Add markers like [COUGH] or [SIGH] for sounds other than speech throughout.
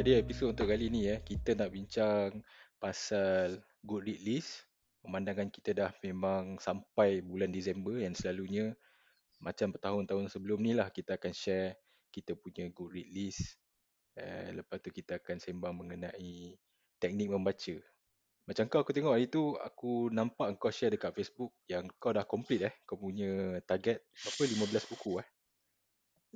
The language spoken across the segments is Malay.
Jadi episod untuk kali ni eh kita nak bincang pasal Goodreads list. Memandangkan kita dah memang sampai bulan Disember yang selalunya macam bertahun-tahun sebelum ni lah kita akan share kita punya Goodreads list. Eh, lepas tu kita akan sembang mengenai teknik membaca. Macam kau aku tengok hari tu aku nampak kau share dekat Facebook yang kau dah complete eh kau punya target apa 15 buku eh.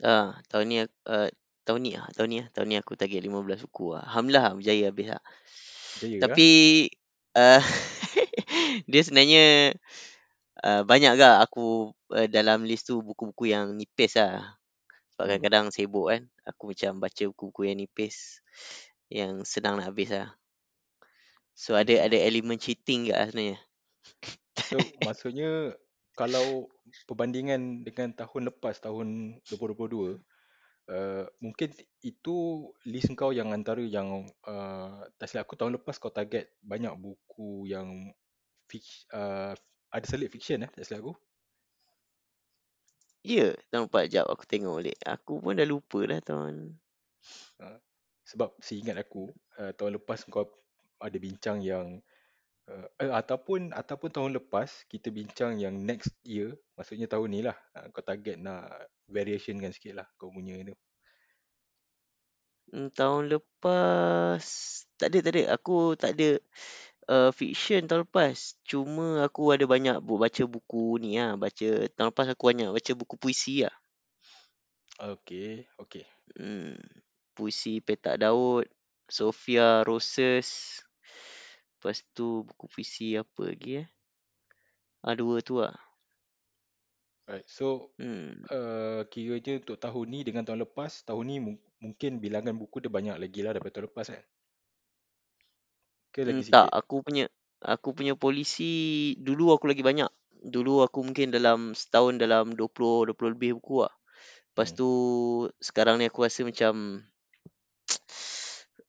Ah, tahun ni uh, tahun ni ah, tahun ni ah, tahun ni aku target 15 buku ah. Alhamdulillah berjaya habis ah. Jaya Tapi uh, [LAUGHS] dia sebenarnya uh, banyak gak aku uh, dalam list tu buku-buku yang nipis lah. Sebab Hmm. kadang-kadang sibuk kan. Aku macam baca buku-buku yang nipis yang senang nak habis lah. So ada Hmm. ada elemen cheating kat lah sebenarnya. So maksudnya kalau perbandingan dengan tahun lepas tahun 2022 uh, mungkin itu list kau yang antara yang uh, tak silap aku tahun lepas kau target banyak buku yang fik, uh, ada selit fiction eh tak silap aku. Ya, tahun lepas jap aku tengok balik. Aku pun dah lupa dah tahun. Uh, sebab seingat aku uh, tahun lepas kau ada bincang yang uh, ataupun ataupun tahun lepas kita bincang yang next year maksudnya tahun ni lah. Uh, kau target nak variation kan sikit lah kau punya tu. Hmm, tahun lepas tak ada tak ada. Aku tak ada uh, fiction tahun lepas. Cuma aku ada banyak bu baca buku ni ah baca tahun lepas aku banyak baca buku puisi ah okay okay hmm, puisi Petak Daud Sofia Roses lepas tu buku puisi apa lagi eh ah dua tu ah right so hmm. uh, kiranya untuk tahun ni dengan tahun lepas tahun ni mu- mungkin bilangan buku dia banyak lagi lah daripada tahun lepas kan ke lagi Hmm, tak, aku punya aku punya polisi dulu aku lagi banyak. Dulu aku mungkin dalam setahun dalam 20 20 lebih buku lah. Lepas Hmm. tu sekarang ni aku rasa macam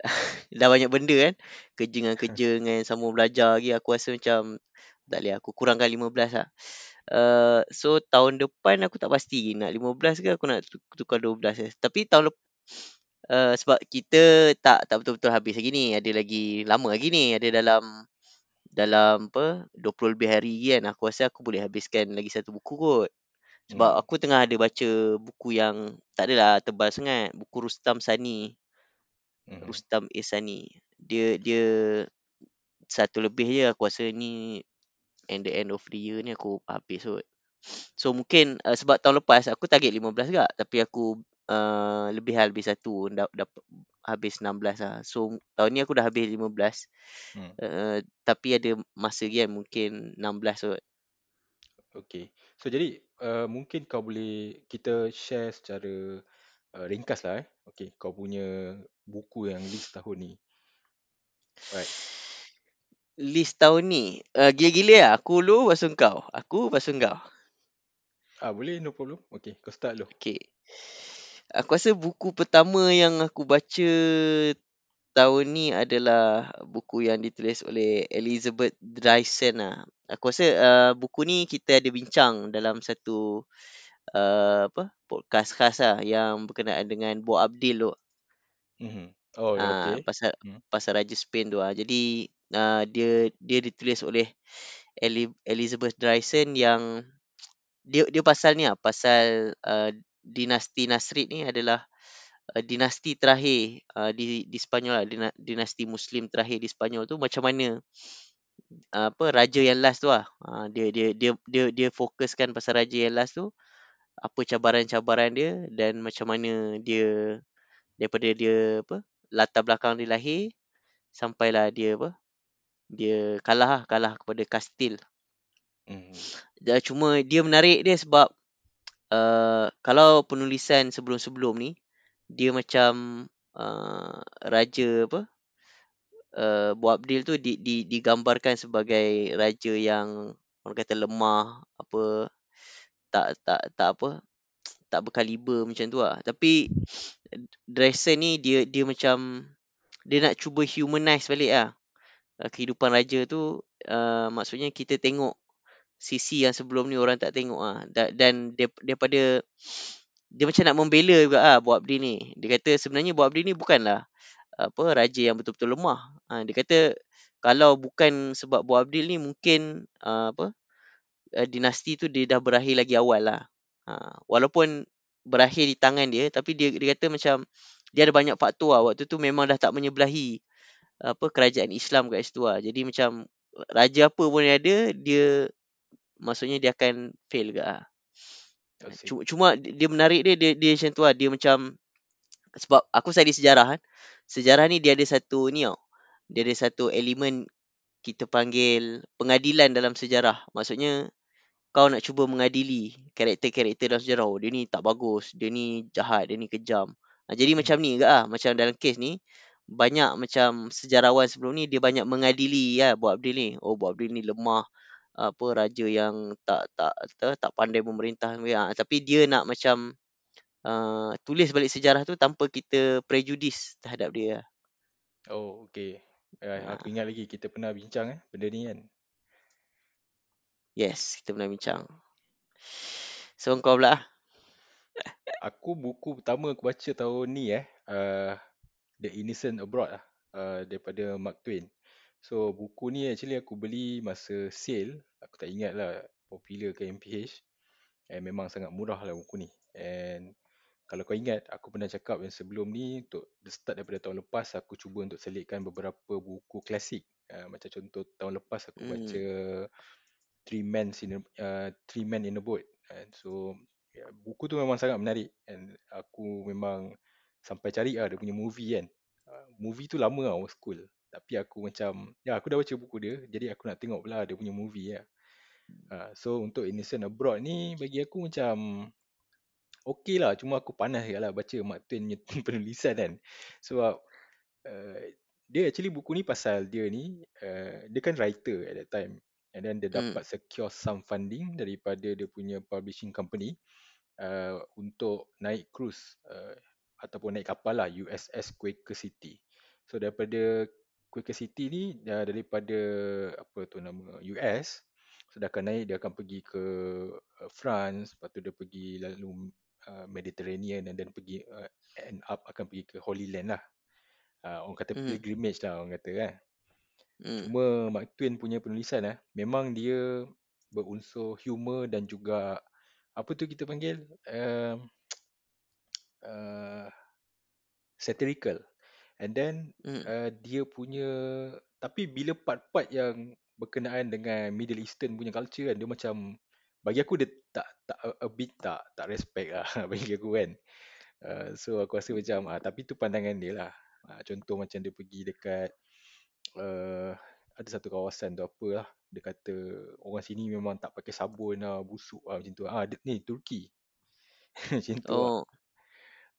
[LAUGHS] dah banyak benda kan. Kerja dengan kerja dengan sambung belajar lagi aku rasa macam tak boleh aku kurangkan 15 lah. Uh, so tahun depan aku tak pasti nak 15 ke aku nak tu- tukar 12 eh. Tapi tahun lepas uh, sebab kita tak tak betul-betul habis lagi ni. Ada lagi lama lagi ni. Ada dalam dalam apa 20 lebih hari lagi kan. Aku rasa aku boleh habiskan lagi satu buku kot. Sebab Hmm. aku tengah ada baca buku yang tak adalah tebal sangat. Buku Rustam Sani. Mhm. Rustam A Sani. Dia dia satu lebih je aku rasa ni and the end of the year ni aku habis kot. So mungkin uh, sebab tahun lepas aku target 15 juga tapi aku uh, lebih hal lebih satu dapat dapat habis 16 lah. So tahun ni aku dah habis 15. Hmm. Uh, tapi ada masa lagi kan mungkin 16 kot. Okay. So jadi uh, mungkin kau boleh kita share secara uh, ringkas lah eh. Okay. Kau punya buku yang list tahun ni. Right. List tahun ni uh, gila-gila lah. Aku dulu tu kau. Aku tu kau. Ah boleh no problem. Okay. Kau start dulu. Okay. Aku rasa buku pertama yang aku baca tahun ni adalah buku yang ditulis oleh Elizabeth Dyson lah. Aku rasa uh, buku ni kita ada bincang dalam satu uh, apa podcast khas lah yang berkenaan dengan Bo Abdil tu. Mm-hmm. Oh Ah, okay. pasal Hmm. pasal Raja Spain tu ah. Jadi uh, dia dia ditulis oleh Eli, Elizabeth Dyson yang dia dia pasal ni ah pasal uh, dinasti Nasrid ni adalah uh, dinasti terakhir uh, di di Sepanyol lah Dina, dinasti Muslim terakhir di Sepanyol tu macam mana uh, apa raja yang last tu lah uh, dia dia dia dia dia fokuskan pasal raja yang last tu apa cabaran-cabaran dia dan macam mana dia daripada dia apa latar belakang dia lahir sampailah dia apa dia kalah lah kalah kepada Kastil Mm-hmm. dia cuma dia menarik dia sebab uh, kalau penulisan sebelum-sebelum ni dia macam uh, raja apa uh, Bu Abdil tu di, di, digambarkan sebagai raja yang orang kata lemah apa tak tak tak apa tak berkaliber macam tu lah tapi Dresser ni dia dia macam dia nak cuba humanize balik lah uh, kehidupan raja tu uh, maksudnya kita tengok sisi yang sebelum ni orang tak tengok ah dan, daripada dia macam nak membela juga ah Bu Abdi ni dia kata sebenarnya Bu Abdi ni bukanlah apa raja yang betul-betul lemah. Ha, dia kata kalau bukan sebab Bu Abdil ni mungkin uh, apa dinasti tu dia dah berakhir lagi awal lah. Ha, walaupun berakhir di tangan dia tapi dia dia kata macam dia ada banyak faktor lah. Waktu tu memang dah tak menyebelahi apa kerajaan Islam kat situ lah. Jadi macam raja apa pun yang ada dia maksudnya dia akan fail ke lah. Cuma, cuma dia menarik dia dia, dia macam tu lah. Dia macam sebab aku study sejarah kan. Sejarah ni dia ada satu ni tau. Dia ada satu elemen kita panggil pengadilan dalam sejarah. Maksudnya kau nak cuba mengadili karakter-karakter dalam sejarah. Oh, dia ni tak bagus, dia ni jahat, dia ni kejam. Ha, jadi Hmm. macam ni ke ah. Macam dalam kes ni banyak macam sejarawan sebelum ni dia banyak mengadili ya Bu Abdil ni. Oh Bu Abdil ni lemah apa raja yang tak tak tak, tak pandai memerintah ha, tapi dia nak macam uh, tulis balik sejarah tu tanpa kita prejudis terhadap dia. Oh, okay. Uh, Ha, aku ingat lagi kita pernah bincang eh benda ni kan. Yes, kita pernah bincang. So kau pula. Aku buku pertama aku baca tahun ni eh uh, The Innocent Abroad lah uh, daripada Mark Twain. So buku ni actually aku beli masa sale. Aku tak ingat lah popular ke MPH. And memang sangat murah lah buku ni. And kalau kau ingat aku pernah cakap yang sebelum ni untuk the start daripada tahun lepas aku cuba untuk selitkan beberapa buku klasik. Uh, macam contoh tahun lepas aku Hmm. baca Three Men in a, uh, Three Men in a Boat. And so ya, buku tu memang sangat menarik and aku memang sampai cari lah dia punya movie kan. Uh, movie tu lama lah school. Tapi aku macam ya aku dah baca buku dia jadi aku nak tengok pula dia punya movie lah. Uh, so untuk Innocent Abroad ni bagi aku macam okey lah cuma aku panas lah baca Mark Twain punya [LAUGHS] penulisan kan. Sebab uh, dia actually buku ni pasal dia ni uh, dia kan writer at that time and then dia Hmm. dapat secure some funding daripada dia punya publishing company uh, untuk naik cruise uh, ataupun naik kapal lah USS Quaker City. So daripada Quaker City ni uh, daripada apa tu nama US so dia akan naik dia akan pergi ke uh, France lepas tu dia pergi lalu uh, Mediterranean and then pergi uh, end up akan pergi ke Holy Land lah. Uh, orang kata Hmm. pilgrimage lah orang kata kan. Hmm. Cuma Mark Twain punya penulisan eh memang dia berunsur humor dan juga apa tu kita panggil um, uh, [TSK] satirical and then Hmm. uh, dia punya tapi bila part-part yang berkenaan dengan Middle Eastern punya culture kan dia macam bagi aku dia tak tak a, a bit tak tak respect lah [LAUGHS] bagi aku kan uh, so aku rasa macam ah tapi tu pandangan dia lah uh, contoh macam dia pergi dekat uh, ada satu kawasan tu apa lah dia kata orang sini memang tak pakai sabun lah busuk lah macam tu ah dia, ni Turki [LAUGHS] macam tu lah Oh,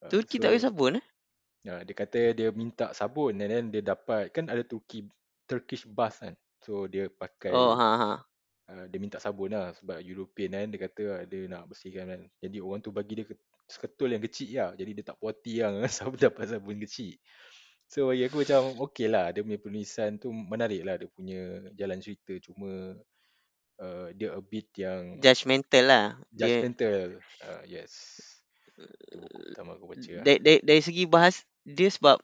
uh, Turki tak so pakai sabun eh? Ya, dia kata dia minta sabun and then dia dapat kan ada Turki Turkish bath kan. So dia Oh, pakai ha ha. uh, dia minta sabun lah sebab European kan dia kata uh, dia nak bersihkan kan. Jadi orang tu bagi dia ke- seketul yang kecil lah. Jadi dia tak puas hati lah [LAUGHS] sabun dapat sabun kecil. So bagi aku macam okey lah dia punya penulisan tu menarik lah dia punya jalan cerita cuma uh, dia a bit yang Judgmental lah. Dia judgmental. Uh, yes. Itu buku pertama aku baca lah. dari, dari, dari segi bahas dia sebab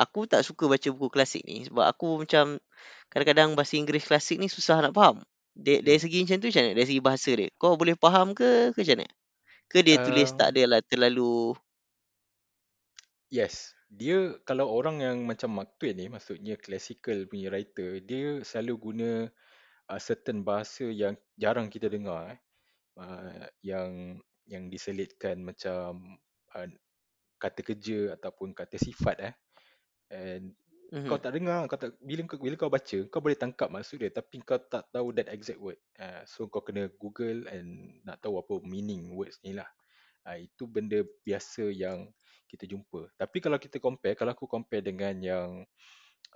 aku tak suka baca buku klasik ni sebab aku macam kadang-kadang bahasa Inggeris klasik ni susah nak faham. Dari, dari Hmm. segi macam tu macam mana? Dari segi bahasa dia. Kau boleh faham ke ke macam mana? Ke dia tulis Um, tak adalah terlalu Yes, dia kalau orang yang macam Mark Twain ni, maksudnya classical punya writer, dia selalu guna uh, certain bahasa yang jarang kita dengar eh. Uh, yang yang diselitkan macam uh, kata kerja ataupun kata sifat eh. And kau Mhm. tak dengar, kau tak bila kau bila kau baca, kau boleh tangkap maksud dia tapi kau tak tahu that exact word. Uh, so kau kena Google and nak tahu apa meaning words ni lah. Uh, itu benda biasa yang kita jumpa. Tapi kalau kita compare, kalau aku compare dengan yang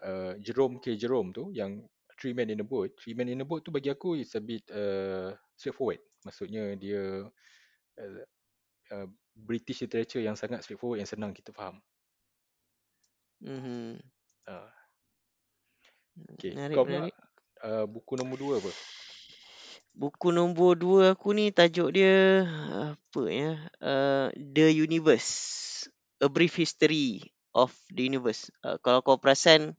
uh, Jerome K. Jerome tu, yang Three Men in a Boat, Three Men in a Boat tu bagi aku is a bit uh, straightforward. Maksudnya dia uh, uh, British literature yang sangat straightforward, yang senang kita faham. Mhm. Uh, okay, Menarik, kau menarik. uh, buku nombor dua apa? Buku nombor dua aku ni tajuk dia apa ya? Uh, The Universe. A Brief History of the universe. Uh, kalau kau perasan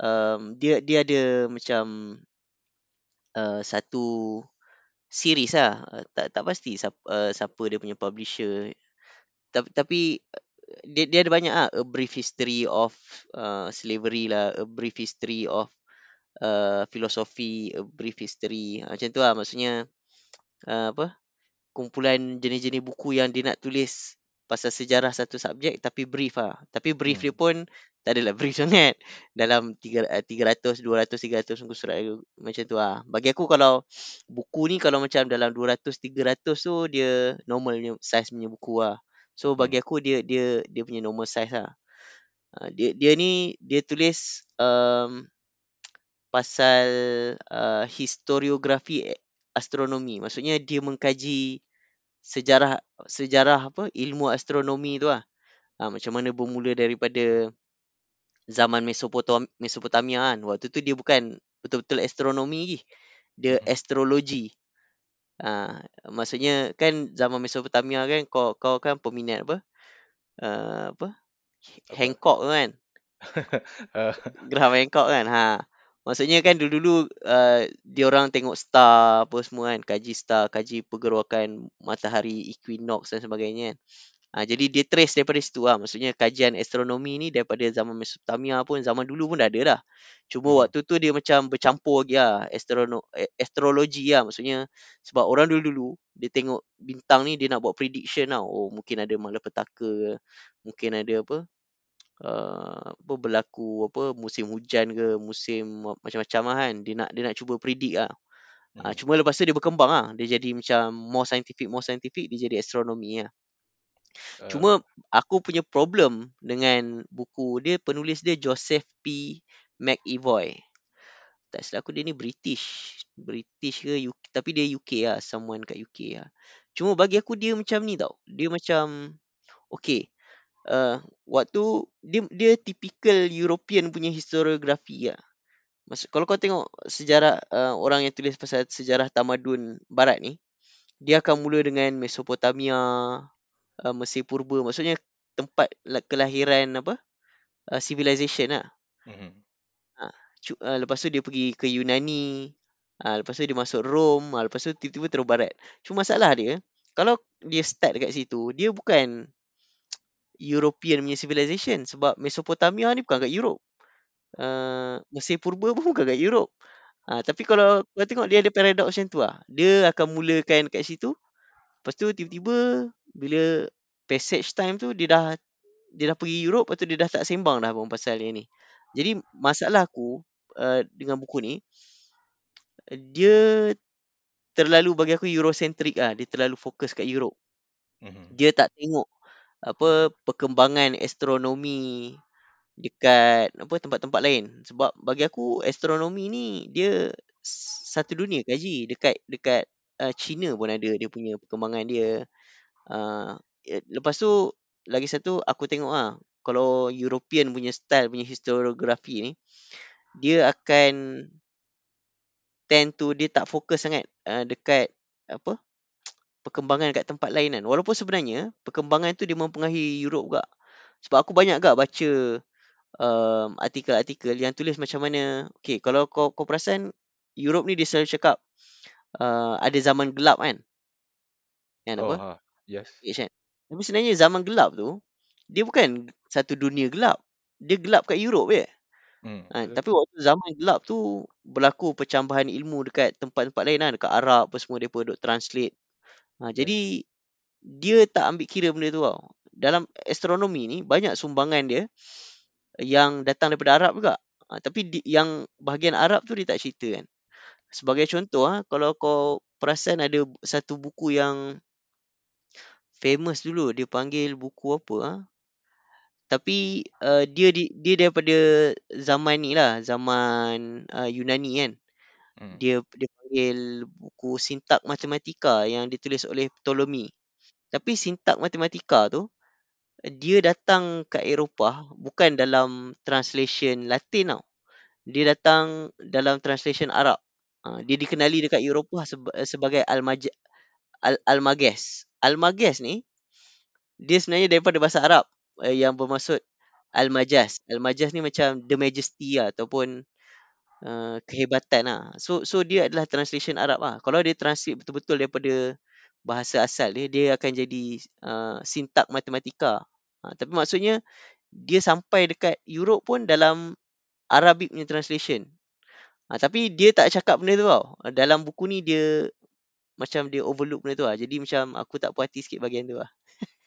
um, dia dia ada macam uh, satu series lah. Uh, tak tak pasti siapa, uh, siapa dia punya publisher. Tapi tapi dia dia ada banyak ah. A Brief History of uh, Slavery lah, A Brief History of uh, Philosophy, A Brief History. Uh, macam tu lah maksudnya uh, apa? Kumpulan jenis-jenis buku yang dia nak tulis pasal sejarah satu subjek tapi brief lah. Tapi brief Hmm. dia pun tak adalah [LAUGHS] brief sangat. Dalam tiga- uh, 300, 200, 300 muka surat macam tu lah. Bagi aku kalau buku ni kalau macam dalam 200, 300 tu dia normal punya size punya buku lah. So bagi aku dia dia dia punya normal size lah. Uh, dia dia ni dia tulis um, pasal uh, historiografi astronomi. Maksudnya dia mengkaji sejarah sejarah apa ilmu astronomi tu lah. Ha, macam mana bermula daripada zaman Mesopotam Mesopotamia kan. Waktu tu dia bukan betul-betul astronomi lagi. Dia Mhm. astrologi. Ha, maksudnya kan zaman Mesopotamia kan kau kau kan peminat apa? Uh, apa? Hancock kan. Uh, [LAUGHS] Graham Hancock kan. Ha. Maksudnya kan dulu-dulu uh, dia orang tengok star apa semua kan, kaji star, kaji pergerakan matahari, equinox dan sebagainya kan. Ha, jadi dia trace daripada situ lah. Maksudnya kajian astronomi ni daripada zaman Mesopotamia pun, zaman dulu pun dah ada dah. Cuma Mhm. waktu tu dia macam bercampur lagi lah. Astrono, eh, astrologi lah. Maksudnya sebab orang dulu-dulu dia tengok bintang ni dia nak buat prediction lah. Oh mungkin ada malapetaka. Mungkin ada apa. Uh, apa berlaku apa musim hujan ke musim macam-macam lah kan dia nak dia nak cuba predict lah uh, Mhm. cuma lepas tu dia berkembang lah dia jadi macam more scientific more scientific dia jadi astronomy lah Uh, Cuma aku punya problem dengan buku dia penulis dia Joseph P. McEvoy. Tak silap aku dia ni British. British ke UK, tapi dia UK lah, someone kat UK lah. Cuma bagi aku dia macam ni tau. Dia macam okay. Uh, waktu dia dia typical European punya historiografi lah. Maksud, kalau kau tengok sejarah uh, orang yang tulis pasal sejarah tamadun barat ni, dia akan mula dengan Mesopotamia, uh, Mesir purba. Maksudnya tempat la- kelahiran apa? Uh, civilization lah. mhm. Cu- Uh, lepas tu dia pergi ke Yunani. Uh, lepas tu dia masuk Rom. Uh, lepas tu tiba-tiba terus barat. Cuma masalah dia, kalau dia start dekat situ, dia bukan European punya civilization. Sebab Mesopotamia ni bukan kat Europe. Uh, Mesir purba pun [LAUGHS] bukan kat Europe. Uh, tapi kalau kau tengok dia ada paradox macam tu lah. Dia akan mulakan kat situ. Lepas tu tiba-tiba bila passage time tu dia dah dia dah pergi Europe lepas tu dia dah tak sembang dah pun pasal yang ni. Jadi masalah aku uh, dengan buku ni dia terlalu bagi aku Eurocentric ah. Dia terlalu fokus kat Europe. Mhm. Dia tak tengok apa perkembangan astronomi dekat apa tempat-tempat lain. Sebab bagi aku astronomi ni dia satu dunia kaji dekat dekat uh, China pun ada dia punya perkembangan dia. Uh, lepas tu lagi satu aku tengok ah kalau European punya style punya historiografi ni dia akan tend to dia tak fokus sangat uh, dekat apa perkembangan kat tempat lain kan. Walaupun sebenarnya perkembangan tu dia mempengaruhi Europe juga. Sebab aku banyak agak baca um, artikel-artikel yang tulis macam mana okay kalau kau kau perasan Europe ni dia selalu cakap uh, ada zaman gelap kan. Kan Oh, apa? ha. Yes. Age kan. Tapi sebenarnya zaman gelap tu dia bukan satu dunia gelap. Dia gelap kat Europe je. Hmm, Ha, tapi waktu zaman gelap tu berlaku percambahan ilmu dekat tempat-tempat lain lah. Dekat Arab apa semua mereka duk translate. Ha, jadi dia tak ambil kira benda tu tau. Dalam astronomi ni banyak sumbangan dia yang datang daripada Arab juga. Ha, tapi di, yang bahagian Arab tu dia tak cerita kan. Sebagai contoh ha, kalau kau perasan ada satu buku yang famous dulu dia panggil buku apa ah tapi uh, dia di, dia daripada zaman ni lah zaman uh, Yunani kan Hmm. dia dia panggil buku Sintak Matematika yang ditulis oleh Ptolemy tapi Sintak Matematika tu dia datang ke Eropah bukan dalam translation Latin tau dia datang dalam translation Arab uh, dia dikenali dekat Eropah seba- sebagai Al-Maj Al Almages Almages ni dia sebenarnya daripada bahasa Arab uh, yang bermaksud Al-Majaz. Al-Majaz ni macam The Majesty lah ataupun uh, kehebatan lah. So so dia adalah translation Arab lah. Kalau dia translate betul-betul daripada bahasa asal dia, dia akan jadi uh, sintak matematika. Uh, tapi maksudnya dia sampai dekat Europe pun dalam Arabic punya translation. Uh, tapi dia tak cakap benda tu tau. Dalam buku ni dia macam dia overlook benda tu lah. Jadi macam aku tak puas hati sikit bahagian tu lah.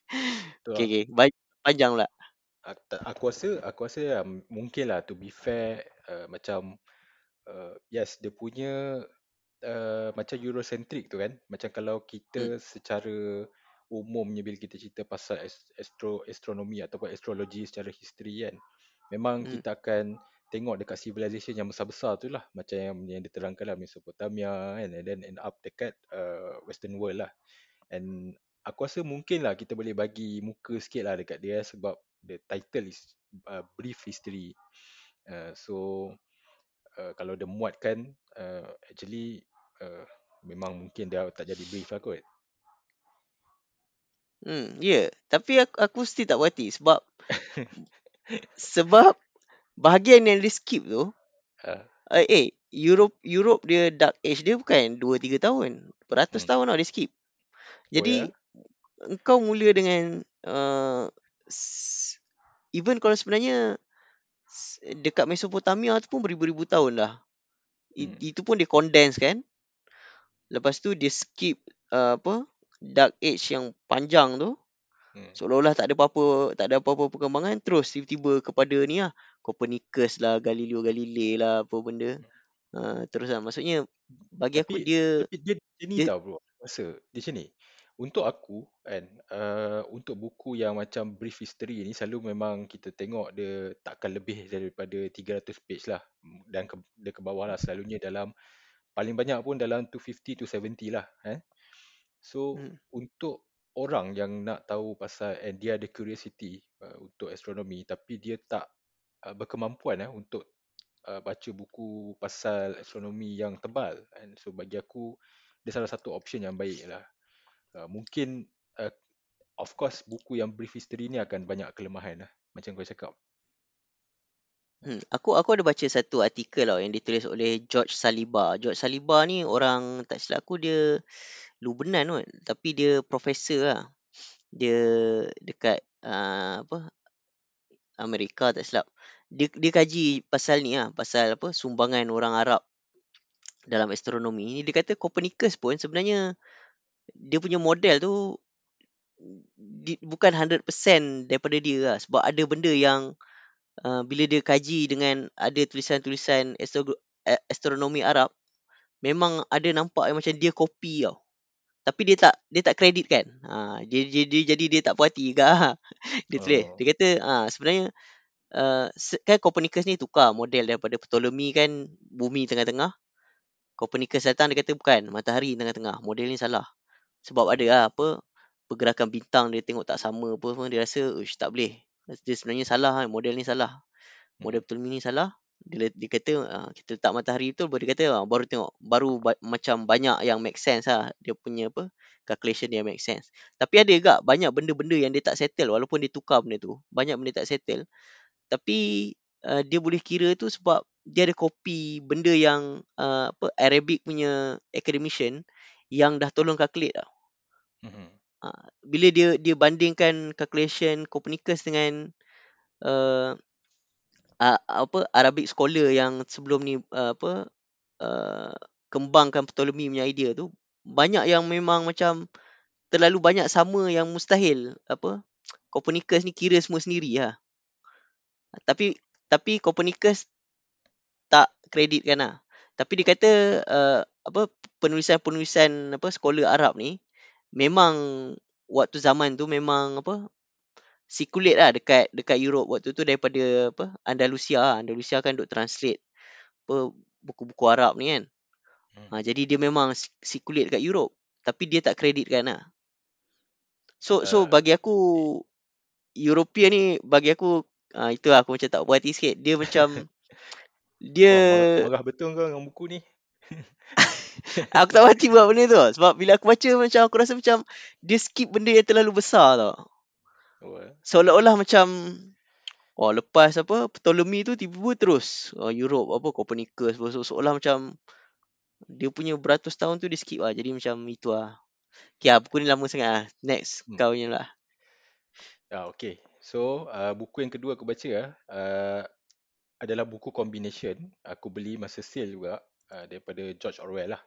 [LAUGHS] Tu okay, lah. okay. Panjang pula. Aku rasa, aku rasa ya, mungkin lah to be fair, uh, macam uh, yes, dia punya uh, macam Eurocentric tu kan. Macam kalau kita hmm. secara umumnya bila kita cerita pasal astro, astronomi ataupun astrologi secara history kan. Memang hmm. kita akan tengok dekat civilization yang besar-besar tu lah. Macam yang, yang diterangkan lah Mesopotamia kan. And then end up dekat uh, western world lah. And aku rasa mungkin lah kita boleh bagi muka sikit lah dekat dia sebab the title is uh, brief history. Uh, so uh, kalau dia muatkan uh, actually uh, memang mungkin dia tak jadi brief lah kot. Hmm, ya. Yeah. Tapi aku, aku still tak berhati sebab [LAUGHS] sebab bahagian yang dia skip tu uh. Uh, eh Europe Europe dia dark age dia bukan 2 3 tahun. Beratus hmm. tahun tau dia skip. Jadi oh, ya? engkau mula dengan uh, even kalau sebenarnya dekat Mesopotamia tu pun beribu-ribu tahun dah. Hmm. Itu pun dia condense kan. Lepas tu dia skip uh, apa dark age yang panjang tu. Hmm. Seolah-olah tak ada apa-apa, tak ada apa-apa perkembangan terus tiba-tiba kepada ni lah Copernicus lah, Galileo Galilei lah apa benda. Hmm. Uh, terus lah maksudnya bagi tapi, aku dia tapi dia macam ni tau bro. Masa dia macam ni untuk aku kan uh, untuk buku yang macam brief history ni selalu memang kita tengok dia takkan lebih daripada 300 page lah. Dan ke, dia ke bawah lah selalunya dalam paling banyak pun dalam 250 to 70 lah eh. So hmm. untuk orang yang nak tahu pasal and dia ada curiosity uh, untuk astronomi tapi dia tak uh, berkemampuan eh untuk uh, baca buku pasal astronomi yang tebal and so bagi aku dia salah satu option yang baik lah Uh, mungkin uh, of course buku yang brief history ni akan banyak kelemahan lah macam kau cakap. Hmm, aku aku ada baca satu artikel lah yang ditulis oleh George Saliba. George Saliba ni orang tak silap aku dia Lubenan kot tapi dia profesor lah. Dia dekat uh, apa Amerika tak silap. Dia dia kaji pasal ni lah, pasal apa sumbangan orang Arab dalam astronomi ni. Dia kata Copernicus pun sebenarnya dia punya model tu di, bukan 100% daripada dia lah. Sebab ada benda yang uh, bila dia kaji dengan ada tulisan-tulisan astro, astronomi Arab, memang ada nampak yang macam dia copy tau. Tapi dia tak dia tak kredit kan. Ha, dia, dia, dia, jadi dia tak puas hati ke. [LAUGHS] dia tulis. Oh. Dia kata ha, sebenarnya uh, kan Copernicus ni tukar model daripada Ptolemy kan bumi tengah-tengah. Copernicus datang dia kata bukan matahari tengah-tengah. Model ni salah. Sebab ada lah apa pergerakan bintang dia tengok tak sama apa semua dia rasa uish tak boleh. Dia sebenarnya salah kan model ni salah. Model betul ni salah. Dia, dia kata uh, kita letak matahari betul baru dia kata uh, baru tengok baru ba- macam banyak yang make sense lah dia punya apa calculation dia make sense. Tapi ada juga banyak benda-benda yang dia tak settle walaupun dia tukar benda tu. Banyak benda tak settle. Tapi uh, dia boleh kira tu sebab dia ada copy benda yang uh, apa Arabic punya academician yang dah tolong calculate tau. Uh, bila dia dia bandingkan calculation Copernicus dengan uh, uh, apa Arabic scholar yang sebelum ni uh, apa uh, kembangkan Ptolemy punya idea tu banyak yang memang macam terlalu banyak sama yang mustahil apa Copernicus ni kira semua sendiri lah. Tapi tapi Copernicus tak kredit kan lah. Tapi dia kata uh, apa penulisan-penulisan apa scholar Arab ni memang waktu zaman tu memang apa circulate lah dekat dekat Europe waktu tu daripada apa Andalusia lah. Andalusia kan duk translate apa buku-buku Arab ni kan. Hmm. Ha, jadi dia memang circulate dekat Europe tapi dia tak kredit kan lah. So so uh. bagi aku European ni bagi aku uh, itu lah aku macam tak puas hati sikit. Dia macam [LAUGHS] dia marah, marah betul kau dengan buku ni. [LAUGHS] [LAUGHS] aku tak mati buat benda tu Sebab bila aku baca macam Aku rasa macam Dia skip benda yang terlalu besar tau oh, eh. Seolah-olah macam Oh lepas apa Ptolemy tu tiba-tiba terus uh, Europe apa Copernicus so, seolah macam dia punya beratus tahun tu dia skip lah. Jadi macam itu lah. Okay lah, buku ni lama sangat lah. Next, Hmm. kau punya lah. Ah, okay. So, uh, buku yang kedua aku baca ah, uh, adalah buku combination. Aku beli masa sale juga uh, daripada George Orwell lah.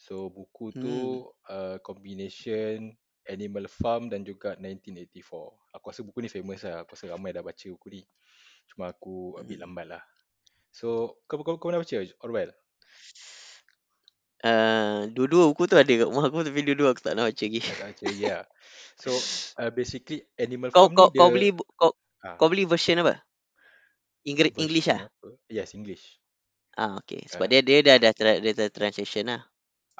So, buku tu Hmm. uh, combination Animal Farm dan juga 1984. Aku rasa buku ni famous lah. Aku rasa ramai dah baca buku ni. Cuma aku a bit Hmm. lambat lah. So, kau, kau, kau pernah baca Orwell? Uh, dua-dua buku tu ada kat rumah aku tapi dua-dua aku tak nak baca lagi. Tak nak baca lagi lah. So, uh, basically Animal Kau Farm kau ni kau dia... beli bu- kau ah, kau beli version apa? Ingri- English lah. apa? Yes, English. Ah okay. Sebab Ah. dia dia dah ada tra- dia translation lah.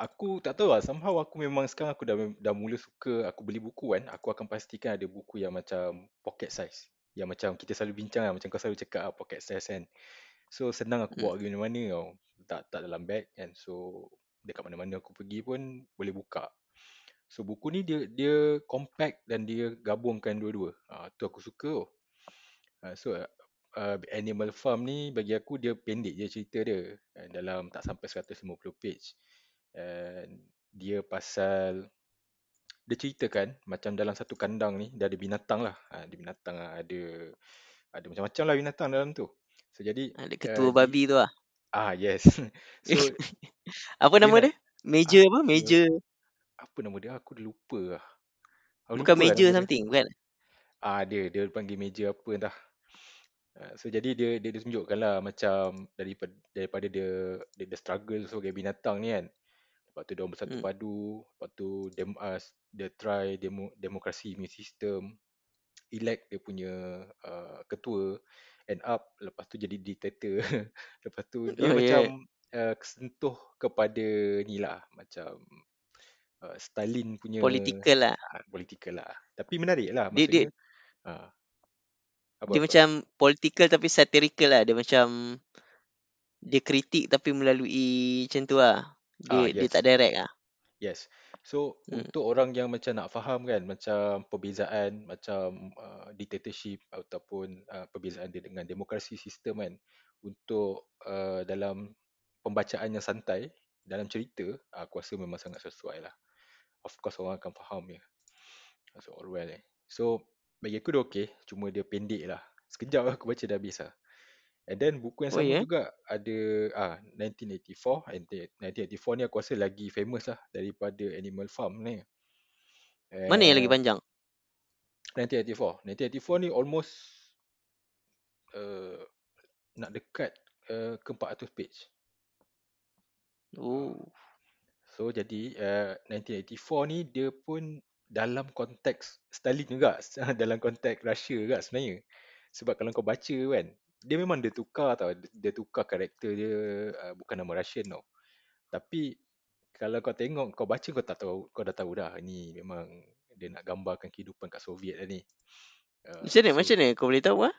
Aku tak tahu lah. Somehow aku memang sekarang aku dah dah mula suka aku beli buku kan. Aku akan pastikan ada buku yang macam pocket size. Yang macam kita selalu bincang lah. Macam kau selalu cakap lah, pocket size kan. So senang aku bawa pergi mana-mana tau. Tak, tak dalam bag kan. So dekat mana-mana aku pergi pun boleh buka. So buku ni dia dia compact dan dia gabungkan dua-dua. Ha, tu aku suka tu. Ha, so uh, Animal Farm ni bagi aku dia pendek je cerita dia. Uh, dalam tak sampai 150 page. And dia pasal dia ceritakan macam dalam satu kandang ni dia ada binatang lah. Ha, ada binatang lah. Ada ada macam-macam lah binatang dalam tu. So jadi Ada uh, ketua di, babi tu lah. ah yes. [LAUGHS] so apa dia nama nak dia? Major apa? apa Major. apa nama dia aku dah lupa lah. Aku Bukan lupa lah major dia. something, bukan? Ah dia dia panggil meja apa entah. Uh, so jadi dia dia, dia tunjukkan lah macam daripada daripada dia dia, dia struggle sebagai binatang ni kan. Lepas tu dia orang bersatu Hmm. padu, lepas tu dem, uh, dia try demo, demokrasi punya sistem, elect dia punya uh, ketua, end up lepas tu jadi dictator. [LAUGHS] lepas tu dia Oh macam yeah. uh, sentuh kepada ni lah macam uh, Stalin punya Political lah. uh, political lah. Tapi menarik lah Dia dia maksudnya. Uh, apa dia apa? macam political tapi satirical lah. Dia macam dia kritik tapi melalui macam tu lah. Ah Dia dia yes. tak direct lah. Yes. So Hmm. untuk orang yang macam nak faham kan macam perbezaan macam uh, dictatorship ataupun uh, perbezaan dia dengan demokrasi sistem kan untuk uh, dalam pembacaan yang santai dalam cerita aku rasa memang sangat sesuai lah. Of course orang akan faham ya. So Orwell ni. So bagi aku dia okey cuma dia pendek lah. Sekejap lah aku baca dah habis lah. And then buku yang Oh sama yeah. juga ada ah 1984 and 1984 ni aku rasa lagi famous lah daripada Animal Farm ni. Mana yang lagi And panjang? 1984. 1984 ni almost uh, nak dekat uh, ke 400 page. Oh. So jadi uh, 1984 ni dia pun dalam konteks Stalin juga, [LAUGHS] dalam konteks Russia juga sebenarnya. Sebab kalau kau baca kan, dia memang dia tukar tau, dia tukar karakter dia uh, bukan nama Russian tau. Tapi kalau kau tengok, kau baca kau tak tahu, kau dah tahu dah ni memang dia nak gambarkan kehidupan kat Soviet lah ni. Uh, Macam mana? so Macam mana kau boleh tahu ah?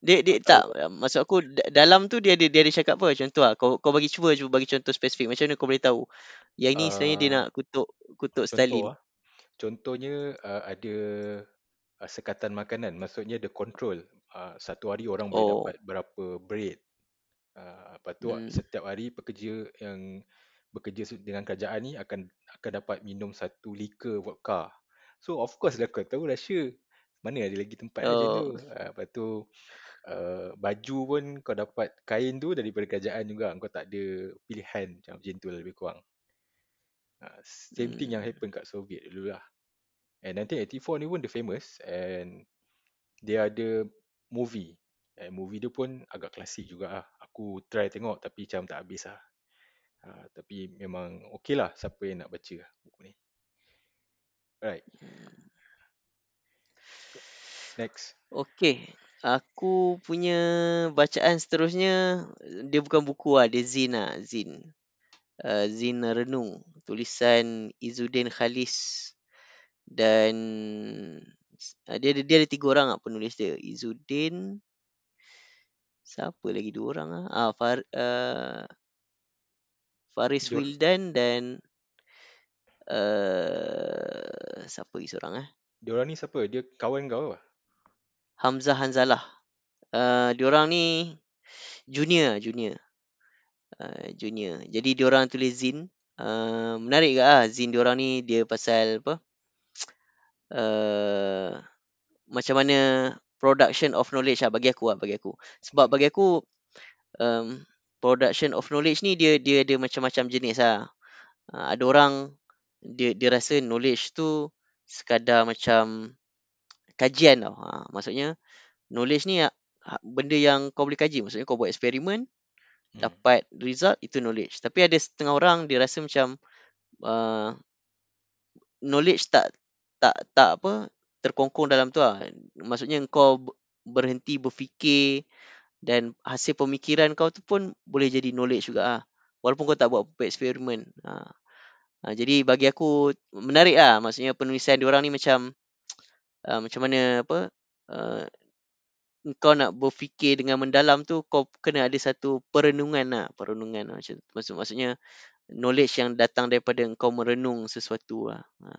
Dia dia kau tak tahu maksud aku da- dalam tu dia ada dia ada cakap apa contoh ah. Kau kau bagi cuba cuba bagi contoh spesifik. Macam mana kau boleh tahu yang ni sebenarnya dia uh, nak kutuk kutuk contoh Stalin. ah, contohnya uh, ada uh, sekatan makanan, maksudnya dia control uh, satu hari orang boleh Oh. dapat berapa bread. Uh, lepas tu Hmm. setiap hari pekerja yang bekerja dengan kerajaan ni akan akan dapat minum satu liter vodka. So of course lah kau tahu Russia. Mana ada lagi tempat macam tu. Oh. Uh, lepas tu uh, baju pun kau dapat kain tu daripada kerajaan juga. Kau tak ada pilihan macam, macam tu lah lebih kurang. Uh, same thing yang Hmm. happen kat Soviet dulu lah. And 1984 ni pun dia famous and dia ada movie. And movie dia pun agak klasik juga lah. Aku try tengok tapi macam tak habis lah. Uh, tapi memang okey lah siapa yang nak baca buku ni. Alright, Hmm. next. Okey. Aku punya bacaan seterusnya dia bukan buku lah, dia zin lah, zin. Uh, zin renung tulisan Izzuddin Khalis dan uh, dia ada dia ada tiga orang ah penulis dia. Izzuddin siapa lagi dua orang ah? Ah Far, uh, Faris Dior Wildan dan uh, siapa lagi seorang eh? diorang ni siapa? Dia kawan kau apa? Hamzah Hanzalah. uh, diorang ni junior junior uh, junior. Jadi diorang tulis zin. Uh, menarik ke ah zin diorang ni dia pasal apa? [TSK] Uh, macam mana production of knowledge lah bagi aku lah bagi aku. Sebab bagi aku um, production of knowledge ni dia dia ada macam-macam jenis lah uh, ada orang dia dia rasa knowledge tu sekadar macam kajian tau. Ha, maksudnya knowledge ni ah, ha- benda yang kau boleh kaji. Maksudnya kau buat eksperimen Hmm. dapat result itu knowledge. Tapi ada setengah orang dia rasa macam uh, knowledge tak tak tak apa terkongkong dalam tu lah. Maksudnya kau ber- berhenti berfikir dan hasil pemikiran kau tu pun boleh jadi knowledge juga ah walaupun kau tak buat eksperimen ha. ha jadi bagi aku menarik lah. Maksudnya penulisan diorang ni macam uh, macam mana apa uh, kau nak berfikir dengan mendalam tu kau kena ada satu perenungan lah perenungan lah macam maksud maksudnya knowledge yang datang daripada kau merenung sesuatu lah. Ha.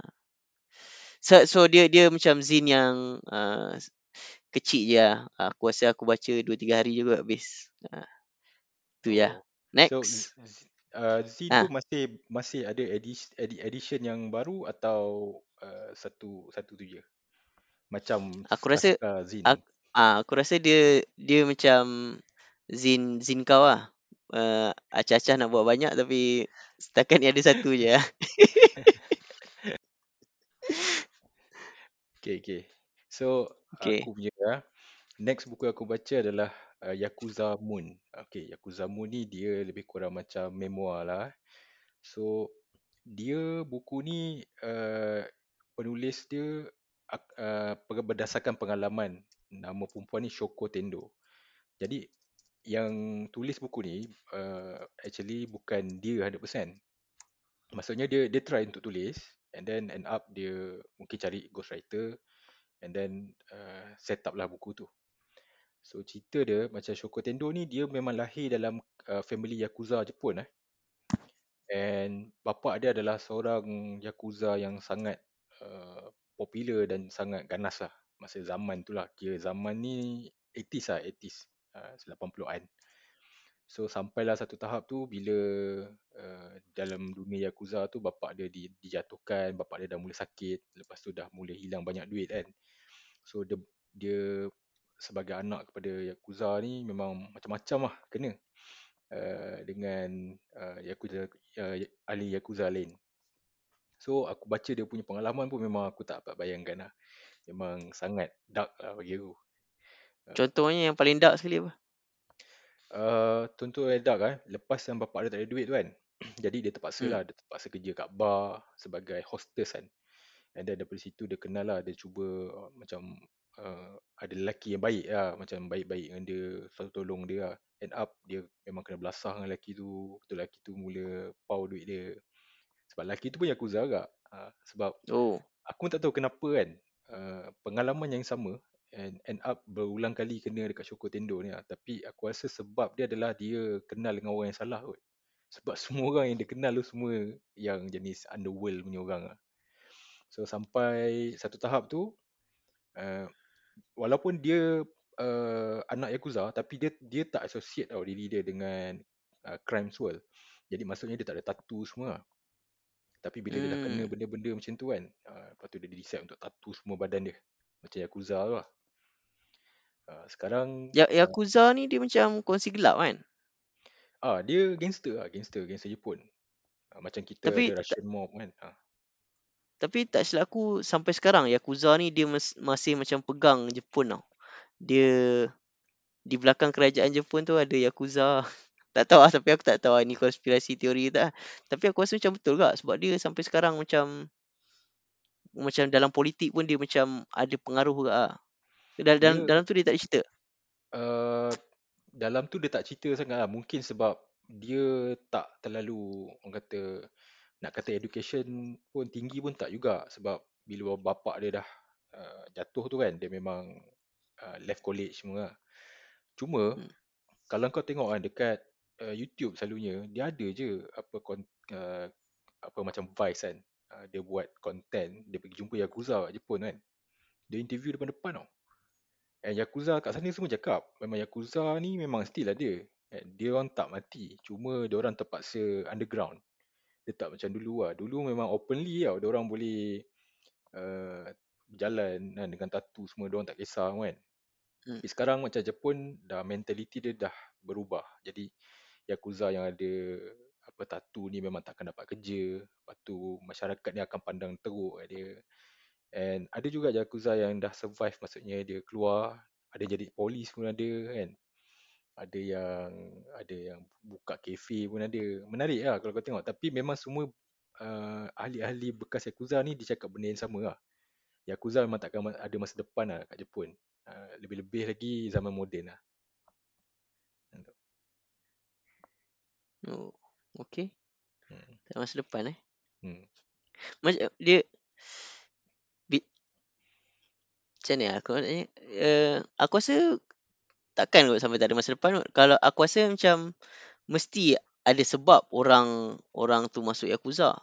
So, so dia dia macam zin yang uh, kecil je lah. Aku rasa aku baca 2 3 hari juga habis. Ha. Tu ya. So Next. z- z- uh, Zin Ah. tu masih masih ada edis, edi, edition yang baru atau uh, satu satu tu je? Macam Aku rasa naskah Zin. aku, ah, aku rasa dia dia macam zin zin kau lah. Uh, acah-acah nak buat banyak tapi setakat ni ada satu je [LAUGHS] lah. Okay, okay. So, Okay. aku punya ah, next buku aku baca adalah uh, Yakuza Moon. Okay, Yakuza Moon ni dia lebih kurang macam memoir lah. So, dia buku ni uh, penulis dia ak- uh, berdasarkan pengalaman nama perempuan ni Shoko Tendo. Jadi, yang tulis buku ni uh, actually bukan dia 100%. Maksudnya dia dia try untuk tulis and then end up dia mungkin cari ghostwriter and then uh, set up lah buku tu. So cerita dia macam Shoko Tendo ni dia memang lahir dalam uh, family Yakuza Jepun eh. And bapa dia adalah seorang Yakuza yang sangat uh, popular dan sangat ganas lah masa zaman tu lah. Kira zaman ni 80s lah, 80s. Uh, 80-an. So sampailah satu tahap tu bila uh, dalam dunia Yakuza tu bapak dia di, dijatuhkan, bapak dia dah mula sakit, lepas tu dah mula hilang banyak duit kan. So dia, dia sebagai anak kepada Yakuza ni memang macam-macam lah kena uh, dengan uh, Yakuza, uh, ahli Yakuza lain. So aku baca dia punya pengalaman pun memang aku tak dapat bayangkan lah. Memang sangat dark lah bagi aku. Contohnya yang paling dark sekali apa? Uh, contoh yang dark eh, lepas yang bapak dia tak ada duit tu kan. [CLEARS THROAT] Jadi dia terpaksa Hmm. lah, dia terpaksa kerja kat bar sebagai hostess kan. And then daripada situ dia kenal lah, dia cuba uh, macam uh, ada lelaki yang baik lah. Macam baik-baik dengan dia, selalu tolong dia lah. End up dia memang kena belasah dengan lelaki tu. Betul lelaki tu mula pau duit dia. Sebab lelaki tu pun Yakuza agak. Uh, sebab Oh. aku tak tahu kenapa kan. Uh, pengalaman yang sama and end up berulang kali kena dekat Shoko Tendo ni lah. Tapi aku rasa sebab dia adalah dia kenal dengan orang yang salah kot. Sebab [LAUGHS] semua orang yang dia kenal tu semua yang jenis underworld punya orang lah. So sampai satu tahap tu uh, walaupun dia uh, anak Yakuza tapi dia dia tak associate tau diri dia dengan uh, crime world. Jadi maksudnya dia tak ada tattoo semua. lah. Tapi bila dia dah kena Hmm. benda-benda macam tu kan, uh, lepas tu dia decide untuk tattoo semua badan dia. Macam Yakuza tu lah. Uh, sekarang Ya Yakuza ni dia macam kongsi gelap kan? ah dia gangster lah, gangster, gangster Jepun. Uh, macam kita Tapi ada Russian mob kan. Uh. tapi tak silap aku sampai sekarang Yakuza ni dia mas, masih macam pegang Jepun tau. Dia di belakang kerajaan Jepun tu ada Yakuza. Tak tahu lah tapi aku tak tahu lah ni konspirasi teori ke tak. Tapi aku rasa macam betul juga sebab dia sampai sekarang macam macam dalam politik pun dia macam ada pengaruh juga lah. Dalam, dalam, Dia dalam tu dia tak cerita. uh, dalam tu dia tak cerita sangat lah. Mungkin sebab dia tak terlalu orang kata nak kata education pun tinggi pun tak juga sebab bila bapak dia dah uh, jatuh tu kan dia memang uh, left college semua. Cuma Hmm. kalau kau tengok kan dekat uh, YouTube selalunya dia ada je apa kon, uh, apa macam Vice kan uh, dia buat content dia pergi jumpa Yakuza kat Jepun kan dia interview depan-depan tau And Yakuza kat sana semua cakap memang Yakuza ni memang still ada. And dia orang tak mati. Cuma dia orang terpaksa underground. Dia tak macam dulu lah. Dulu memang openly tau. Dia orang boleh uh, berjalan kan, dengan tattoo semua. Dia orang tak kisah kan. Hmm. Tapi sekarang macam Jepun dah mentality dia dah berubah. Jadi Yakuza yang ada apa tattoo ni memang takkan dapat kerja. Lepas tu masyarakat ni akan pandang teruk kat dia. And ada juga Yakuza yang dah survive maksudnya dia keluar, ada jadi polis pun ada kan. Ada yang ada yang buka kafe pun ada. Menarik lah kalau kau tengok. Tapi memang semua uh, ahli-ahli bekas Yakuza ni dia cakap benda yang sama lah. Yakuza memang takkan ada masa depan lah kat Jepun. Uh, lebih-lebih lagi zaman moden lah. Oh, okay. Hmm. Masa depan eh. Hmm. Macam dia macam ni aku uh, aku rasa takkan kot sampai tak ada masa depan kot. Kalau aku rasa macam mesti ada sebab orang orang tu masuk yakuza.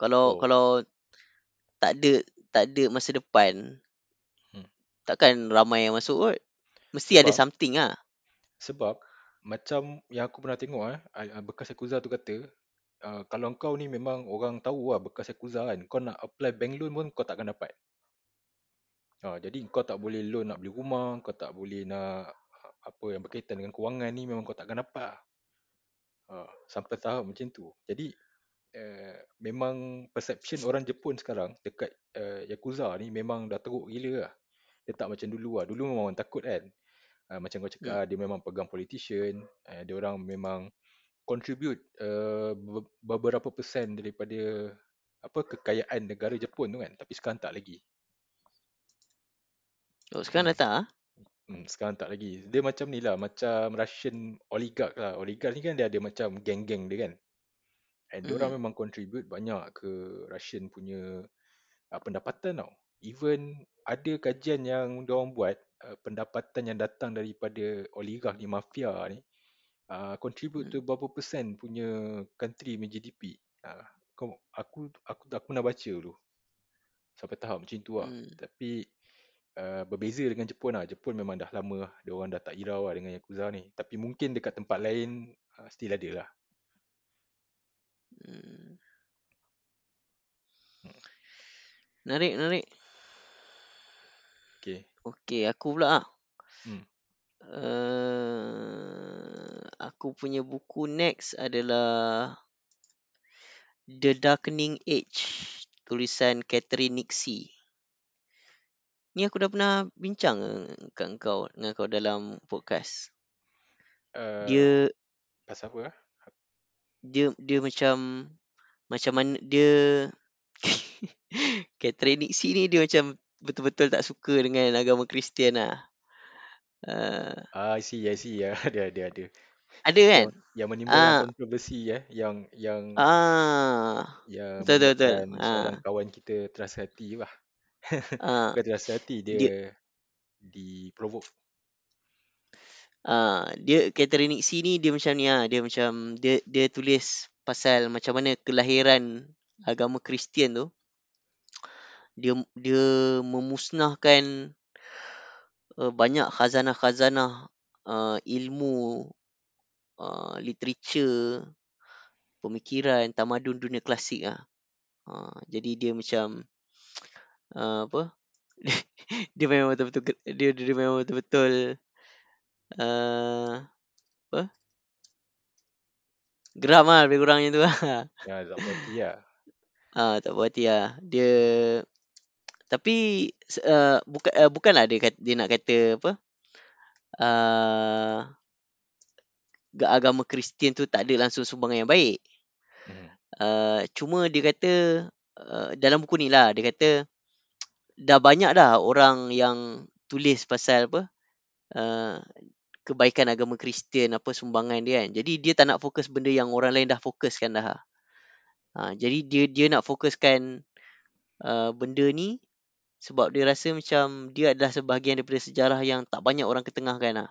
Kalau Oh. kalau tak ada tak ada masa depan Hmm. takkan ramai yang masuk kot. Mesti ada Sebab- something ah. Sebab macam yang aku pernah tengok eh bekas Yakuza tu kata uh, kalau kau ni memang orang tahu lah bekas Yakuza kan kau nak apply bank loan pun kau takkan dapat. Uh, jadi kau tak boleh loan nak beli rumah, kau tak boleh nak apa yang berkaitan dengan kewangan ni memang kau takkan dapat. Uh, sampai tahap macam tu. Jadi uh, memang perception orang Jepun sekarang dekat uh, Yakuza ni memang dah teruk gila lah. Dia tak macam dulu lah. Dulu memang orang takut kan. Uh, macam kau cakap hmm. dia memang pegang politician, uh, dia orang memang contribute uh, beberapa persen daripada apa kekayaan negara Jepun tu kan. Tapi sekarang tak lagi. Oh, sekarang dah tak ah. Hmm, sekarang tak lagi. Dia macam ni lah. Macam Russian oligarch lah. Oligarch ni kan dia ada macam geng-geng dia kan. And mm. orang memang contribute banyak ke Russian punya uh, pendapatan tau. Even ada kajian yang orang buat uh, pendapatan yang datang daripada oligarch ni, mafia ni uh, contribute mm. to berapa persen punya country punya GDP. Uh, aku, aku aku aku pernah baca dulu. Sampai tahap macam tu lah. Mm. Tapi Uh, berbeza dengan Jepun lah. Jepun memang dah lama lah. Dia orang dah tak irau lah dengan Yakuza ni. Tapi mungkin dekat tempat lain uh, still ada lah. Hmm. Narik, narik. Okay. Okay, aku pula. Hmm. Uh, aku punya buku next adalah The Darkening Age. Tulisan Catherine Nixie. Ni aku dah pernah bincang dengan kau dengan kau dalam podcast. Uh, dia pasal apa ah? Dia dia macam macam mana dia [LAUGHS] Catherine Nixie ni dia macam betul-betul tak suka dengan agama Kristian lah. Uh, ah, I see, I see. Ya, [LAUGHS] ada, ada, ada. Ada kan? Yang, yang menimbulkan ah. kontroversi ya, yang yang ah. yang betul, betul, betul. seorang ah. kawan kita terasa hati lah. [LAUGHS] Ah. Bukan terasa hati dia, dia di provoke. Ah, dia Catherine Nixie ni dia macam ni ah, dia macam dia dia tulis pasal macam mana kelahiran agama Kristian tu dia dia memusnahkan uh, banyak khazanah-khazanah uh, ilmu uh, literature pemikiran tamadun dunia klasik ah. Uh, jadi dia macam uh, apa? [LAUGHS] Dia memang betul-betul dia dia memang betul-betul uh, apa? Geram lah lebih kurang macam tu lah ya tak puas hati lah ah tak puas hati lah dia tapi uh, bukan uh, bukanlah dia kata, dia nak kata apa uh, agama Kristian tu tak ada langsung sumbangan yang baik hmm. uh, cuma dia kata uh, dalam buku ni lah dia kata dah banyak dah orang yang tulis pasal apa uh, kebaikan agama Kristian apa sumbangan dia kan. Jadi dia tak nak fokus benda yang orang lain dah fokuskan dah. Ha, jadi dia dia nak fokuskan uh, benda ni sebab dia rasa macam dia adalah sebahagian daripada sejarah yang tak banyak orang ketengahkan lah.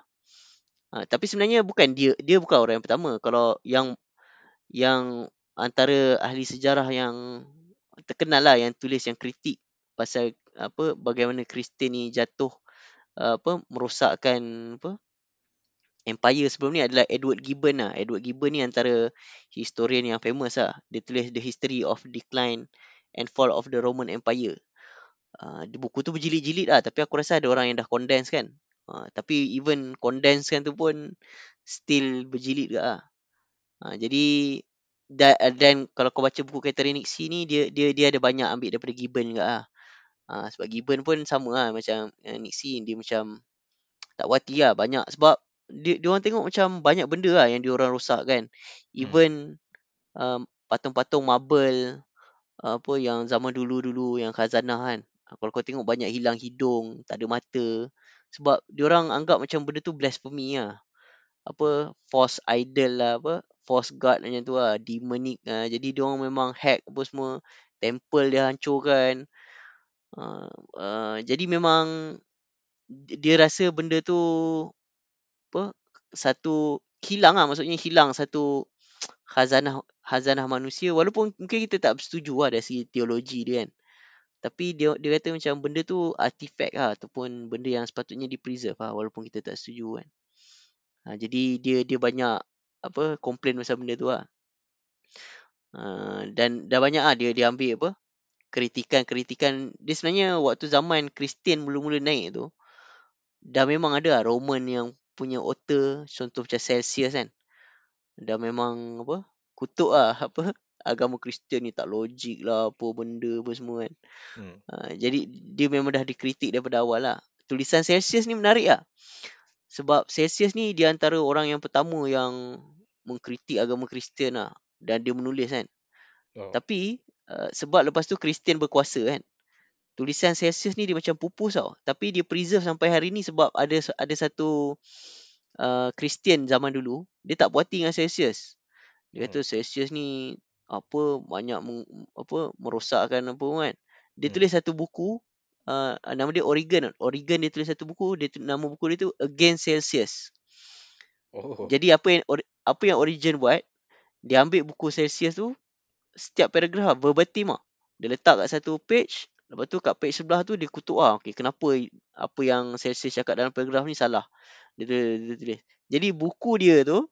Ha, tapi sebenarnya bukan dia dia bukan orang yang pertama. Kalau yang yang antara ahli sejarah yang terkenal lah yang tulis yang kritik pasal apa bagaimana Kristian ni jatuh uh, apa merosakkan apa empire sebelum ni adalah Edward Gibbon lah. Edward Gibbon ni antara historian yang famous lah. Dia tulis The History of Decline and Fall of the Roman Empire. Uh, buku tu berjilid-jilid lah tapi aku rasa ada orang yang dah condense kan. Uh, tapi even condense kan tu pun still berjilid ke lah. Uh, jadi dan, dan kalau kau baca buku Catherine Nixie ni dia dia dia ada banyak ambil daripada Gibbon juga lah. Uh, sebab Gibbon pun sama lah macam uh, Nixie dia macam tak wati lah banyak sebab dia, dia orang tengok macam banyak benda lah yang dia orang rosak kan. Hmm. Even um, patung-patung marble apa yang zaman dulu-dulu yang khazanah kan. Ah, kalau kau tengok banyak hilang hidung, tak ada mata. Sebab dia orang anggap macam benda tu blasphemy lah. Apa false idol lah apa false god macam tu lah demonic lah. jadi dia orang memang hack apa semua temple dia hancurkan uh, uh, jadi memang dia rasa benda tu apa satu hilang lah maksudnya hilang satu [TSK] khazanah khazanah manusia walaupun mungkin kita tak bersetuju lah dari segi teologi dia kan tapi dia dia kata macam benda tu artifact lah ataupun benda yang sepatutnya di preserve lah walaupun kita tak setuju kan. Ha, jadi dia dia banyak apa komplain pasal benda tu lah. Ha, dan dah banyak lah dia dia ambil apa kritikan-kritikan. Dia sebenarnya waktu zaman Kristian mula-mula naik tu dah memang ada lah Roman yang punya author contoh macam Celsius kan. Dah memang apa kutuk lah [LAUGHS] apa agama Kristian ni tak logik lah apa benda apa semua kan. Hmm. uh, jadi dia memang dah dikritik daripada awal lah. Tulisan Celsius ni menarik lah. Sebab Celsius ni dia antara orang yang pertama yang mengkritik agama Kristian lah. Dan dia menulis kan. Oh. tapi uh, sebab lepas tu Kristian berkuasa kan. Tulisan Celsius ni dia macam pupus tau. Tapi dia preserve sampai hari ni sebab ada ada satu Kristian uh, zaman dulu dia tak puas hati dengan Celsius. Dia kata hmm. Celsius ni apa banyak meng, apa merosakkan apa kan dia hmm. tulis satu buku uh, nama dia Oregon Oregon dia tulis satu buku dia nama buku dia tu Against Celsius oh. jadi apa yang apa yang Origin buat dia ambil buku Celsius tu setiap paragraf verbatim ah dia letak kat satu page lepas tu kat page sebelah tu dia kutuk ah okey kenapa apa yang Celsius cakap dalam paragraf ni salah dia, dia, dia tulis. Jadi buku dia tu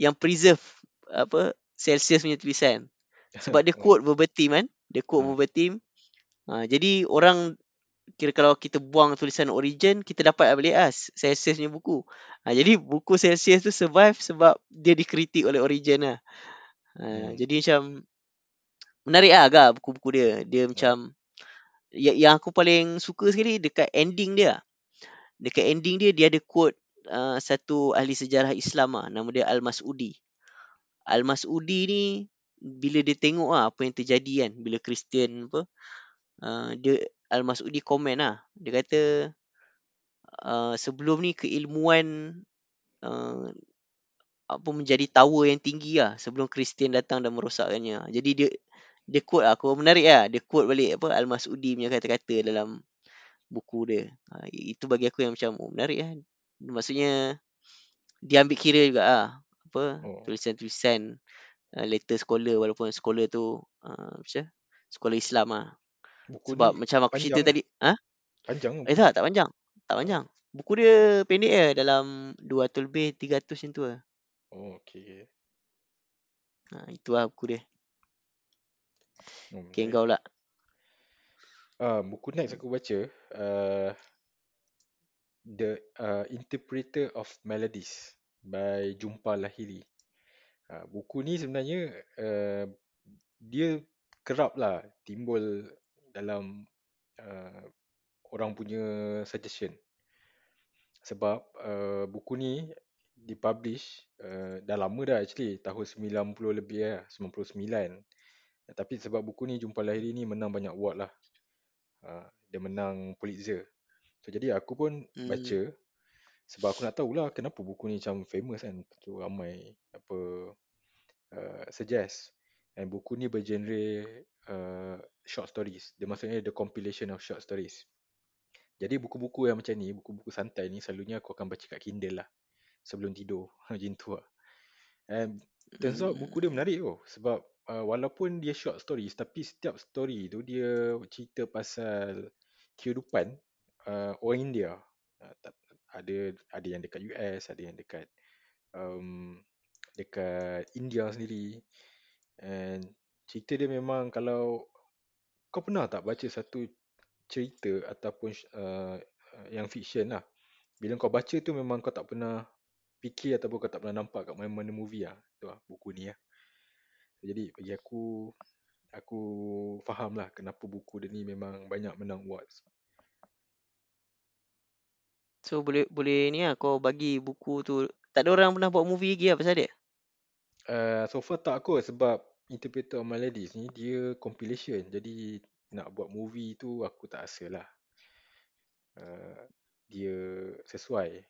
yang preserve apa Celsius punya tulisan. Sebab dia [LAUGHS] quote verbatim kan. Dia quote hmm. verbatim. Ha, jadi orang kira kalau kita buang tulisan origin kita dapat balik ah Celsius punya buku. Ha, jadi buku Celsius tu survive sebab dia dikritik oleh origin lah. Ha, hmm. Jadi macam menarik lah agak buku-buku dia. Dia macam yang, yang aku paling suka sekali dekat ending dia dekat ending dia dia ada quote uh, satu ahli sejarah Islam ah nama dia Al-Mas'udi. Al-Mas'udi ni bila dia tengok ah apa yang terjadi kan bila Kristian apa uh, dia Al-Mas'udi komen lah dia kata uh, sebelum ni keilmuan uh, apa menjadi tower yang tinggi lah sebelum Kristian datang dan merosakkannya. Jadi dia dia quote lah, aku menarik lah. Dia quote balik apa Al-Mas'udi punya kata-kata dalam buku dia. Ha, itu bagi aku yang macam oh, menarik kan. Maksudnya dia ambil kira juga ah apa oh. tulisan-tulisan uh, letter scholar walaupun scholar tu uh, macam sekolah Islam ah. Buku Sebab macam aku cerita tadi, ha? Panjang. Eh tak, tak panjang. Tak panjang. Buku dia pendek ya dalam 200 lebih 300 macam tu lah. Oh, okey. Ha, itu lah buku dia. Oh, okay, kau lah. Uh, buku next aku baca uh, The uh, Interpreter of Melodies by Jumpa Lahiri. Uh, buku ni sebenarnya uh, dia kerap lah timbul dalam uh, orang punya suggestion. Sebab uh, buku ni dipublish uh, dah lama dah actually tahun 90 lebih lah 99 tapi sebab buku ni Jumpa Lahiri ni menang banyak award lah uh, dia menang Pulitzer. So jadi aku pun hmm. baca sebab aku nak tahulah kenapa buku ni macam famous kan. Tu ramai apa uh, suggest. And buku ni bergenre uh, short stories. Dia maksudnya the compilation of short stories. Jadi buku-buku yang macam ni, buku-buku santai ni selalunya aku akan baca kat Kindle lah. Sebelum tidur. [LAUGHS] Macam tu lah. And turns out buku dia menarik tu. Sebab uh, walaupun dia short stories tapi setiap story tu dia cerita pasal kehidupan uh, orang India. Uh, ada ada yang dekat US, ada yang dekat um, dekat India sendiri. And cerita dia memang kalau kau pernah tak baca satu cerita ataupun uh, yang fiction lah. Bila kau baca tu memang kau tak pernah fikir ataupun kau tak pernah nampak kat mana-mana movie lah. Tu lah buku ni lah. Jadi bagi aku, aku faham lah kenapa buku dia ni memang banyak menang awards. So boleh boleh ni lah kau bagi buku tu. Tak ada orang pernah buat movie lagi lah pasal dia? Uh, so far tak aku sebab Interpreter of My Ladies ni dia compilation. Jadi nak buat movie tu aku tak rasa lah. Uh, dia sesuai.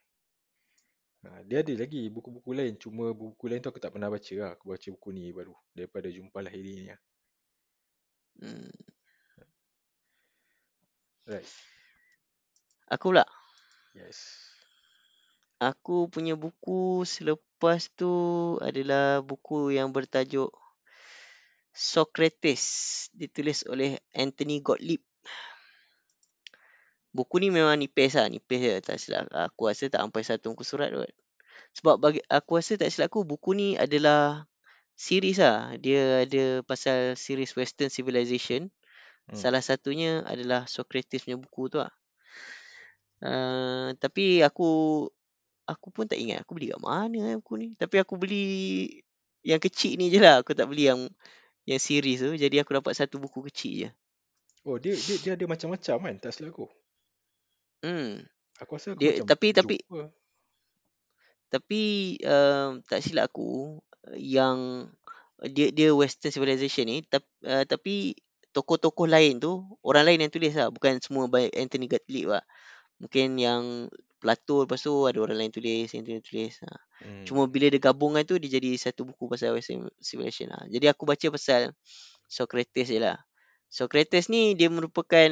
Uh, dia ada lagi buku-buku lain. Cuma buku lain tu aku tak pernah baca lah. Aku baca buku ni baru. Daripada jumpa lah hari ni lah. Hmm. Right. Aku pula? Yes. Aku punya buku selepas tu adalah buku yang bertajuk Socrates ditulis oleh Anthony Gottlieb. Buku ni memang nipis lah, nipis je tak silap. Aku rasa tak sampai satu muka surat kot. Sebab bagi aku rasa tak silap aku buku ni adalah series lah. Dia ada pasal series Western Civilization. Hmm. Salah satunya adalah Socrates punya buku tu lah. Uh, tapi aku aku pun tak ingat aku beli kat mana eh, buku ni. Tapi aku beli yang kecil ni je lah. Aku tak beli yang yang series tu. Jadi aku dapat satu buku kecil je. Oh dia dia dia ada macam-macam kan tak silap aku? Hmm. Aku rasa aku dia, macam tapi tapi tapi uh, tak silap aku yang dia dia western civilization ni tapi, uh, tapi tokoh-tokoh lain tu orang lain yang tulis lah. Bukan semua by Anthony Gottlieb lah mungkin yang Plato lepas tu ada orang lain tulis yang tulis ha. hmm. cuma bila dia gabungan tu dia jadi satu buku pasal Western Civilization lah. jadi aku baca pasal Socrates je lah Socrates ni dia merupakan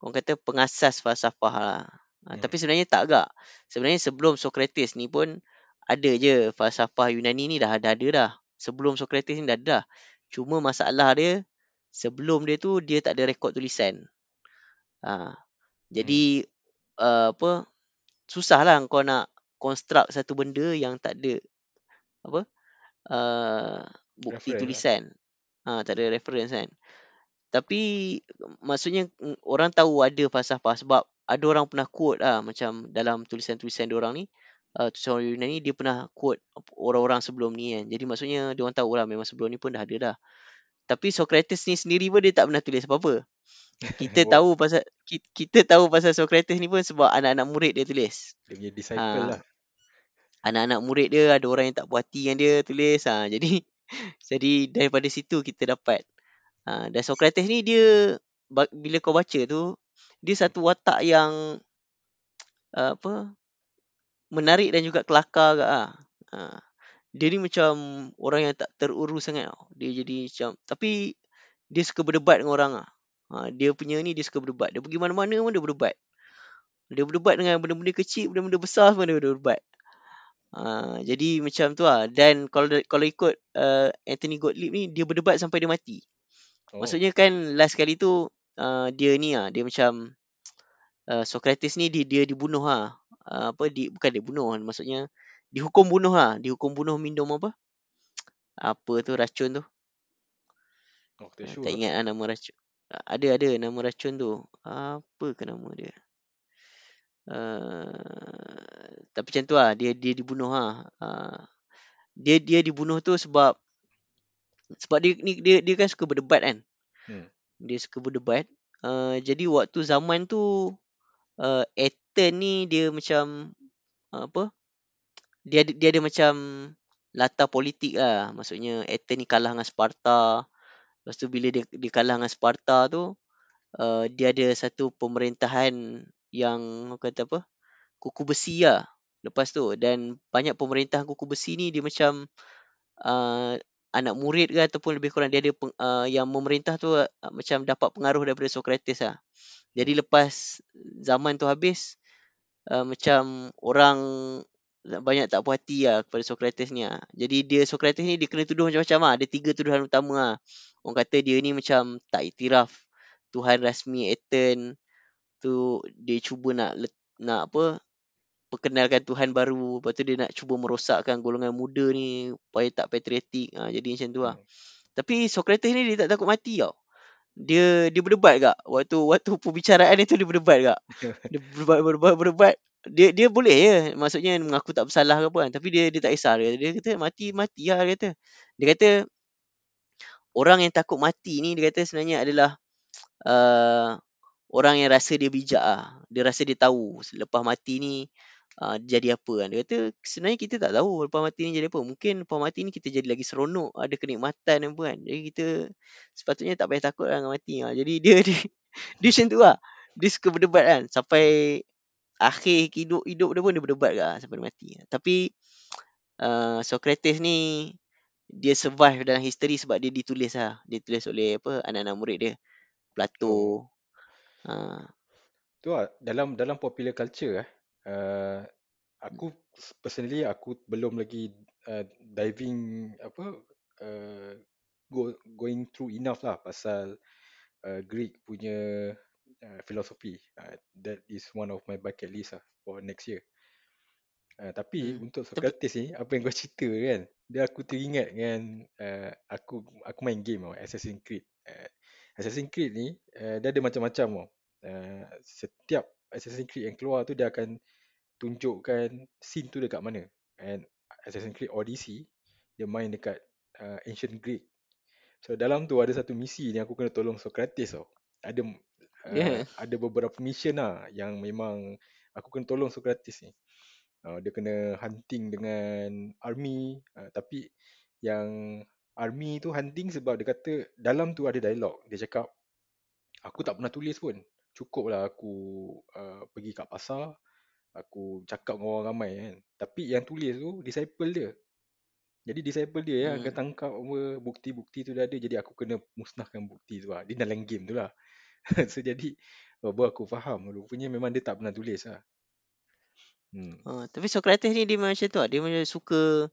orang kata pengasas falsafah lah ha, hmm. tapi sebenarnya tak agak sebenarnya sebelum Socrates ni pun ada je falsafah Yunani ni dah ada, ada dah sebelum Socrates ni dah ada cuma masalah dia sebelum dia tu dia tak ada rekod tulisan ha. Jadi hmm. uh, apa susahlah kau nak construct satu benda yang tak ada apa uh, bukti reference tulisan. Lah. ha tak ada reference kan? Tapi maksudnya mm, orang tahu ada falsafah sebab ada orang pernah quote lah macam dalam tulisan-tulisan dia orang ni uh, tulisan orang Yunani dia pernah quote orang-orang sebelum ni kan? Jadi maksudnya dia orang tahu lah memang sebelum ni pun dah ada dah. Tapi Socrates ni sendiri pun dia tak pernah tulis apa-apa kita [LAUGHS] tahu pasal kita tahu pasal Socrates ni pun sebab anak-anak murid dia tulis. Dia punya disciple ha. lah. Anak-anak murid dia ada orang yang tak puas hati dengan dia tulis. Ha. Jadi [LAUGHS] jadi daripada situ kita dapat. Ha. Dan Socrates ni dia bila kau baca tu dia satu watak yang uh, apa menarik dan juga kelakar agak ah. Ha. Dia ni macam orang yang tak terurus sangat. Dia jadi macam tapi dia suka berdebat dengan orang ah. Ha, dia punya ni dia suka berdebat. Dia pergi mana-mana pun dia berdebat. Dia berdebat dengan benda-benda kecil, benda-benda besar pun dia berdebat. Ha, jadi macam tu lah. Dan kalau kalau ikut uh, Anthony Gottlieb ni, dia berdebat sampai dia mati. Oh. Maksudnya kan last kali tu, uh, dia ni lah, dia macam uh, Socrates ni dia, dia dibunuh lah. Uh, apa, di, bukan dia bunuh, maksudnya dihukum bunuh lah. Dihukum bunuh minum apa? Apa tu racun tu? Oh, tak lah. ingat lah nama racun. Ada ada nama racun tu. Apa ke nama dia? Uh, tapi macam tu lah. Dia, dia dibunuh lah. Uh, dia, dia dibunuh tu sebab sebab dia, ni, dia, dia kan suka berdebat kan. Hmm. Dia suka berdebat. Uh, jadi waktu zaman tu uh, Ethan ni dia macam uh, apa? Dia dia ada macam latar politik lah. Maksudnya Ethan ni kalah dengan Sparta. Lepas tu bila dia, kalah dengan Sparta tu, uh, dia ada satu pemerintahan yang kata apa? Kuku besi lah. Lepas tu dan banyak pemerintahan kuku besi ni dia macam uh, anak murid ke ataupun lebih kurang dia ada peng, uh, yang memerintah tu uh, macam dapat pengaruh daripada Socrates lah. Jadi lepas zaman tu habis uh, macam orang banyak tak puas hati lah kepada Socrates ni lah. Jadi dia Socrates ni dia kena tuduh macam-macam lah. Ada tiga tuduhan utama lah. Orang kata dia ni macam tak iktiraf Tuhan rasmi Athens. tu dia cuba nak nak apa perkenalkan Tuhan baru lepas tu dia nak cuba merosakkan golongan muda ni supaya tak patriotik ha, jadi macam tu lah Hmm. tapi Socrates ni dia tak takut mati tau dia dia berdebat gak waktu waktu perbicaraan itu dia berdebat gak [LAUGHS] dia berdebat berdebat berdebat dia dia boleh je maksudnya mengaku tak bersalah ke apa kan. Tapi dia dia tak kisah. Dia, dia kata mati mati lah dia kata. Dia kata orang yang takut mati ni dia kata sebenarnya adalah uh, orang yang rasa dia bijak ah dia rasa dia tahu selepas mati ni uh, jadi apa kan. Dia kata sebenarnya kita tak tahu lepas mati ni jadi apa. Mungkin lepas mati ni kita jadi lagi seronok. Ada kenikmatan apa kan. Jadi kita sepatutnya tak payah takut lah dengan mati ha. jadi dia dia, dia macam tu lah. Dia suka berdebat kan. Sampai akhir hidup hidup dia pun dia berdebat lah sampai dia mati. Tapi uh, Socrates ni dia survive dalam history sebab dia ditulis lah. Dia tulis oleh apa anak-anak murid dia. Plato. Uh, Tu lah, dalam dalam popular culture eh, uh, aku personally aku belum lagi uh, diving apa uh, go, going through enough lah pasal uh, Greek punya uh, philosophy. Uh, that is one of my bucket list lah for next year. Uh, tapi Hmm. untuk Socrates ni apa yang kau cerita kan dia aku teringat dengan uh, aku aku main game tau Assassin's Creed. Uh, Assassin's Creed ni uh, dia ada macam-macam tau. Uh, setiap Assassin's Creed yang keluar tu dia akan tunjukkan scene tu dekat mana. And Assassin's Creed Odyssey dia main dekat uh, ancient Greek. So dalam tu ada satu misi ni aku kena tolong Socrates tau. Ada uh, Yeah. ada beberapa mission lah yang memang aku kena tolong Socrates ni. Uh, dia kena hunting dengan army uh, tapi yang army tu hunting sebab dia kata dalam tu ada dialog. Dia cakap aku tak pernah tulis pun. Cukup lah aku uh, pergi kat pasar aku cakap dengan orang ramai kan. Tapi yang tulis tu disciple dia. Jadi disciple dia yang akan Hmm. tangkap apa bukti-bukti tu dah ada. Jadi aku kena musnahkan bukti tu lah. Dia dalam game tu lah. [LAUGHS] so jadi oh, baru aku faham. Rupanya memang dia tak pernah tulis lah. Hmm. Uh, tapi Socrates ni dia macam tu lah. Dia macam suka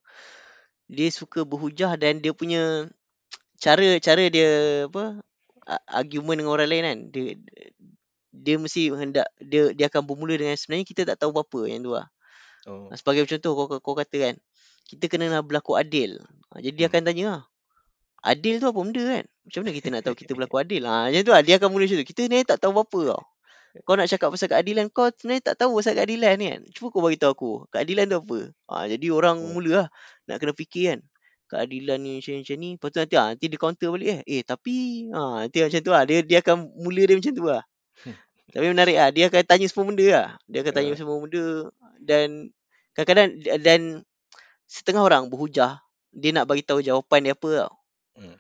dia suka berhujah dan dia punya cara cara dia apa argument dengan orang lain kan. Dia dia mesti hendak dia dia akan bermula dengan sebenarnya kita tak tahu apa-apa yang tu lah. Oh. Ah, Sebagai contoh kau kau kata kan. Kita kena nak berlaku adil. Ha, jadi dia Hmm. akan tanya lah. Adil tu apa benda kan? Macam mana kita nak tahu kita berlaku adil? Ha, macam tu lah. Dia akan mula macam tu. Kita ni tak tahu apa-apa tau. Kau nak cakap pasal keadilan, kau sebenarnya tak tahu pasal keadilan ni kan. Cuba kau bagi tahu aku. Keadilan tu apa? Ha, jadi orang Oh. mula lah. Nak kena fikir kan. Keadilan ni macam-macam ni. Lepas tu nanti, ha, nanti dia counter balik eh. Eh tapi, ha, nanti macam tu lah. Dia, dia akan mula dia macam tu lah. [LAUGHS] Tapi menarik lah. Dia akan tanya semua benda lah. Dia akan tanya Ah. semua benda. Dan kadang-kadang, dan setengah orang berhujah. Dia nak bagi tahu jawapan dia apa tau. Hmm.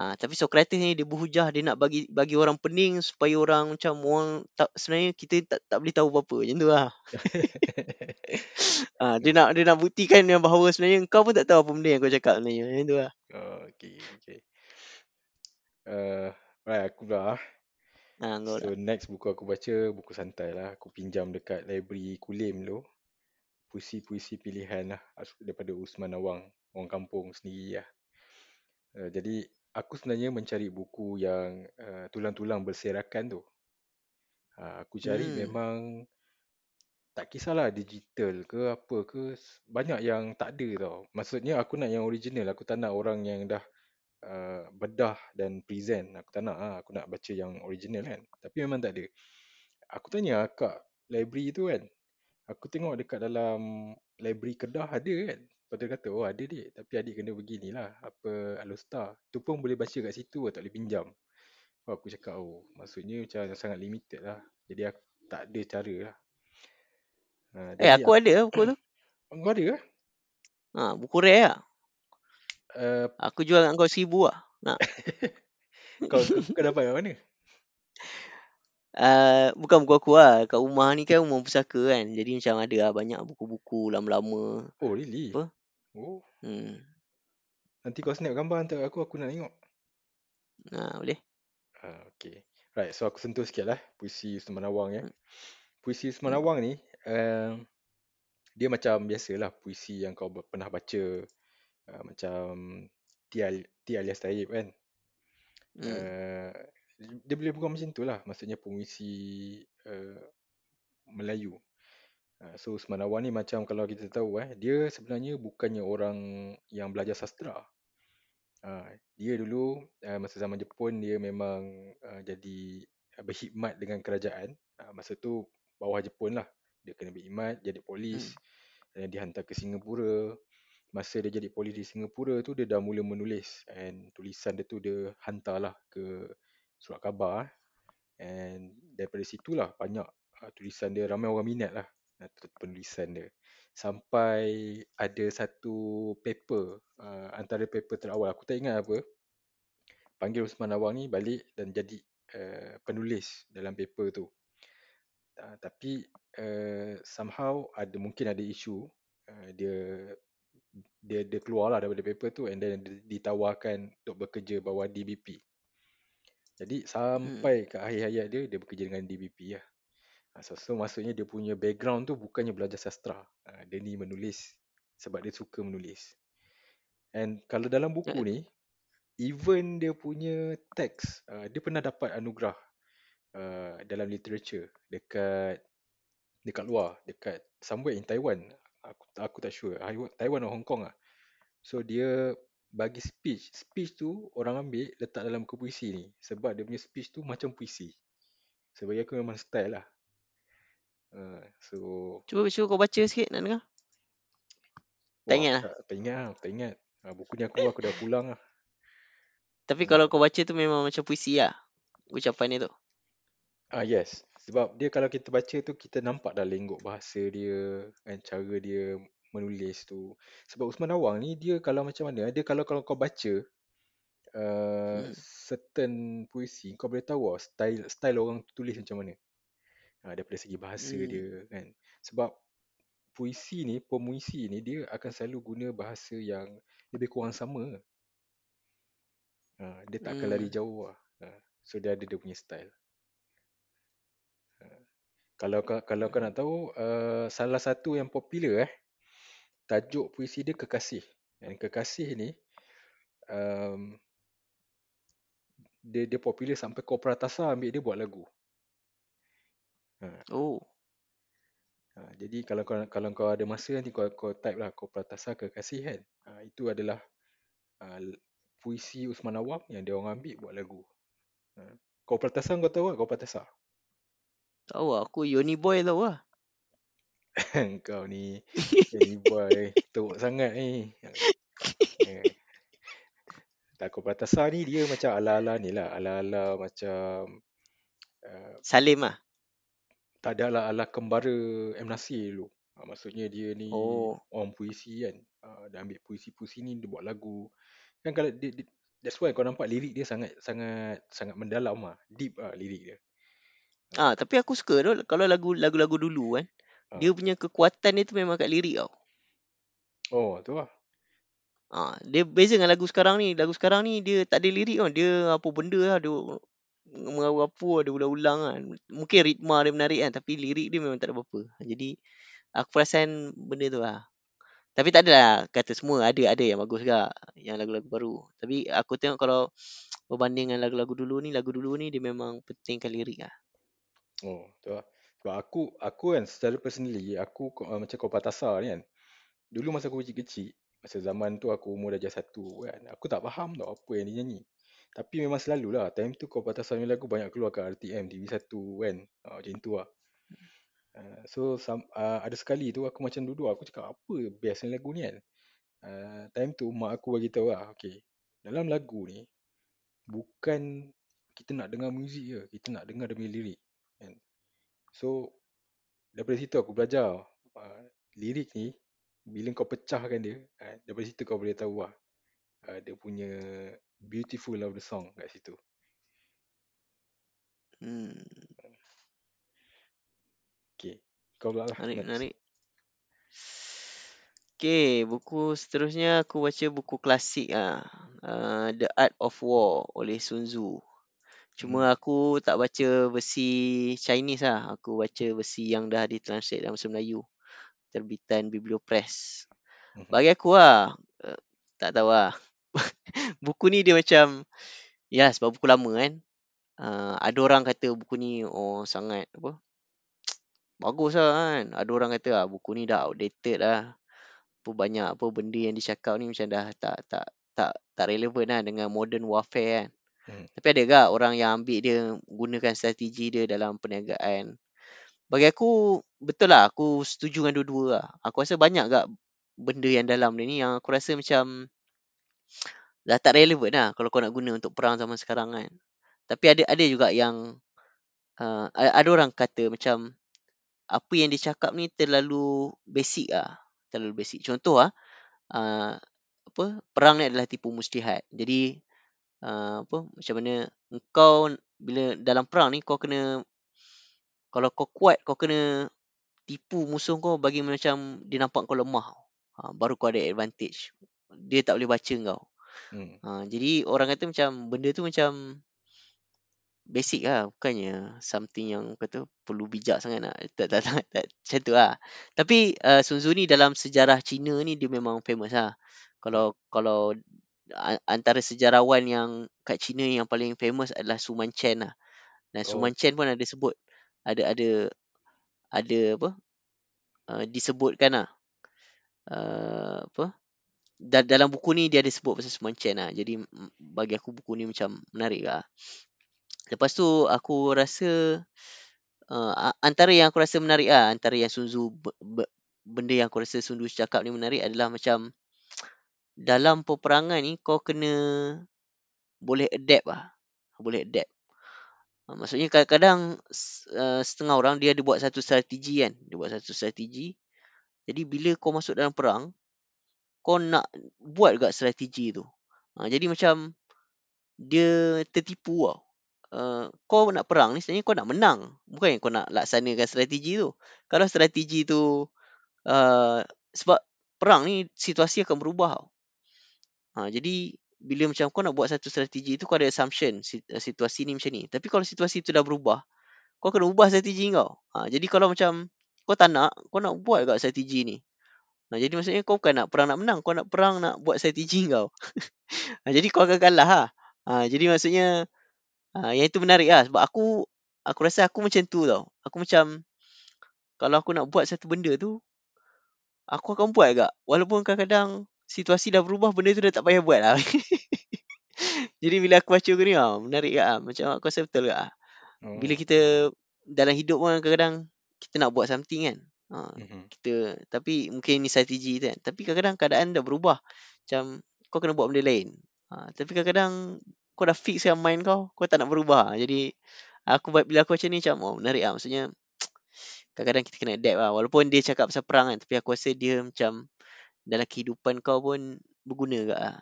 Ha, tapi Socrates ni dia berhujah dia nak bagi bagi orang pening supaya orang macam orang tak sebenarnya kita tak tak boleh tahu apa-apa macam tu lah. [LAUGHS] Ha, dia nak dia nak buktikan yang bahawa sebenarnya kau pun tak tahu apa benda yang kau cakap sebenarnya macam tu lah. oh, okay, okay. Uh, right, aku pula. Ha, So lah. next buku aku baca buku santai lah. Aku pinjam dekat library Kulim dulu. Puisi-puisi pilihan lah daripada Usman Awang. Orang kampung sendiri lah. Uh, jadi aku sebenarnya mencari buku yang uh, tulang-tulang berserakan tu. Uh, aku cari Hmm. memang tak kisahlah digital ke apa ke banyak yang tak ada tau. Maksudnya aku nak yang original. Aku tak nak orang yang dah uh, bedah dan present. Aku tak nak lah. Aku nak baca yang original kan. Tapi memang tak ada. Aku tanya akak library tu kan. Aku tengok dekat dalam library Kedah ada kan. Lepas tu dia kata oh ada dik. Tapi adik kena beginilah. Apa Alostar. Tu pun boleh baca kat situ tak boleh pinjam. Oh, aku cakap oh maksudnya macam sangat limited lah. Jadi aku tak ada cara lah. Ha, Eh jadi aku ada lah buku tu. [CLEARS THROAT] Kau ada ke? Ha, buku rare lah. Uh, Aku jual kat kau seribu lah. Nak. [LAUGHS] kau, kau, kau dapat kat mana? Uh, [LAUGHS] bukan buku aku lah. Kat rumah ni kan rumah pusaka kan. Jadi macam ada lah banyak buku-buku lama-lama. Oh really? Apa? Oh Hmm. nanti kau snap gambar hantar aku aku nak tengok. Ha, boleh. Ah, okay. Right, so aku sentuh sikit lah puisi Usman Awang ya. Hmm. Puisi Usman Hmm. Awang ni, uh, dia macam biasalah puisi yang kau pernah baca uh, macam T alias Taib kan. Hmm. Uh, dia boleh bukan macam tu lah. Maksudnya puisi uh, Melayu. Uh, so Usman Awang ni macam kalau kita tahu eh, dia sebenarnya bukannya orang yang belajar sastra. Uh, dia dulu uh, masa zaman Jepun dia memang uh, jadi uh, berkhidmat dengan kerajaan. Uh, masa tu bawah Jepun lah. Dia kena berkhidmat, jadi polis. Hmm. Dan dihantar ke Singapura. Masa dia jadi polis di Singapura tu dia dah mula menulis. And tulisan dia tu dia hantarlah ke surat khabar. Eh. And daripada situlah banyak uh, tulisan dia ramai orang minat lah uh, penulisan dia. Sampai ada satu paper uh, antara paper terawal aku tak ingat apa. Panggil Usman Awang ni balik dan jadi uh, penulis dalam paper tu. Uh, tapi uh, somehow ada mungkin ada isu uh, dia dia dia keluarlah daripada paper tu and then ditawarkan untuk bekerja bawah DBP. Jadi sampai hmm. ke akhir hayat dia dia bekerja dengan DBP lah. Ha, so, so maksudnya dia punya background tu bukannya belajar sastra. Ha, dia ni menulis sebab dia suka menulis. And kalau dalam buku ni even dia punya teks uh, dia pernah dapat anugerah uh, dalam literature dekat dekat luar, dekat somewhere in Taiwan. Aku aku tak sure. Taiwan atau Hong Kong ah. So dia bagi speech. Speech tu orang ambil letak dalam buku puisi ni. Sebab dia punya speech tu macam puisi. Sebab aku memang style lah. Uh, so Cuba cuba kau baca sikit nak dengar. Tak ingat lah. Tak, tak ingat lah. Tak ingat. Uh, buku ni aku aku dah pulang lah. Tapi uh. kalau kau baca tu memang macam puisi lah. Ucapan ni tu. Ah yes. Sebab dia kalau kita baca tu kita nampak dah lenggok bahasa dia dan cara dia menulis tu. Sebab Usman Awang ni dia kalau macam mana, dia kalau kalau kau baca uh, hmm. certain puisi, kau boleh tahu lah style style orang tulis macam mana. Uh, daripada segi bahasa hmm. dia kan. Sebab puisi ni, pemuisi ni dia akan selalu guna bahasa yang lebih kurang sama. Uh, dia tak akan hmm. lari jauh lah. Uh, so dia ada dia punya style. Kalau kalau kau nak tahu uh, salah satu yang popular eh tajuk puisi dia kekasih. Dan kekasih ni um, dia dia popular sampai Kopratasa ambil dia buat lagu. Ha. Oh. Ha, jadi kalau kau kalau kau ada masa nanti kau kau type lah Kopratasa kekasih kan. Ha, itu adalah uh, puisi Usman Awam yang dia orang ambil buat lagu. Ha. Kopratasa kau tahu tak Kopratasa? Tahu aku Yoni Boy tahu lah. [LAUGHS] Kau ni Jadi boy Teruk sangat ni yeah. Takut Pratasa ni Dia macam ala-ala ni lah Ala-ala macam uh, Salim lah Tak ada ala-ala kembara M. Nasir dulu uh, Maksudnya dia ni oh. Orang puisi kan uh, Dia ambil puisi-puisi ni Dia buat lagu Kan kalau dia, dia, That's why kau nampak lirik dia sangat sangat sangat mendalam lah. Deep lah lirik dia. Ah, tapi aku suka tu kalau lagu lagu-lagu dulu kan. Ha. Dia punya kekuatan dia tu memang kat lirik tau. Oh, tu lah. Ha, dia beza dengan lagu sekarang ni. Lagu sekarang ni dia tak ada lirik tau. Dia apa benda lah. Dia mengapu-apu lah. Dia ulang-ulang kan. Mungkin ritma dia menarik kan. Tapi lirik dia memang tak ada apa-apa. Jadi aku perasan benda tu lah. Tapi tak adalah kata semua. Ada ada yang bagus juga. Yang lagu-lagu baru. Tapi aku tengok kalau berbanding dengan lagu-lagu dulu ni. Lagu dulu ni dia memang pentingkan lirik lah. Oh, tu lah. Sebab aku aku kan secara personally aku uh, macam kau patasa ni kan. Dulu masa aku kecil-kecil, masa zaman tu aku umur dah satu kan. Aku tak faham tau apa yang dia nyanyi. Tapi memang selalulah time tu kau patasa ni lagu banyak keluar kat RTM TV1 kan. Uh, macam tu lah. Uh, so some, uh, ada sekali tu aku macam duduk aku cakap apa best lagu ni kan. Uh, time tu mak aku bagi tahu lah okay. Dalam lagu ni bukan kita nak dengar muzik je, kita nak dengar demi lirik. Kan? So daripada situ aku belajar uh, lirik ni bila kau pecahkan dia uh, daripada situ kau boleh tahu lah uh, dia punya beautiful of the song kat situ. Hmm. Okay. Kau pula lah. Narik, narik. Okay, buku seterusnya aku baca buku klasik ah. Uh, The Art of War oleh Sun Tzu. Cuma hmm. aku tak baca versi Chinese lah. Aku baca versi yang dah ditranslate dalam bahasa Melayu. Terbitan Bibliopress. Hmm. Bagi aku lah. Uh, tak tahu lah. [LAUGHS] buku ni dia macam. Ya sebab buku lama kan. Uh, ada orang kata buku ni oh sangat apa. [TSK] bagus lah kan. Ada orang kata ah buku ni dah outdated lah. Apa banyak apa benda yang dicakap ni macam dah tak tak tak tak relevan lah dengan modern warfare kan. Hmm. Tapi ada gak orang yang ambil dia gunakan strategi dia dalam perniagaan. Bagi aku betul lah aku setuju dengan dua-dua lah. Aku rasa banyak gak benda yang dalam dia ni yang aku rasa macam dah tak relevan lah kalau kau nak guna untuk perang zaman sekarang kan. Tapi ada ada juga yang uh, ada orang kata macam apa yang dia cakap ni terlalu basic ah, terlalu basic. Contoh ah uh, apa perang ni adalah tipu muslihat. Jadi uh, apa macam mana engkau bila dalam perang ni kau kena kalau kau kuat kau kena tipu musuh kau bagi macam dia nampak kau lemah. Ha, baru kau ada advantage. Dia tak boleh baca kau. Hmm. Ha, jadi orang kata macam benda tu macam basic lah. Bukannya something yang kata perlu bijak sangat nak. Tak, tak, tak, tak, macam tu lah. Tapi uh, Sun Tzu ni dalam sejarah Cina ni dia memang famous lah. Kalau kalau antara sejarawan yang kat Cina yang paling famous adalah Su Manchen lah. Dan Su Oh. Manchen pun ada sebut ada ada ada apa uh, disebutkan lah uh, apa da- dalam buku ni dia ada sebut pasal Su Manchen lah. Jadi bagi aku buku ni macam menarik lah. Lepas tu aku rasa uh, antara yang aku rasa menarik lah antara yang Sun Tzu be- be- benda yang aku rasa Sun Tzu cakap ni menarik adalah macam dalam peperangan ni kau kena boleh adapt lah. Boleh adapt. Ha, maksudnya kadang-kadang uh, setengah orang dia ada buat satu strategi kan. Dia buat satu strategi. Jadi bila kau masuk dalam perang, kau nak buat juga strategi tu. Ha, jadi macam dia tertipu tau. Uh, kau nak perang ni sebenarnya kau nak menang. Bukan yang kau nak laksanakan strategi tu. Kalau strategi tu uh, sebab perang ni situasi akan berubah tau. Ha, jadi bila macam kau nak buat satu strategi tu kau ada assumption uh, situasi ni macam ni. Tapi kalau situasi tu dah berubah, kau kena ubah strategi kau. Ha, jadi kalau macam kau tak nak, kau nak buat kat strategi ni. Ha, jadi maksudnya kau bukan nak perang nak menang, kau nak perang nak buat strategi [LAUGHS] kau. ha, jadi kau akan kalah ha. ha jadi maksudnya ha, yang itu menarik lah. Sebab aku aku rasa aku macam tu tau. Aku macam kalau aku nak buat satu benda tu, aku akan buat agak. Walaupun kadang-kadang situasi dah berubah, benda tu dah tak payah buat lah. [LAUGHS] Jadi bila aku baca buku ni, ah, menarik ke ah. Macam aku rasa betul ke ah. Oh. Bila kita dalam hidup pun kadang-kadang kita nak buat something kan. Ha, Mhm. kita tapi mungkin ni strategi kan. Tapi kadang-kadang keadaan dah berubah. Macam kau kena buat benda lain. Ha, tapi kadang-kadang kau dah fix yang mind kau, kau tak nak berubah. Jadi aku buat- bila aku baca ni macam oh menarik ah. Maksudnya [TSK] kadang-kadang kita kena adapt lah. Walaupun dia cakap pasal perang kan, tapi aku rasa dia macam dalam kehidupan kau pun berguna ke ah.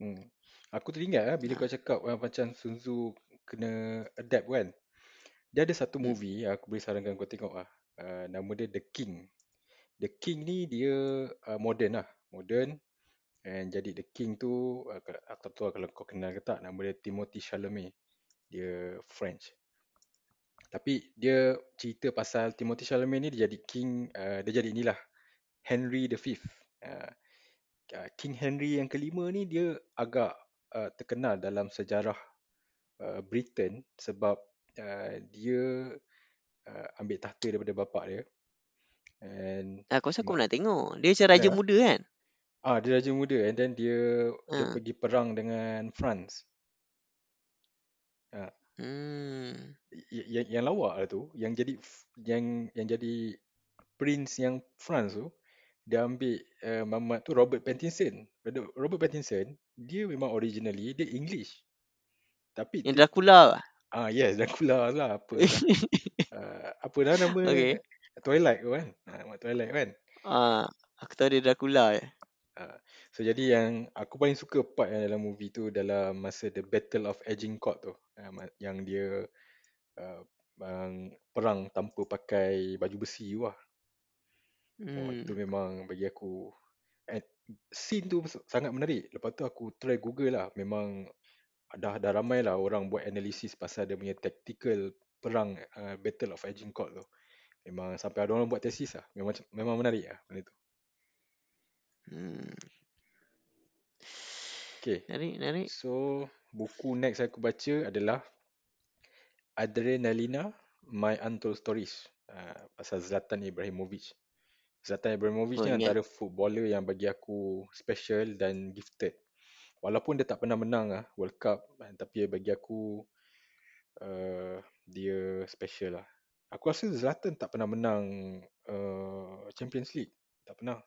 Hmm. Aku teringat lah bila Ha. kau cakap uh, macam Sun Tzu kena adapt kan. Dia ada satu Hmm. movie yang aku boleh sarankan kau tengok lah. Uh, nama dia The King. The King ni dia uh, modern lah. Modern. And jadi The King tu, uh, aku tak tahu kalau kau kenal ke tak, nama dia Timothy Chalamet. Dia French. Tapi dia cerita pasal Timothy Chalamet ni dia jadi king, uh, dia jadi inilah Henry the Fifth. Uh, uh, King Henry yang kelima ni dia agak uh, terkenal dalam sejarah uh, Britain sebab uh, dia uh, ambil tahta daripada bapa dia. And Aku rasa aku pernah tengok. Dia macam raja Ya. muda kan? ah dia raja muda and then dia dia Ha. pergi perang dengan France. Ah, Hmm. yang yang lawak lah tu, yang jadi yang yang jadi prince yang France tu dia ambil uh, mamat tu Robert Pattinson. Robert Pattinson dia memang originally dia English. Tapi Yang Dracula lah. ah yes Dracula lah apa lah. [LAUGHS] uh, apa dah nama okay. Twilight tu kan. Nama Twilight kan. Ah, aku tahu dia Dracula je. Uh, so jadi yang aku paling suka part yang dalam movie tu dalam masa the Battle of Agincourt tu uh, yang dia uh, perang tanpa pakai baju besi tu lah. Oh, Hmm. itu memang bagi aku and scene tu sangat menarik. Lepas tu aku try Google lah. Memang dah dah ramai lah orang buat analisis pasal dia punya tactical perang uh, Battle of Agincourt tu. Memang sampai ada orang buat tesis lah. Memang memang menarik lah benda tu. Hmm. Okay. Narik, narik. So, buku next aku baca adalah Adrenalina, My Untold Stories. uh, pasal Zlatan Ibrahimovic. Zlatan Ibrahimovic Oh, ni ingat. antara footballer yang bagi aku special dan gifted. Walaupun dia tak pernah menang lah World Cup eh, tapi bagi aku uh, dia special lah. Aku rasa Zlatan tak pernah menang uh, Champions League. Tak pernah.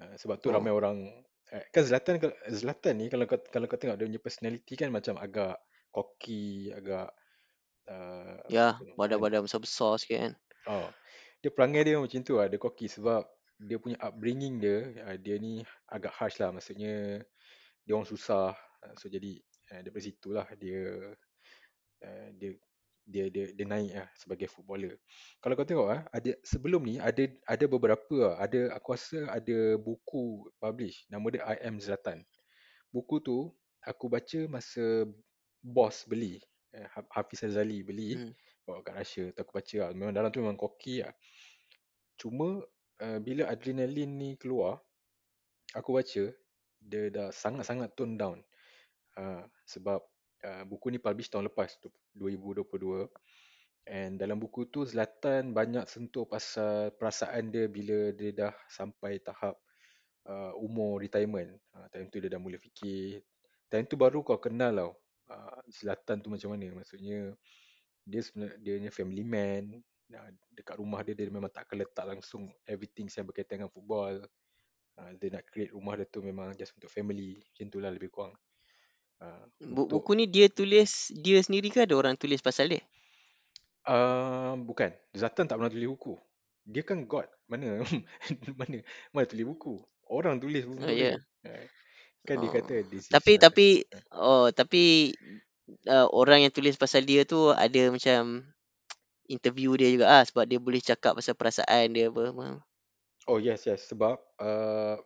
Uh, sebab tu Oh. ramai orang eh, kan Zlatan Zlatan ni kalau kau kalau kau tengok dia punya personality kan macam agak cocky, agak uh, Ya, badan-badan besar-besar sikit kan. Oh. Dia perangai dia macam tu lah, dia cocky sebab dia punya upbringing dia, uh, dia ni agak harsh lah maksudnya dia orang susah. Uh, so jadi uh, daripada situlah dia uh, dia dia dia dia naik lah sebagai footballer. Kalau kau tengok ah ada sebelum ni ada ada beberapa lah. Ada aku rasa ada buku publish nama dia I Am Zlatan. Buku tu aku baca masa bos beli eh, Ha- Hafiz Azali beli Hmm. bawa kat Russia tu aku baca lah. Memang dalam tu memang koki lah. Cuma uh, bila adrenalin ni keluar aku baca dia dah sangat-sangat tone down. Uh, sebab uh, buku ni publish tahun lepas tu 2022 and dalam buku tu Zlatan banyak sentuh pasal perasaan dia bila dia dah sampai tahap uh, umur retirement. Uh, time tu dia dah mula fikir. Time tu baru kau kenal tau uh, Zlatan tu macam mana. Maksudnya dia sebenarnya dia ni family man. Uh, dekat rumah dia dia memang tak letak langsung everything yang berkaitan dengan football. Uh, dia nak create rumah dia tu memang just untuk family. Macam tu lah lebih kurang. Uh, Bu- untuk buku ni dia tulis dia sendiri ke ada orang tulis pasal dia? uh, bukan Zlatan tak pernah tulis buku. Dia kan god. Mana [LAUGHS] mana mana tulis buku. Orang tulis buku Oh, tu. ya. Kan dia Oh. kata this is Tapi uh, tapi oh tapi uh, orang yang tulis pasal dia tu ada macam interview dia juga ah sebab dia boleh cakap pasal perasaan dia apa. apa. Oh yes yes sebab uh,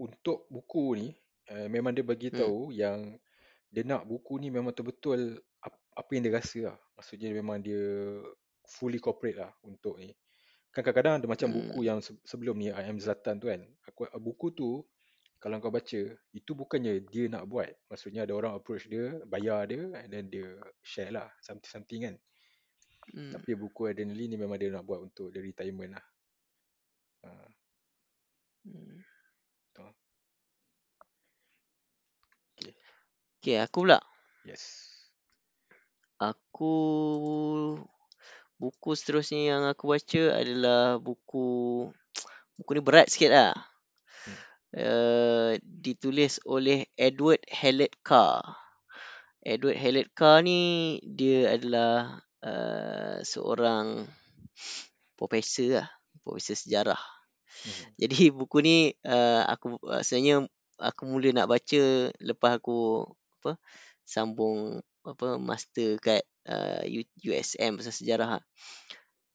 untuk buku ni uh, memang dia bagi Hmm. tahu yang dia nak buku ni memang betul-betul ap- apa yang dia rasa lah. Maksudnya memang dia fully cooperate lah untuk ni. Kan kadang-kadang ada macam buku Hmm. yang se- sebelum ni I Am Zlatan tu kan. Aku buku tu kalau kau baca itu bukannya dia nak buat. Maksudnya ada orang approach dia, bayar dia and then dia share lah something-something kan. Hmm. Tapi buku Adrenaline ni memang dia nak buat untuk dia retirement lah. Uh, Hmm. betul. Okay. Okay, aku pula. Yes. Aku buku seterusnya yang aku baca adalah buku buku ni berat sikit lah. Hmm. Uh, ditulis oleh Edward Hallett Carr. Edward Hallett Carr ni dia adalah uh, seorang profesor lah, profesor sejarah. Hmm. Jadi buku ni uh, aku uh, sebenarnya aku mula nak baca lepas aku apa sambung apa master kat uh, USM pasal sejarah. lah.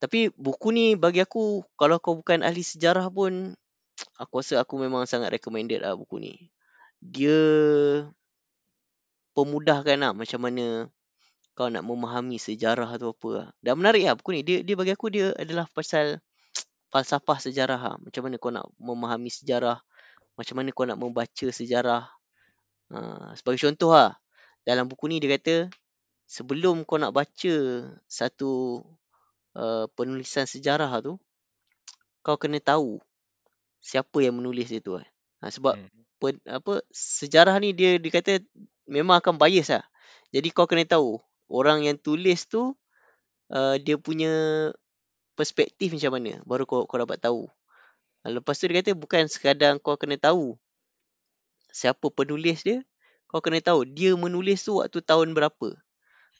Tapi buku ni bagi aku kalau kau bukan ahli sejarah pun [TSK] aku rasa aku memang sangat recommended lah buku ni. Dia pemudahkan lah macam mana kau nak memahami sejarah tu apa lah. Dan menarik lah buku ni. Dia, dia bagi aku dia adalah pasal [TSK] falsafah sejarah lah. Macam mana kau nak memahami sejarah. Macam mana kau nak membaca sejarah. Ha, sebagai contoh lah. Dalam buku ni dia kata sebelum kau nak baca satu uh, penulisan sejarah tu kau kena tahu siapa yang menulis dia tu kan. Ha, sebab Hmm. pen, apa sejarah ni dia dia kata memang akan bias lah. Jadi kau kena tahu orang yang tulis tu uh, dia punya perspektif macam mana baru kau kau dapat tahu. Lepas tu dia kata bukan sekadar kau kena tahu siapa penulis dia, kau kena tahu dia menulis tu waktu tahun berapa.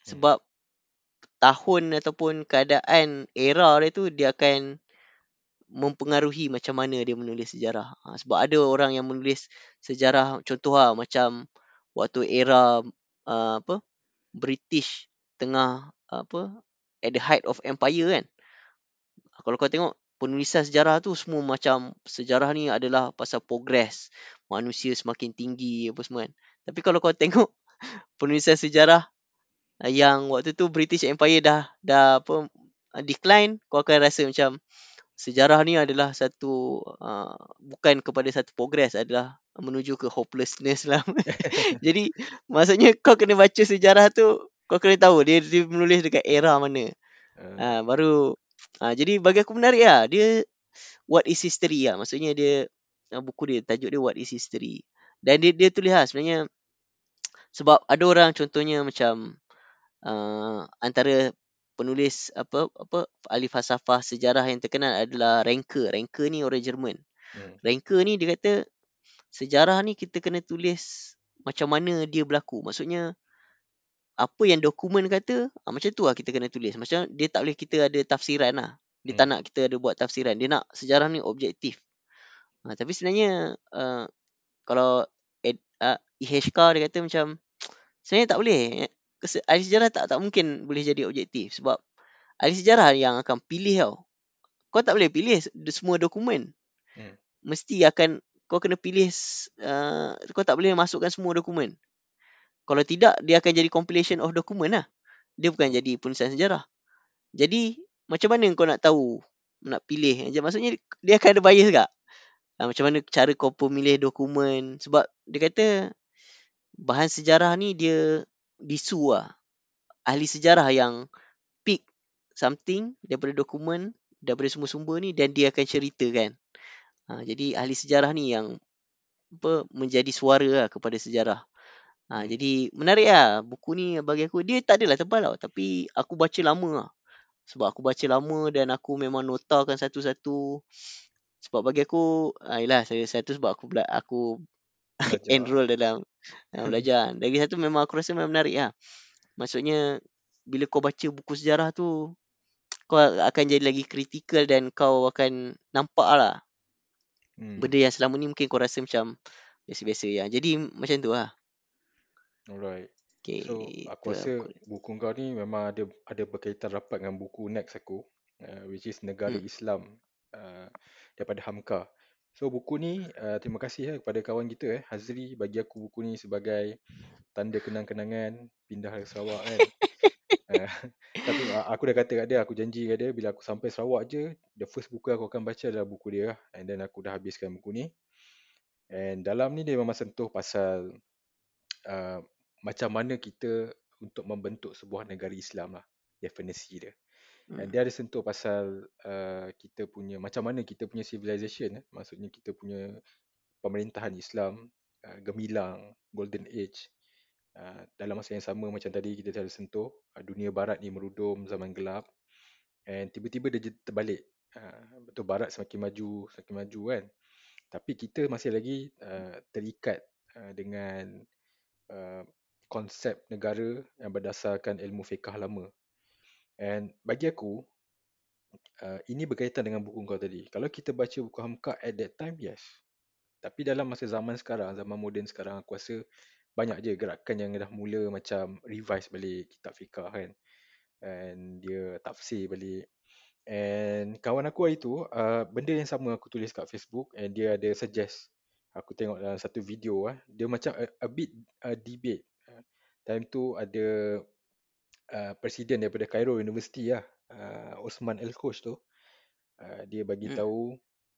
Sebab tahun ataupun keadaan era dia tu dia akan mempengaruhi macam mana dia menulis sejarah. Ha, sebab ada orang yang menulis sejarah contoh lah macam waktu era uh, apa British tengah apa at the height of empire kan. Kalau kau tengok penulisan sejarah tu semua macam sejarah ni adalah pasal progress manusia semakin tinggi apa semua kan. Tapi kalau kau tengok [LAUGHS] penulisan sejarah uh, yang waktu tu British Empire dah dah apa uh, decline kau akan rasa macam sejarah ni adalah satu uh, bukan kepada satu progress adalah menuju ke hopelessness lah. [LAUGHS] Jadi maksudnya kau kena baca sejarah tu kau kena tahu dia, dia menulis dekat era mana. Uh, Ah, baru ah, jadi bagi aku menarik lah. Dia what is history lah. Maksudnya dia ah, buku dia tajuk dia what is history. Dan dia dia tulis lah sebenarnya [TSK] sebab ada orang contohnya macam uh, antara penulis apa apa ahli falsafah sejarah yang terkenal adalah Ranker. Ranker ni orang Jerman. hmm, Ranker ni dia kata sejarah ni kita kena tulis macam mana dia berlaku. Maksudnya apa yang dokumen kata ah, macam tu lah kita kena tulis. Macam dia tak boleh kita ada tafsiran lah. Dia tak Hmm. nak kita ada buat tafsiran. Dia nak sejarah ni objektif. Ha, tapi sebenarnya uh, kalau Ed, uh, IHK dia kata macam [TSK] sebenarnya tak boleh. Eh, Ahli sejarah tak tak mungkin boleh jadi objektif sebab ahli sejarah yang akan pilih tau. Kau tak boleh pilih semua dokumen. Hmm. Mesti akan kau kena pilih uh, kau tak boleh masukkan semua dokumen. Kalau tidak dia akan jadi compilation of dokumen lah. Dia bukan jadi penulisan sejarah. Jadi macam mana kau nak tahu nak pilih? Maksudnya dia akan ada bias tak? Ha, macam mana cara kau pemilih dokumen sebab dia kata bahan sejarah ni dia bisu lah. Ahli sejarah yang pick something daripada dokumen, daripada sumber-sumber ni dan dia akan ceritakan. Ha, jadi ahli sejarah ni yang apa menjadi suara lah kepada sejarah. Ha, jadi menarik lah buku ni bagi aku. Dia tak adalah tebal tau tapi aku baca lama lah. Sebab aku baca lama dan aku memang notakan satu-satu. Sebab bagi aku, ah, yelah saya satu sebab aku bela- aku [LAUGHS] Belajar. enroll dalam uh, belajar. Dari satu memang aku rasa memang menarik lah. Maksudnya bila kau baca buku sejarah tu kau akan jadi lagi kritikal dan kau akan nampak lah Hmm. benda yang selama ni mungkin kau rasa macam biasa-biasa ya. Jadi macam tu lah. Alright. Okay, So aku rasa aku. buku kau ni memang ada ada berkaitan rapat dengan buku next aku uh, which is Negara Hmm. Islam uh, daripada Hamka. So buku ni uh, terima kasih eh, kepada kawan kita eh Hazri bagi aku buku ni sebagai tanda kenang-kenangan pindah ke Sarawak kan. [LAUGHS] Uh, [LAUGHS] tapi uh, aku dah kata kat dia aku janji kat dia bila aku sampai Sarawak je the first buku aku akan baca adalah buku dia lah. and then aku dah habiskan buku ni. And dalam ni dia memang sentuh pasal uh, macam mana kita untuk membentuk sebuah negara Islam lah definisi dia. Dan Hmm. dia ada sentuh pasal uh, kita punya macam mana kita punya civilization eh. maksudnya kita punya pemerintahan Islam uh, gemilang golden age. Uh, dalam masa yang sama macam tadi kita ada sentuh uh, dunia barat ni merudum zaman gelap. And tiba-tiba dia terbalik. Uh, betul barat semakin maju semakin maju kan. Tapi kita masih lagi uh, terikat uh, dengan uh, konsep negara yang berdasarkan ilmu fiqah lama and bagi aku uh, ini berkaitan dengan buku kau tadi. Kalau kita baca buku Hamka at that time, yes. Tapi dalam masa zaman sekarang, zaman moden sekarang, aku rasa banyak je gerakan yang dah mula macam revise balik kitab fiqah kan. And dia tafsir balik. And kawan aku hari tu, uh, benda yang sama aku tulis kat Facebook and dia ada suggest. Aku tengok dalam satu video ah, dia macam a, a bit uh, debate. Time tu ada uh, presiden daripada Cairo University lah, uh, Osman El-Khosh tu. Uh, dia bagi Hmm. tahu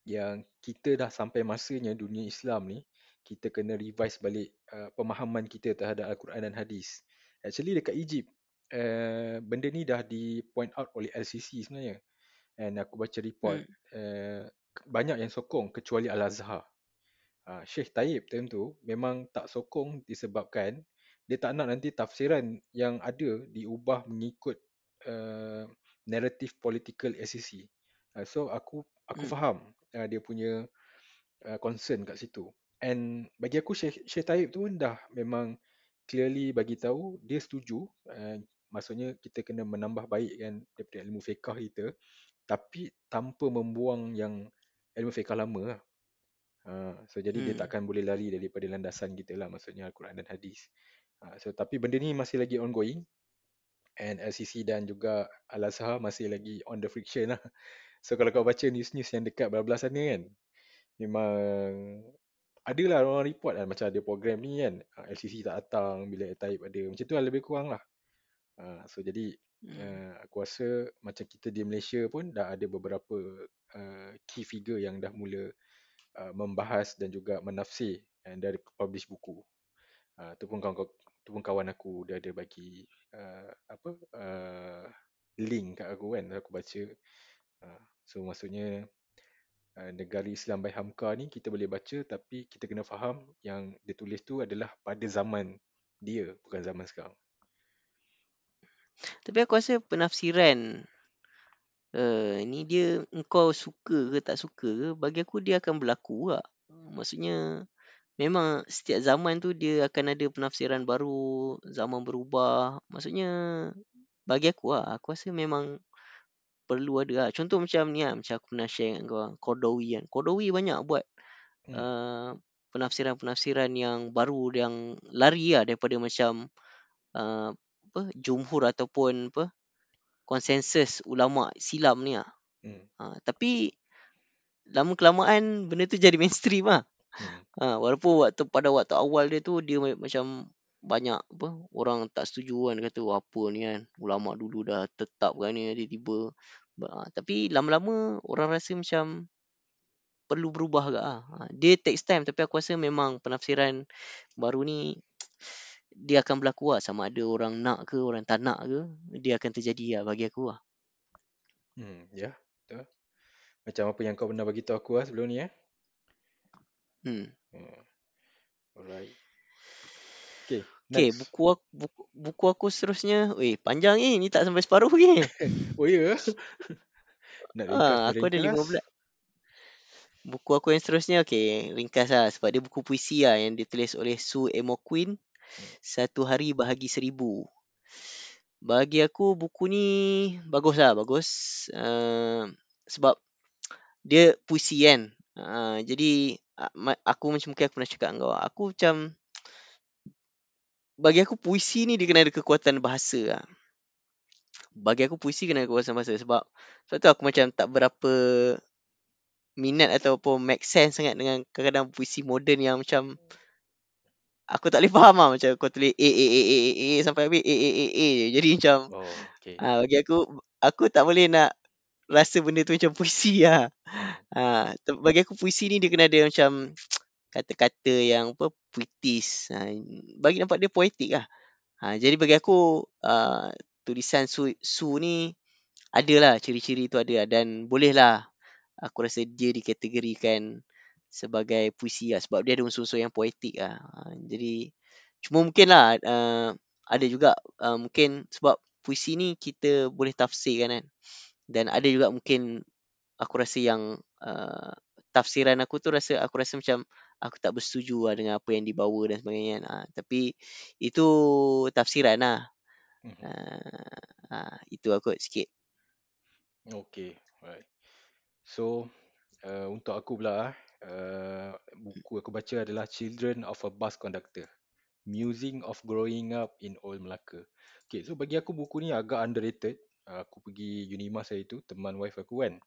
yang kita dah sampai masanya dunia Islam ni kita kena revise balik uh, pemahaman kita terhadap Al-Quran dan hadis. Actually dekat Egypt uh, benda ni dah di point out oleh LCC sebenarnya. And aku baca report Hmm. uh, banyak yang sokong kecuali Al-Azhar. Uh, Sheikh Tayyib time tu memang tak sokong disebabkan dia tak nak nanti tafsiran yang ada diubah mengikut uh, naratif political SCC. Uh, so aku aku Hmm. faham uh, dia punya uh, concern kat situ. And bagi aku Syekh, Syekh Tayyib tu pun dah memang clearly bagi tahu dia setuju uh, maksudnya kita kena menambah baik kan daripada ilmu fiqah kita tapi tanpa membuang yang ilmu fiqah lama lah. Uh, so jadi dia Hmm. takkan boleh lari daripada landasan kita lah maksudnya Al-Quran dan hadis. Uh, so tapi benda ni masih lagi ongoing and LCC dan juga Al-Azhar masih lagi on the friction lah. So kalau kau baca news-news yang dekat belah-belah sana kan memang adalah orang report kan macam ada program ni kan uh, LCC tak datang bila Taib ada macam tu lah lebih kurang lah. Uh, so jadi uh, aku rasa macam kita di Malaysia pun dah ada beberapa uh, key figure yang dah mula uh, membahas dan juga menafsir and dari publish buku. Uh, tu pun kawan tu pun kawan aku dia ada bagi uh, apa uh, link kat aku kan aku baca uh, so maksudnya uh, negara Islam by Hamka ni kita boleh baca tapi kita kena faham yang dia tulis tu adalah pada zaman dia bukan zaman sekarang Tapi aku rasa penafsiran uh, ni dia engkau suka ke tak suka ke bagi aku dia akan berlaku juga. Maksudnya memang setiap zaman tu dia akan ada penafsiran baru, zaman berubah. Maksudnya bagi aku lah, aku rasa memang perlu ada lah. Contoh macam ni lah, macam aku pernah share dengan kau, Kordowi kan. Kordowi banyak buat hmm. uh, penafsiran-penafsiran yang baru yang lari lah daripada macam uh, apa jumhur ataupun apa konsensus ulama silam ni lah. Hmm. Uh, tapi lama kelamaan benda tu jadi [LAUGHS] mainstream lah. Hmm. Ha, walaupun waktu pada waktu awal dia tu dia macam banyak apa orang tak setuju kan dia kata oh, apa ni kan ulama dulu dah tetap kan ni dia tiba ha, tapi lama-lama orang rasa macam perlu berubah agak ah. Ha, dia takes time tapi aku rasa memang penafsiran baru ni dia akan berlaku lah sama ada orang nak ke orang tak nak ke dia akan terjadi lah bagi aku lah. Hmm, ya. Yeah, betul. Macam apa yang kau pernah bagi tahu aku lah sebelum ni eh. Hmm. hmm. Alright. Okay, Okay, next. buku aku, buku, buku aku seterusnya. Weh, panjang ni. Ni tak sampai separuh ni. [LAUGHS] oh ya? [LAUGHS] Nak ringkas ha, aku ada lima belas. Buku aku yang seterusnya, okay, ringkas lah. Sebab dia buku puisi lah yang ditulis oleh Sue Emo Queen. Satu hari bahagi seribu. Bagi aku, buku ni bagus lah, bagus. Uh, sebab dia puisi kan. Jadi, aku macam mungkin aku pernah cakap dengan kau. Aku macam bagi aku puisi ni dia kena ada kekuatan bahasa lah. Bagi aku puisi kena ada kekuatan bahasa sebab sebab tu aku macam tak berapa minat ataupun make sense sangat dengan kadang-kadang puisi moden yang macam aku tak boleh faham lah macam kau tulis A A A A A, A sampai habis A A A A jadi macam oh, okay. ha, bagi aku aku tak boleh nak rasa benda tu macam puisi [LAUGHS] lah. Ha, bagi aku puisi ni dia kena ada macam [TSK] kata-kata yang apa puitis. Ha, bagi nampak dia poetik lah. Ha, jadi bagi aku uh, tulisan su, su ni adalah ciri-ciri tu ada dan bolehlah aku rasa dia dikategorikan sebagai puisi lah sebab dia ada unsur-unsur yang poetik lah. Ha, jadi cuma mungkin lah uh, ada juga uh, mungkin sebab puisi ni kita boleh tafsirkan kan dan ada juga mungkin aku rasa yang uh, tafsiran aku tu rasa aku rasa macam aku tak bersetuju lah dengan apa yang dibawa dan sebagainya. Ha, tapi itu tafsiran lah. Ha, ha, itu aku sikit. Okay. Right. So, uh, untuk aku pula, uh, buku aku baca adalah Children of a Bus Conductor. Musing of Growing Up in Old Melaka. Okay, so bagi aku buku ni agak underrated. Aku pergi Unimas hari tu, teman wife aku kan.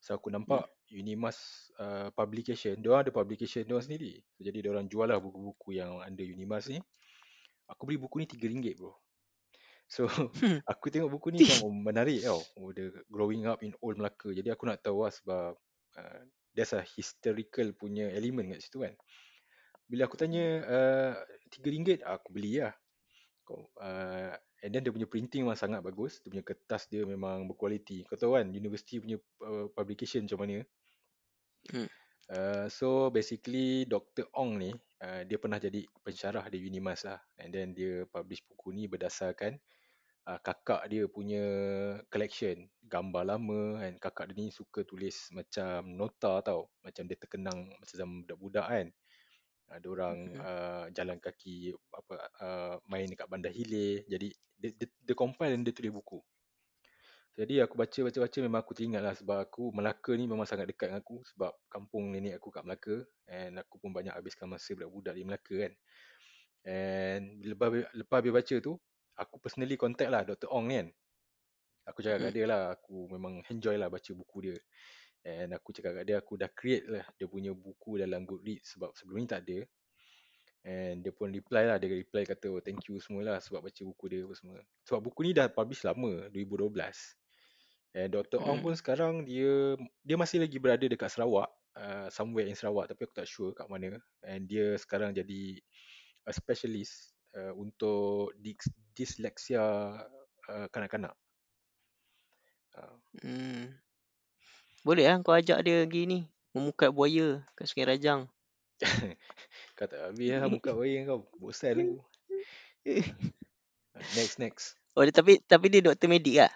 So aku nampak hmm. Unimas uh, publication, dia ada publication dia sendiri. So, jadi dia orang jual lah buku-buku yang under Unimas ni. Aku beli buku ni RM3 bro. So hmm. [LAUGHS] aku tengok buku ni oh, menarik tau. Oh, the growing up in old Melaka. Jadi aku nak tahu lah sebab uh, there's a historical punya element kat situ kan. Bila aku tanya uh, RM3, aku beli lah. Uh, And then dia punya printing memang sangat bagus. Dia punya kertas dia memang berkualiti. Kau tahu kan university punya uh, publication macam mana? Hmm. Uh, so basically Dr. Ong ni uh, dia pernah jadi pensyarah di Unimas lah. And then dia publish buku ni berdasarkan uh, kakak dia punya collection gambar lama and kakak dia ni suka tulis macam nota tau. Macam dia terkenang macam zaman budak-budak kan ada orang uh, jalan kaki apa uh, main dekat bandar hilir. Jadi dia, dia, dia compile dan dia tulis buku. Jadi aku baca baca baca memang aku teringat lah sebab aku Melaka ni memang sangat dekat dengan aku sebab kampung nenek aku kat Melaka and aku pun banyak habiskan masa budak-budak di Melaka kan. And lepas lepas habis baca tu aku personally contact lah Dr. Ong ni kan. Aku cakap kat dia lah aku memang enjoy lah baca buku dia And aku cakap kat dia aku dah create lah dia punya buku dalam Goodreads sebab sebelum ni tak ada. And dia pun reply lah, dia reply kata oh, thank you semua lah sebab baca buku dia apa semua. Sebab buku ni dah publish lama, 2012. And Dr. Ong pun sekarang dia dia masih lagi berada dekat Sarawak, uh, somewhere in Sarawak tapi aku tak sure kat mana. And dia sekarang jadi a specialist uh, untuk dyslexia uh, kanak-kanak. Ah. Hmm. Boleh lah kau ajak dia pergi ni. Memukat buaya kat Sungai Rajang. [LAUGHS] Kau tak habis lah muka buaya kau. Bosan aku. Ah, [LAUGHS] Next, next. oh, dia, tapi tapi dia doktor medik lah.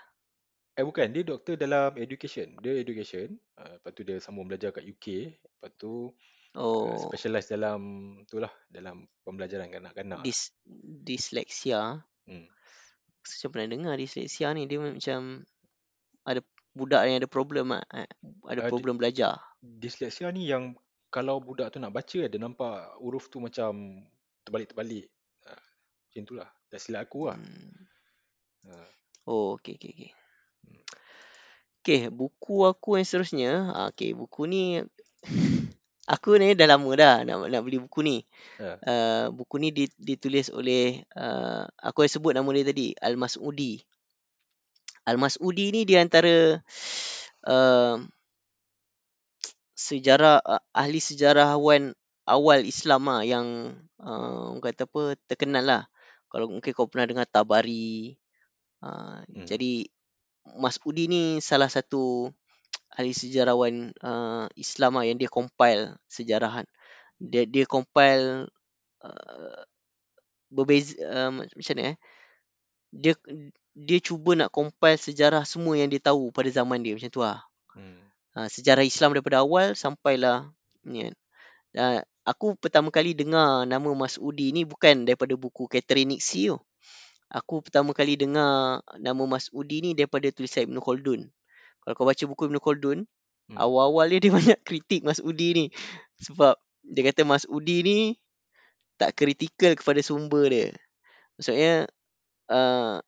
Eh bukan, dia doktor dalam education. Dia education. Uh, lepas tu dia sambung belajar kat UK. Lepas tu uh, Oh, specialize dalam tu lah. Dalam pembelajaran kanak-kanak. dis, disleksia. Hmm. Saya pernah dengar disleksia ni. Dia macam ada budak yang ada problem lah. eh, Ada Ah, problem belajar. Disleksia ni yang kalau budak tu nak baca dia nampak huruf tu macam terbalik-terbalik. Uh, macam tu lah. Tak silap aku lah. Hmm. Uh, Oh, okey, okey, okey. Hmm. Okey, buku aku yang seterusnya. ah, Okey, buku ni [LAUGHS] aku ni dah lama dah nak nak beli buku ni. uh, Uh, buku ni di- ditulis oleh uh, aku dah sebut nama dia tadi, Al-Mas'udi. Al-Mas'udi ni dia antara uh, sejarah uh, ahli sejarawan awal Islam lah yang uh, orang kata apa terkenal lah. Kalau mungkin kau pernah dengar Tabari. Uh, Hmm. Jadi Mas'udi ni salah satu ahli sejarawan uh, Islam lah yang dia compile sejarahan. Dia dia compile uh, berbeza uh, macam mana eh? Dia dia cuba nak compile sejarah semua yang dia tahu pada zaman dia macam tu lah. hmm. Uh, sejarah Islam daripada awal sampailah ni kan. Uh, aku pertama kali dengar nama Mas'udi ni bukan daripada buku Catherine Nixie tu. Aku pertama kali dengar nama Mas'udi ni daripada tulisan Ibn Khaldun. Kalau kau baca buku Ibn Khaldun, Hmm. awal-awal dia dia [LAUGHS] banyak kritik Mas'udi ni. Sebab dia kata Mas'udi ni tak kritikal kepada sumber dia. Maksudnya uh,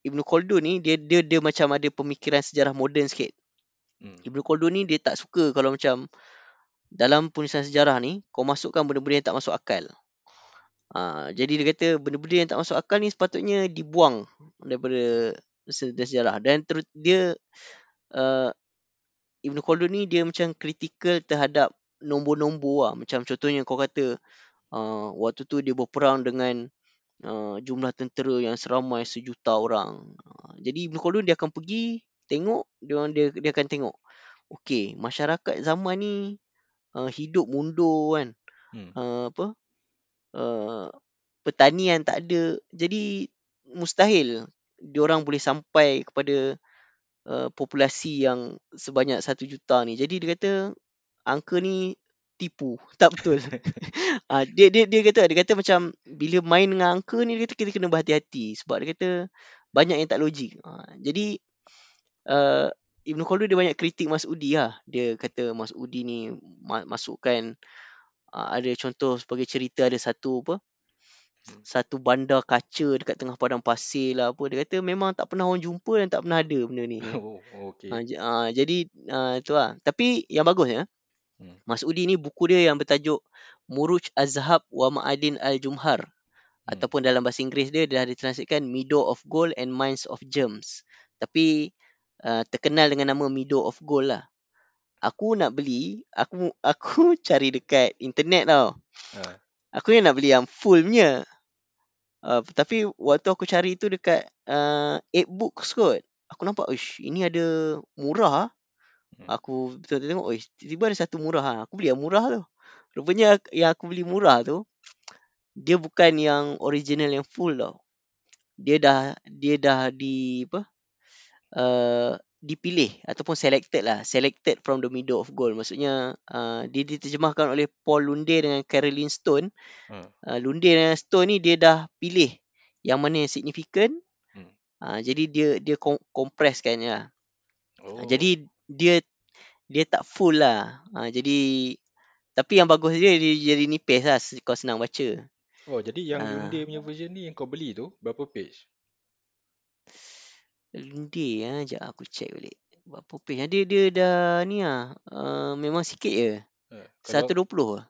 Ibn Khaldun ni dia dia dia macam ada pemikiran sejarah moden sikit. Hmm. Ibn Khaldun ni dia tak suka kalau macam dalam penulisan sejarah ni kau masukkan benda-benda yang tak masuk akal. Ha, jadi dia kata benda-benda yang tak masuk akal ni sepatutnya dibuang daripada se- dari sejarah dan ter, dia uh, Ibn Khaldun ni dia macam kritikal terhadap nombor-nombor lah. Macam contohnya kau kata uh, waktu tu dia berperang dengan uh, jumlah tentera yang seramai sejuta orang. Uh, jadi Ibn Khaldun dia akan pergi tengok dia orang- dia dia akan tengok. Okey, masyarakat zaman ni uh, hidup mundur kan. Hmm. Uh, apa? Uh, pertanian tak ada. Jadi mustahil diorang boleh sampai kepada uh, populasi yang sebanyak satu juta ni. Jadi dia kata angka ni tipu. Tak betul. [LAUGHS] Ah dia dia dia kata dia kata macam bila main dengan angka ni dia kata kita kena berhati-hati sebab dia kata banyak yang tak logik. Ah jadi uh, Ibn Khaldun dia banyak kritik Mas'udi lah. Dia kata Mas'udi ni ma- masukkan uh, ada contoh sebagai cerita ada satu apa Hmm. satu bandar kaca dekat tengah padang pasir lah apa dia kata memang tak pernah orang jumpa dan tak pernah ada benda ni kan. [LAUGHS] Oh, okey. Ha, j- ha, jadi uh, tu lah. Tapi yang bagusnya Hmm. Mas'udi ni buku dia yang bertajuk Muruj Az-Zahab wa Ma'adin Al-Jumhar Hmm. ataupun dalam bahasa Inggeris dia dah ditranslatekan Meadow of Gold and Mines of Gems. Tapi uh, terkenal dengan nama Meadow of Gold lah. Aku nak beli, aku aku [LAUGHS] cari dekat internet tau. Ah. Aku yang nak beli yang full punya. Uh, tapi waktu aku cari tu dekat uh, 8 books kot. Aku nampak, ish, ini ada murah ah." Hmm. Aku betul-betul tengok, ish, tiba-tiba ada satu murah ah. Aku beli yang murah tu. Rupanya yang aku beli murah tu, dia bukan yang original yang full tau. Dia dah dia dah di apa? Uh, dipilih ataupun selected lah. Selected from the Meadow of Gold. Maksudnya uh, dia diterjemahkan oleh Paul Lunde dengan Caroline Stone Ah. uh, Lunde dan Stone ni dia dah pilih yang mana yang signifikan. Hmm. Uh, jadi dia dia kom- compresskan lah. Oh. Uh, jadi dia dia tak full lah. Uh, jadi tapi yang bagus dia dia jadi nipis lah kau senang baca. Oh, jadi yang Ah. Lunde punya version ni yang kau beli tu berapa page? Lunde ah, jap aku check balik. Berapa page? Dia dia dah ni ah uh, memang sikit je. Ah. Kalau 120 lah.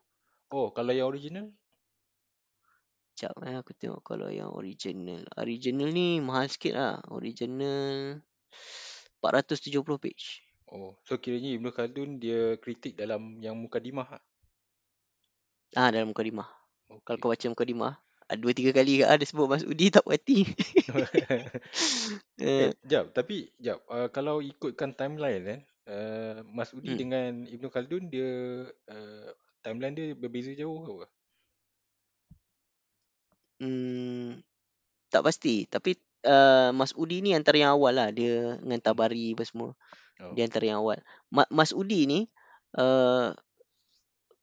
Oh, kalau yang original? Sekejap eh, aku tengok kalau yang original. Original ni mahal sikit lah. Original 470 page. Oh, so kiranya Ibn Khaldun dia kritik dalam yang mukadimah ah. Ah dalam mukadimah. Kalau Okey. kau baca mukadimah, ah, dua tiga kali ah dia sebut Masudi tak puas hati. eh, [LAUGHS] Eh, jap, tapi jap, uh, kalau ikutkan timeline kan, uh, Mas Udi hmm. dengan Ibnu Khaldun dia uh, timeline dia berbeza jauh ke apa? Hmm, tak pasti tapi uh, Mas Udi ni antara yang awal lah dia dengan. Tabari apa semua. Oh. Dia antara yang awal. Ma- Mas Udi ni uh,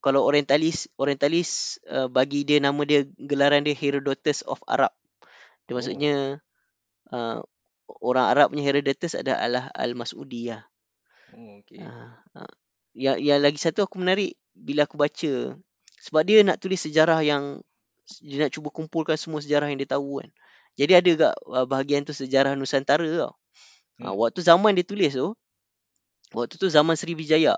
kalau orientalis orientalis uh, bagi dia nama dia gelaran dia Herodotus of Arab. Dia Oh. maksudnya uh, orang Arab punya Herodotus adalah Al-Mas'udi lah. Oh, okey. Uh, uh, yang, yang lagi satu aku menarik bila aku baca sebab dia nak tulis sejarah yang dia nak cuba kumpulkan semua sejarah yang dia tahu kan. Jadi ada gak bahagian tu sejarah Nusantara tau. Uh, Hmm. waktu zaman dia tulis tu waktu tu zaman Sriwijaya.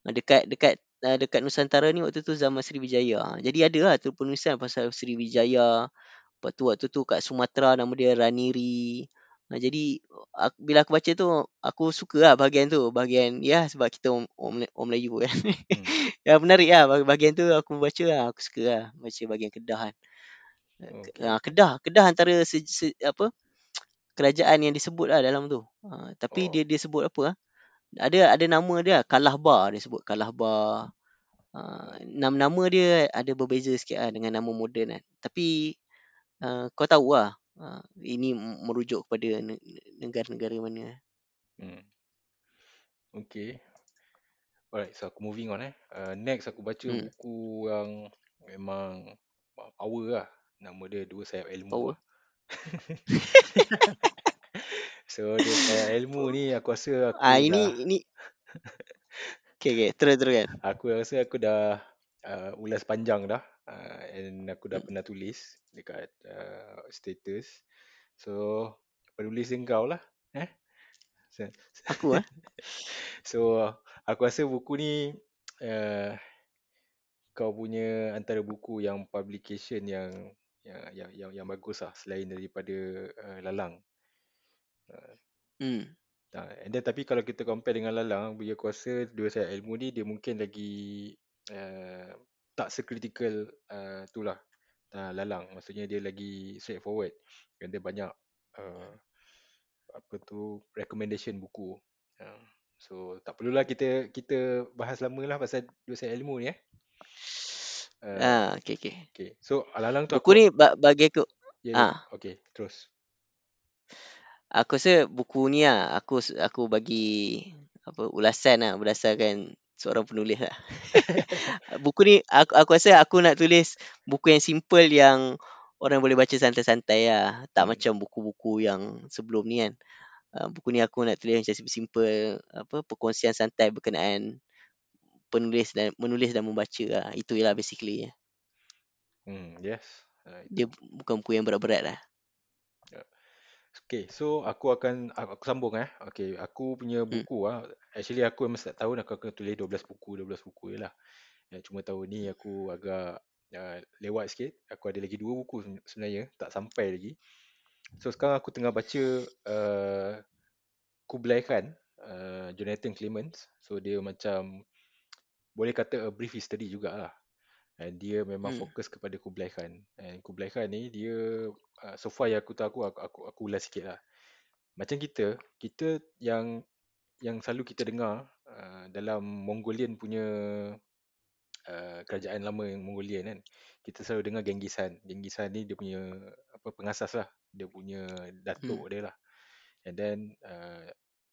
Dekat dekat uh, dekat Nusantara ni waktu tu zaman Sriwijaya. Jadi ada lah tu penulisan pasal Sriwijaya. Lepas tu waktu tu kat Sumatera nama dia Raniri. Jadi aku, bila aku baca tu aku suka lah bahagian tu. Bahagian ya sebab kita orang, orang, Mel- orang Melayu kan. Hmm. [LAUGHS] ya menarik lah bah- bahagian tu aku baca lah. Aku suka lah baca bahagian Kedah kan. Okey. Uh, Kedah, Kedah antara se, se, apa kerajaan yang disebut lah dalam tu. Uh, tapi Oh. dia dia sebut apa ah? Ada ada nama dia Kalahbar dia sebut Kalahbar. Uh, nama-nama dia ada berbeza sikit lah dengan nama moden kan. Tapi uh, kau tahu lah uh, ini merujuk kepada ne- negara-negara mana. Hmm. Okay. Alright, so aku moving on eh. Uh, next aku baca Hmm. buku yang memang power lah. Nama dia Dua Sayap Ilmu Power. [LAUGHS] lah. so Dua Sayap Ilmu ni aku rasa aku Ah dah ini ini Okay, okay. Terus, terus kan. aku rasa aku dah uh, ulas panjang dah uh, and aku dah Hmm. pernah tulis dekat uh, status. So penulis engkau lah eh. So, Aku ah. [LAUGHS] so aku rasa buku ni uh, kau punya antara buku yang publication yang yang yang yang, yang bagus lah selain daripada uh, Lalang. Hmm. Uh, and then tapi kalau kita compare dengan Lalang, bagi aku rasa dua sayap ilmu ni dia mungkin lagi uh, tak sekritikal uh, tu lah uh, Lalang. Maksudnya dia lagi straightforward. Dan dia banyak uh, apa tu recommendation buku. Uh, so tak perlulah kita kita bahas lama lah pasal dua sayap ilmu ni eh. Uh, Ah, okay, okay. okay. So Lalang tu Buku aku ni ba- bagi aku ya, ya. ah okay terus. Aku rasa buku ni lah aku aku bagi apa ulasan lah berdasarkan seorang penulis lah. [LAUGHS] buku ni aku aku rasa aku nak tulis buku yang simple yang orang boleh baca santai-santai lah. Tak Hmm. macam buku-buku yang sebelum ni kan. Uh, buku ni aku nak tulis macam simple apa perkongsian santai berkenaan penulis dan menulis dan membaca lah. Itu je lah basically. Hmm, yes. Uh, Dia bu- bukan buku yang berat-berat lah. Okay, so aku akan aku, aku sambung eh. Okay, aku punya Hmm. buku ah. Actually aku memang setiap tahun aku akan tulis 12 buku, 12 buku je lah. Ya, cuma tahun ni aku agak uh, lewat sikit. Aku ada lagi dua buku sen- sebenarnya, tak sampai lagi. So sekarang aku tengah baca uh, Kublai Khan, uh, Jonathan Clements. So dia macam boleh kata a brief history jugalah. And dia memang Hmm. fokus kepada Kublai Khan. And Kublai Khan ni dia uh, so far yang aku tahu aku aku aku, aku ulas sikit lah. Macam kita, kita yang yang selalu kita dengar uh, dalam Mongolian punya uh, kerajaan lama yang Mongolian kan. Kita selalu dengar Genghis Khan. Genghis Khan ni dia punya apa pengasas lah. Dia punya datuk Hmm. dia lah. And then uh,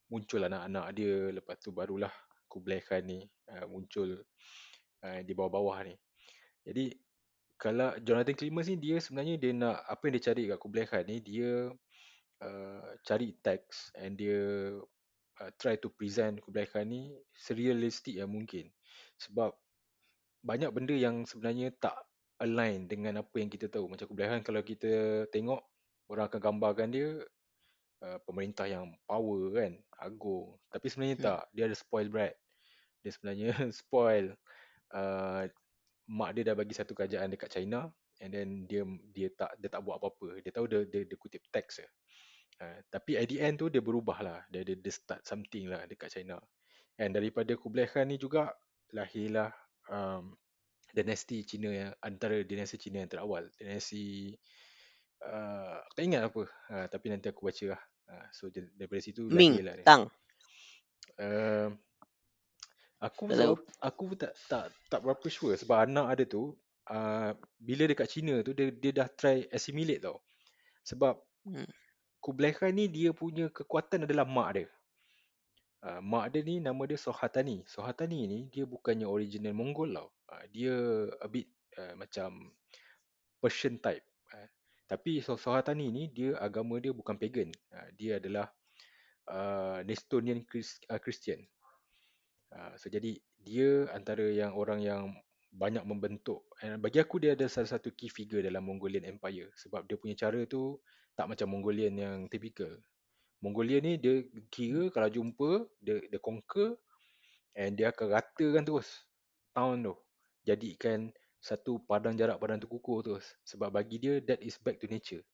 muncul anak-anak dia lepas tu barulah Kublai Khan ni uh, muncul uh, di bawah-bawah ni. Jadi kalau Jonathan Clements ni dia sebenarnya dia nak apa yang dia cari kat Kublai Khan ni dia uh, cari teks and dia uh, try to present Kublai Khan ni serealistik yang mungkin. Sebab banyak benda yang sebenarnya tak align dengan apa yang kita tahu. Macam Kublai Khan kalau kita tengok orang akan gambarkan dia uh, pemerintah yang power kan, agung. Tapi sebenarnya Hmm. tak, dia ada spoil brat. Dia sebenarnya [LAUGHS] spoil uh, mak dia dah bagi satu kerajaan dekat China and then dia dia tak dia tak buat apa-apa. Dia tahu dia dia, dia kutip teks je. Uh, tapi at the end tu dia berubah lah. Dia, dia, dia start something lah dekat China. And daripada Kublai Khan ni juga lahirlah um, dinasti Cina yang antara dinasti Cina yang terawal. Dinasti uh, tak ingat apa. Uh, tapi nanti aku baca lah. Uh, so daripada situ Ming, lahirlah dia. Tang. Uh, aku Tak tahu. aku tak tak tak berapa sure sebab anak ada tu uh, bila dekat Cina tu dia dia dah try assimilate tau. Sebab Hmm. Kublai Khan ni dia punya kekuatan adalah mak dia. Uh, mak dia ni nama dia Sohatani. Sohatani ni dia bukannya original Mongol tau. Uh, dia a bit uh, macam Persian type. Uh, tapi So- Sohatani ni dia agama dia bukan pagan. Uh, dia adalah uh, Nestonian Chris, uh, Christian. Uh, so jadi dia antara yang orang yang banyak membentuk and bagi aku dia ada salah satu key figure dalam Mongolian Empire sebab dia punya cara tu tak macam Mongolian yang typical. Mongolian ni dia kira kalau jumpa dia dia conquer and dia akan ratakan terus town tu. Jadikan satu padang jarak padang terkukur terus sebab bagi dia that is back to nature.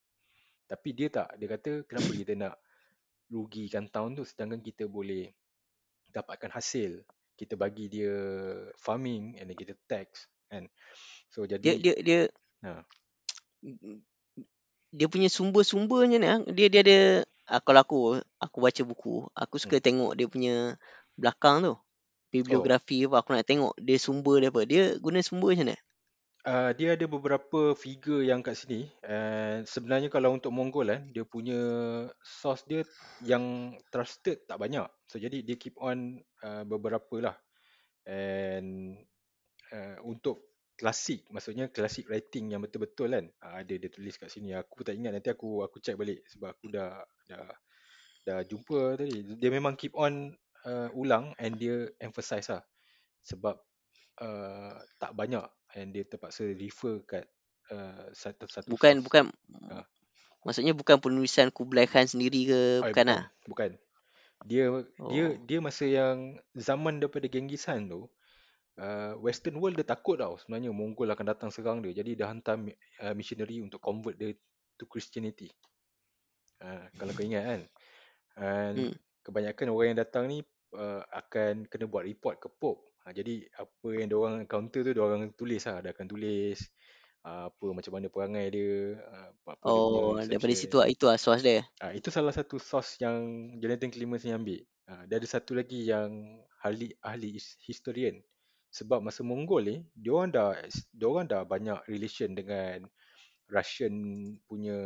Tapi dia tak, dia kata kenapa kita nak rugikan town tu sedangkan kita boleh dapatkan hasil. Kita bagi dia farming and then kita tax kan. So Dia jadi dia dia ha, dia punya sumber-sumber macam mana? ah? Dia dia ada ah, kalau aku aku baca buku, aku suka Hmm. tengok dia punya belakang tu. oh Bibliografi apa aku nak tengok dia sumber dia apa. Dia guna sumber macam mana? Uh, dia ada beberapa figure yang kat sini and sebenarnya kalau untuk Mongol kan dia punya source dia yang trusted tak banyak. So jadi dia keep on uh, beberapa lah. And uh, untuk klasik maksudnya klasik writing yang betul-betul kan uh, ada dia tulis kat sini aku tak ingat nanti aku aku check balik sebab aku dah dah dah jumpa tadi dia memang keep on uh, ulang and dia emphasize lah sebab uh, tak banyak and dia terpaksa refer kat uh, satu satu Bukan source bukan Ah. maksudnya bukan penulisan Kublai Khan sendiri ke Oh, bukan bukan lah. bukan dia dia Oh. dia masa yang zaman daripada Genghis Khan tu uh, western world dia takut tau sebenarnya Mongol akan datang serang dia jadi dia hantar uh, missionary untuk convert dia to Christianity uh, kalau kau ingat kan and Hmm. kebanyakan orang yang datang ni uh, akan kena buat report ke Pope uh, jadi apa yang dia orang counter tu dia orang tulis lah dia akan tulis uh, apa macam mana perangai dia uh, apa dia punya Oh, daripada reception situ lah, itu lah source dia. Ah itu salah satu source yang Jonathan Clemens ni ambil. Ah dia ada satu lagi yang ahli ahli his- historian. Sebab masa Mongol ni, dia orang dah dia orang dah banyak relation dengan Russian punya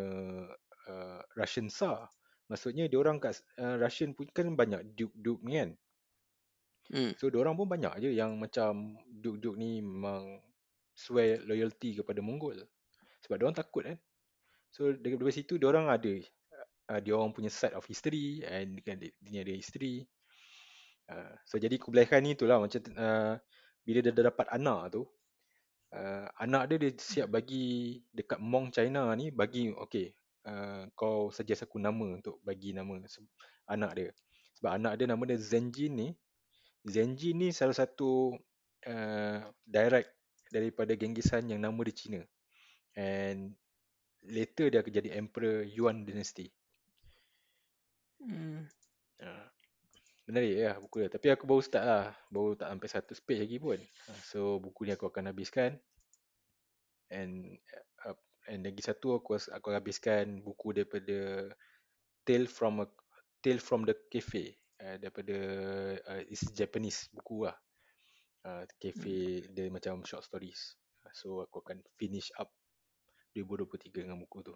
uh, Russian Tsar. Maksudnya dia orang kat uh, Russian pun kan banyak duke-duke ni kan. Hmm. So orang pun banyak je yang macam duke-duke ni memang swear loyalty kepada Mongol. Sebab orang takut kan. So dari, dari situ orang ada uh, dia orang punya side of history and kan dia, dia ada history. Uh, so jadi Kublai Khan ni itulah macam uh, bila dia dah dapat anak tu uh, anak dia dia siap bagi dekat Mong China ni bagi okey uh, kau suggest aku nama untuk bagi nama anak dia. Sebab anak dia nama dia Zenjin ni Zenjin ni salah satu uh, direct daripada Genghis Khan yang nama dia Cina. And later dia akan jadi emperor Yuan dynasty. Hmm. Uh, menarik lah buku dia. Tapi aku baru start lah. Baru tak sampai 100 page lagi pun. Uh, so buku ni aku akan habiskan. And uh, and lagi satu aku aku habiskan buku daripada Tale from a Tale from the Cafe. Uh, daripada uh, is Japanese buku lah. Uh, cafe dia macam short stories. So aku akan finish up 2023 dengan buku tu.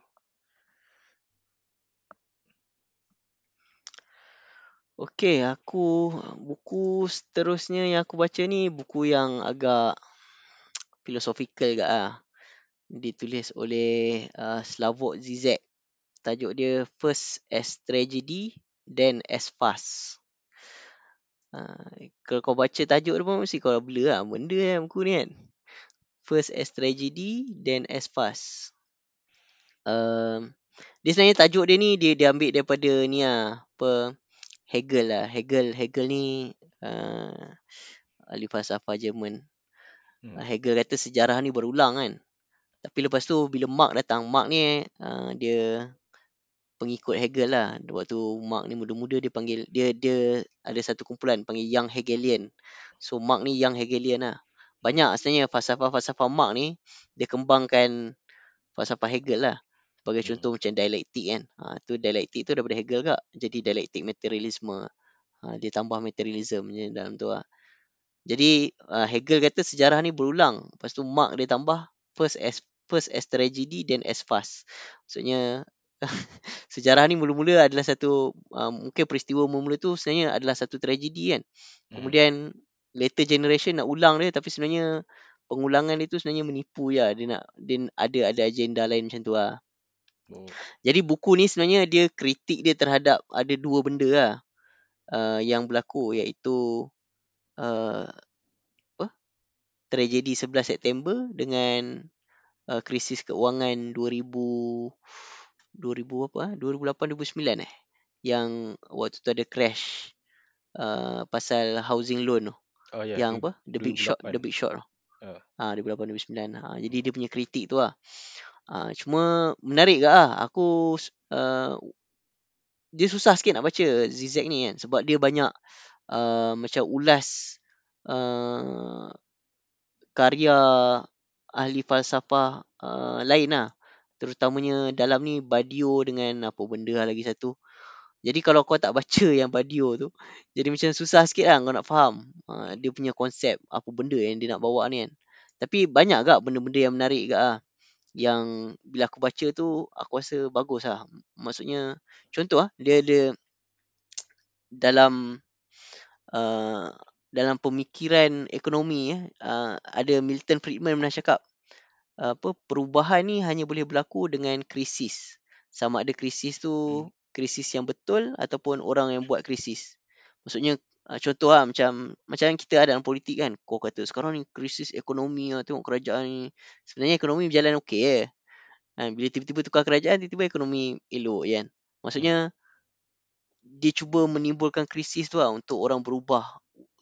Okey, aku buku seterusnya yang aku baca ni buku yang agak philosophical juga ah. Ditulis oleh uh, Slavoj Zizek. Tajuk dia First as Tragedy, Then as Fast. Uh, kalau kau baca tajuk dia pun mesti kau blur lah benda kan buku ni kan. First as Tragedy, Then as Fast. Um, dia sebenarnya tajuk dia ni dia dia ambil daripada ni lah, apa Hegel lah. Hegel Hegel ni uh, ahli falsafah Jerman. Hmm. Uh, Hegel kata sejarah ni berulang kan. Tapi lepas tu bila Marx datang, Marx ni uh, dia pengikut Hegel lah. Waktu Marx ni muda-muda dia panggil dia dia ada satu kumpulan panggil Young Hegelian. So Marx ni Young Hegelian lah. banyak sebenarnya falsafah-falsafah Marx ni dia kembangkan falsafah Hegel lah. Sebagai Hmm. contoh macam dialektik kan. Ha, tu dialektik tu daripada Hegel kak. Jadi dialektik materialisme. Ha, dia tambah materialism je dalam tu lah. Jadi uh, Hegel kata sejarah ni berulang. Lepas tu Marx dia tambah first as first as tragedy then as fast. Maksudnya [LAUGHS] sejarah ni mula-mula adalah satu uh, mungkin peristiwa mula-mula tu sebenarnya adalah satu tragedi kan. Hmm. Kemudian later generation nak ulang dia tapi sebenarnya pengulangan dia tu sebenarnya menipu ya. Dia nak dia ada ada agenda lain macam tu lah. Oh. Jadi buku ni sebenarnya dia kritik dia terhadap ada dua benda lah uh, yang berlaku iaitu uh, apa? Tragedi 11 September dengan uh, krisis keuangan 2000 2000 apa ah 2008 2009 eh? Yang waktu tu ada crash uh, pasal housing loan tu. Oh ya. yang apa? The big short the 2008. big short tu. Ha 2008 2009 ha jadi dia punya kritik tu lah ha, cuma menarik ke ah. Aku uh, dia susah sikit nak baca Zizek ni kan? Sebab dia banyak uh, macam ulas uh, karya ahli falsafah uh, lain lah terutamanya dalam ni Badio dengan apa benda lah lagi satu. Jadi kalau kau tak baca [LAUGHS] yang Badio tu jadi macam susah sikit lah kau nak faham uh, dia punya konsep apa benda yang dia nak bawa ni kan. Tapi banyak gak benda-benda yang menarik gak ah yang bila aku baca tu aku rasa bagus lah. Maksudnya contoh ah dia ada [TSK] dalam uh, dalam pemikiran ekonomi eh uh, ada Milton Friedman pernah cakap apa perubahan ni hanya boleh berlaku dengan krisis sama ada krisis tu Hmm. krisis yang betul ataupun orang yang buat krisis maksudnya uh, contoh lah macam macam kita ada dalam politik kan kau kata sekarang ni krisis ekonomi lah tengok kerajaan ni sebenarnya ekonomi berjalan okey je Ha, bila tiba-tiba tukar kerajaan, tiba-tiba ekonomi elok kan. Maksudnya, dia cuba menimbulkan krisis tu lah untuk orang berubah,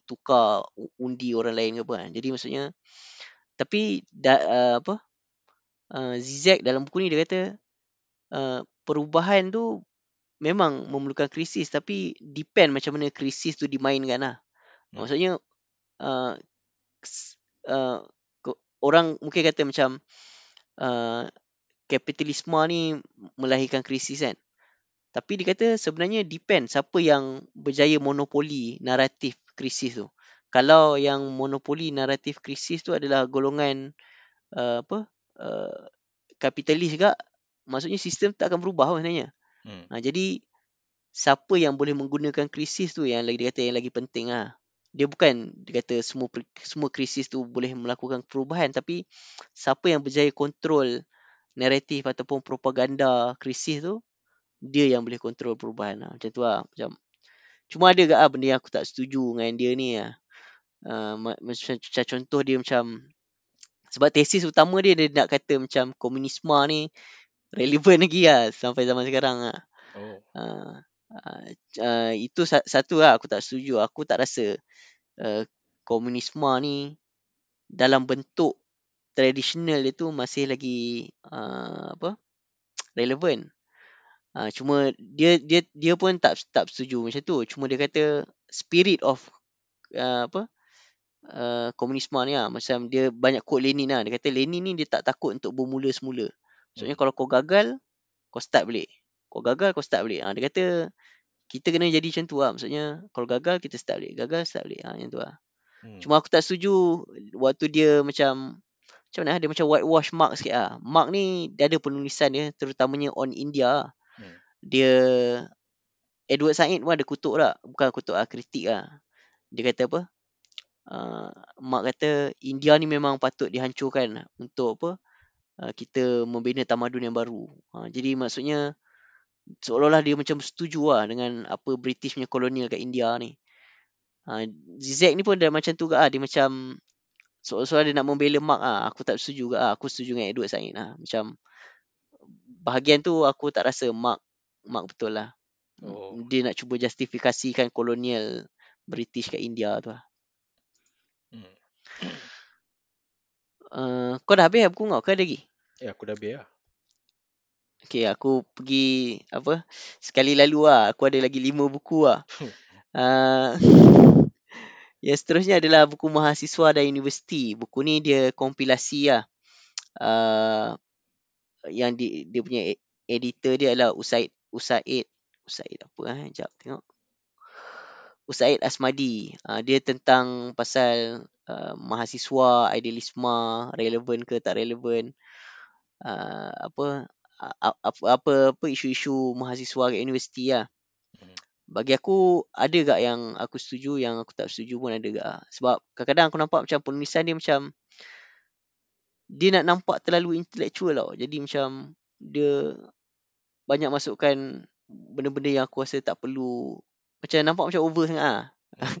tukar undi orang lain ke apa kan. Jadi maksudnya, tapi da, uh, apa, uh, Zizek dalam buku ni dia kata, uh, perubahan tu memang memerlukan krisis tapi depend macam mana krisis tu dimainkan lah. Hmm. Maksudnya, uh, uh, orang mungkin kata macam, uh, kapitalisme ni melahirkan krisis kan. Tapi dia kata sebenarnya depend siapa yang berjaya monopoli naratif krisis tu. Kalau yang monopoli naratif krisis tu adalah golongan uh, apa uh, kapitalis juga, maksudnya sistem tak akan berubah sebenarnya. Hmm. Ha, jadi siapa yang boleh menggunakan krisis tu yang lagi dia kata yang lagi penting lah. Dia bukan dia kata semua semua krisis tu boleh melakukan perubahan tapi siapa yang berjaya kontrol naratif ataupun propaganda krisis tu dia yang boleh kontrol perubahan lah. Macam tu lah. Macam, cuma ada ke ah benda yang aku tak setuju dengan dia ni lah. Uh, ma- macam, macam contoh dia macam sebab tesis utama dia dia nak kata macam komunisme ni relevan lagi lah sampai zaman sekarang lah. Oh. Uh, uh, uh, itu sa- satu lah aku tak setuju. Aku tak rasa uh, komunisme ni dalam bentuk tradisional dia tu masih lagi uh, apa relevan. Uh, cuma dia dia dia pun tak tak setuju macam tu. Cuma dia kata spirit of uh, apa uh, komunisme ni lah. Macam dia banyak quote Lenin lah. Dia kata Lenin ni dia tak takut untuk bermula semula. Maksudnya Hmm. kalau kau gagal, kau start balik. Kau gagal, kau start balik. Ha, dia kata kita kena jadi macam tu lah. Maksudnya kalau gagal, kita start balik. Gagal, start balik. Ha, macam tu lah. Hmm. Cuma aku tak setuju waktu dia macam macam mana dia macam whitewash Mark sikit lah. Mark ni dia ada penulisan dia terutamanya on India lah. Hmm. Dia Edward Said pun ada kutuk tak? Bukan kutuk lah, kritik lah. Dia kata apa? Uh, Mark kata India ni memang patut dihancurkan untuk apa? Uh, kita membina tamadun yang baru. Ha, jadi maksudnya seolah-olah dia macam setuju lah dengan apa British punya kolonial kat India ni. Ha, Zizek ni pun dah macam tu ke ah. Dia macam seolah-olah dia nak membela Mark ah. Aku tak setuju ke ah. Aku setuju dengan Edward Said lah. Macam bahagian tu aku tak rasa Mark Mark betul lah. Oh. Dia nak cuba justifikasikan kolonial British kat India tu lah. Uh, kau dah habis buku kau ke ada lagi? Ya, aku dah habis lah. Okay, aku pergi apa sekali lalu lah. Aku ada lagi lima buku lah. Uh, [LAUGHS] Yang seterusnya adalah buku mahasiswa dan universiti. Buku ni dia kompilasi lah. Uh, yang di, dia punya e- editor dia adalah Usaid Usaid Usaid apa eh? Sekejap tengok. Usaid Asmadi. Uh, dia tentang pasal uh, mahasiswa, idealisme, relevan ke tak relevan. Uh, apa apa apa apa isu-isu mahasiswa kat universiti lah. Hmm. Bagi aku ada gak yang aku setuju yang aku tak setuju pun ada gak. Sebab kadang-kadang aku nampak macam penulisan dia macam dia nak nampak terlalu intellectual tau. Jadi macam dia banyak masukkan benda-benda yang aku rasa tak perlu. Macam nampak macam over sangat. Hmm.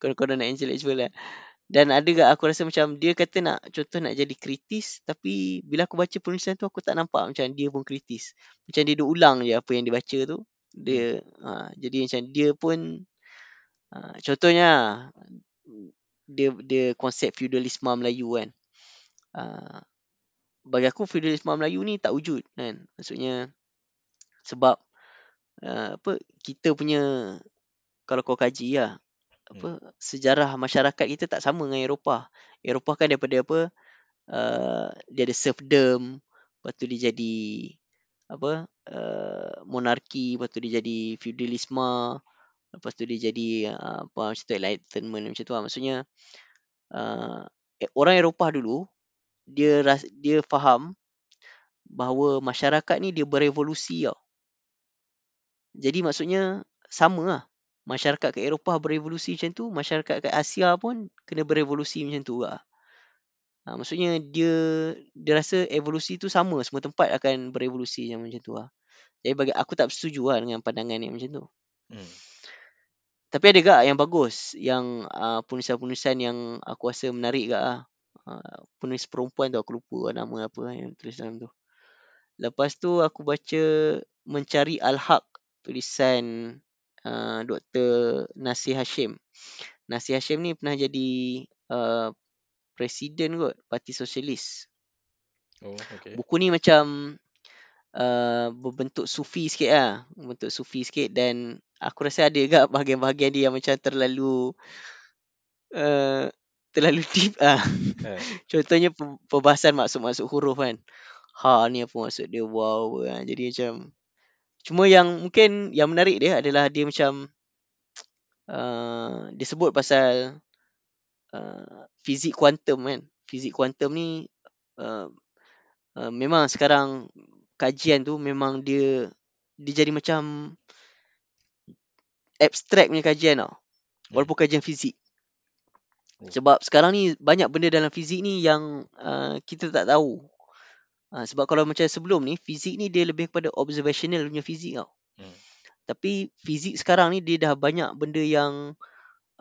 Kalau-kalau nak intellectual lah. Dan ada gak aku rasa macam dia kata nak contoh nak jadi kritis tapi bila aku baca penulisan tu aku tak nampak macam dia pun kritis. Macam dia duk ulang je apa yang dia baca tu. Dia ha, jadi macam dia pun ha, contohnya dia dia konsep feudalisme Melayu kan. Ha, bagi aku feudalisme Melayu ni tak wujud kan. Maksudnya sebab uh, apa kita punya kalau kau kaji lah apa sejarah masyarakat kita tak sama dengan Eropah. Eropah kan daripada apa uh, dia ada serfdom, lepas tu dia jadi apa uh, monarki, lepas tu dia jadi feudalisme, lepas tu dia jadi uh, apa macam tu enlightenment macam tu lah. Maksudnya uh, orang Eropah dulu dia ras, dia faham bahawa masyarakat ni dia berevolusi tau. Jadi maksudnya sama lah masyarakat kat Eropah berevolusi macam tu, masyarakat kat Asia pun kena berevolusi macam tu lah. Ha, maksudnya dia dia rasa evolusi tu sama, semua tempat akan berevolusi macam, macam tu lah. Jadi bagi aku tak bersetuju lah dengan pandangan yang macam tu. Hmm. Tapi ada gak yang bagus, yang uh, penulisan-penulisan yang aku rasa menarik gak lah. Uh, penulis perempuan tu aku lupa nama apa yang tulis dalam tu. Lepas tu aku baca Mencari Al-Haq tulisan uh, Dr. Nasir Hashim. Nasir Hashim ni pernah jadi uh, presiden kot Parti Sosialis. Oh, okay. Buku ni macam uh, berbentuk sufi sikit lah. Bentuk sufi sikit dan aku rasa ada juga [LAUGHS] bahagian-bahagian dia yang macam terlalu uh, terlalu [LAUGHS] deep. Eh. Contohnya perbahasan maksud-maksud huruf kan. Ha ni apa maksud dia wow. Kan. Jadi macam Cuma yang mungkin yang menarik dia adalah dia macam uh, disebut pasal uh, fizik kuantum kan. Fizik kuantum ni uh, uh, memang sekarang kajian tu memang dia dia jadi macam abstrak punya kajian tau. Walaupun kajian fizik. Oh. Sebab sekarang ni banyak benda dalam fizik ni yang uh, kita tak tahu. Ha, sebab kalau macam sebelum ni, fizik ni dia lebih kepada observational punya fizik tau. Hmm. Tapi fizik sekarang ni dia dah banyak benda yang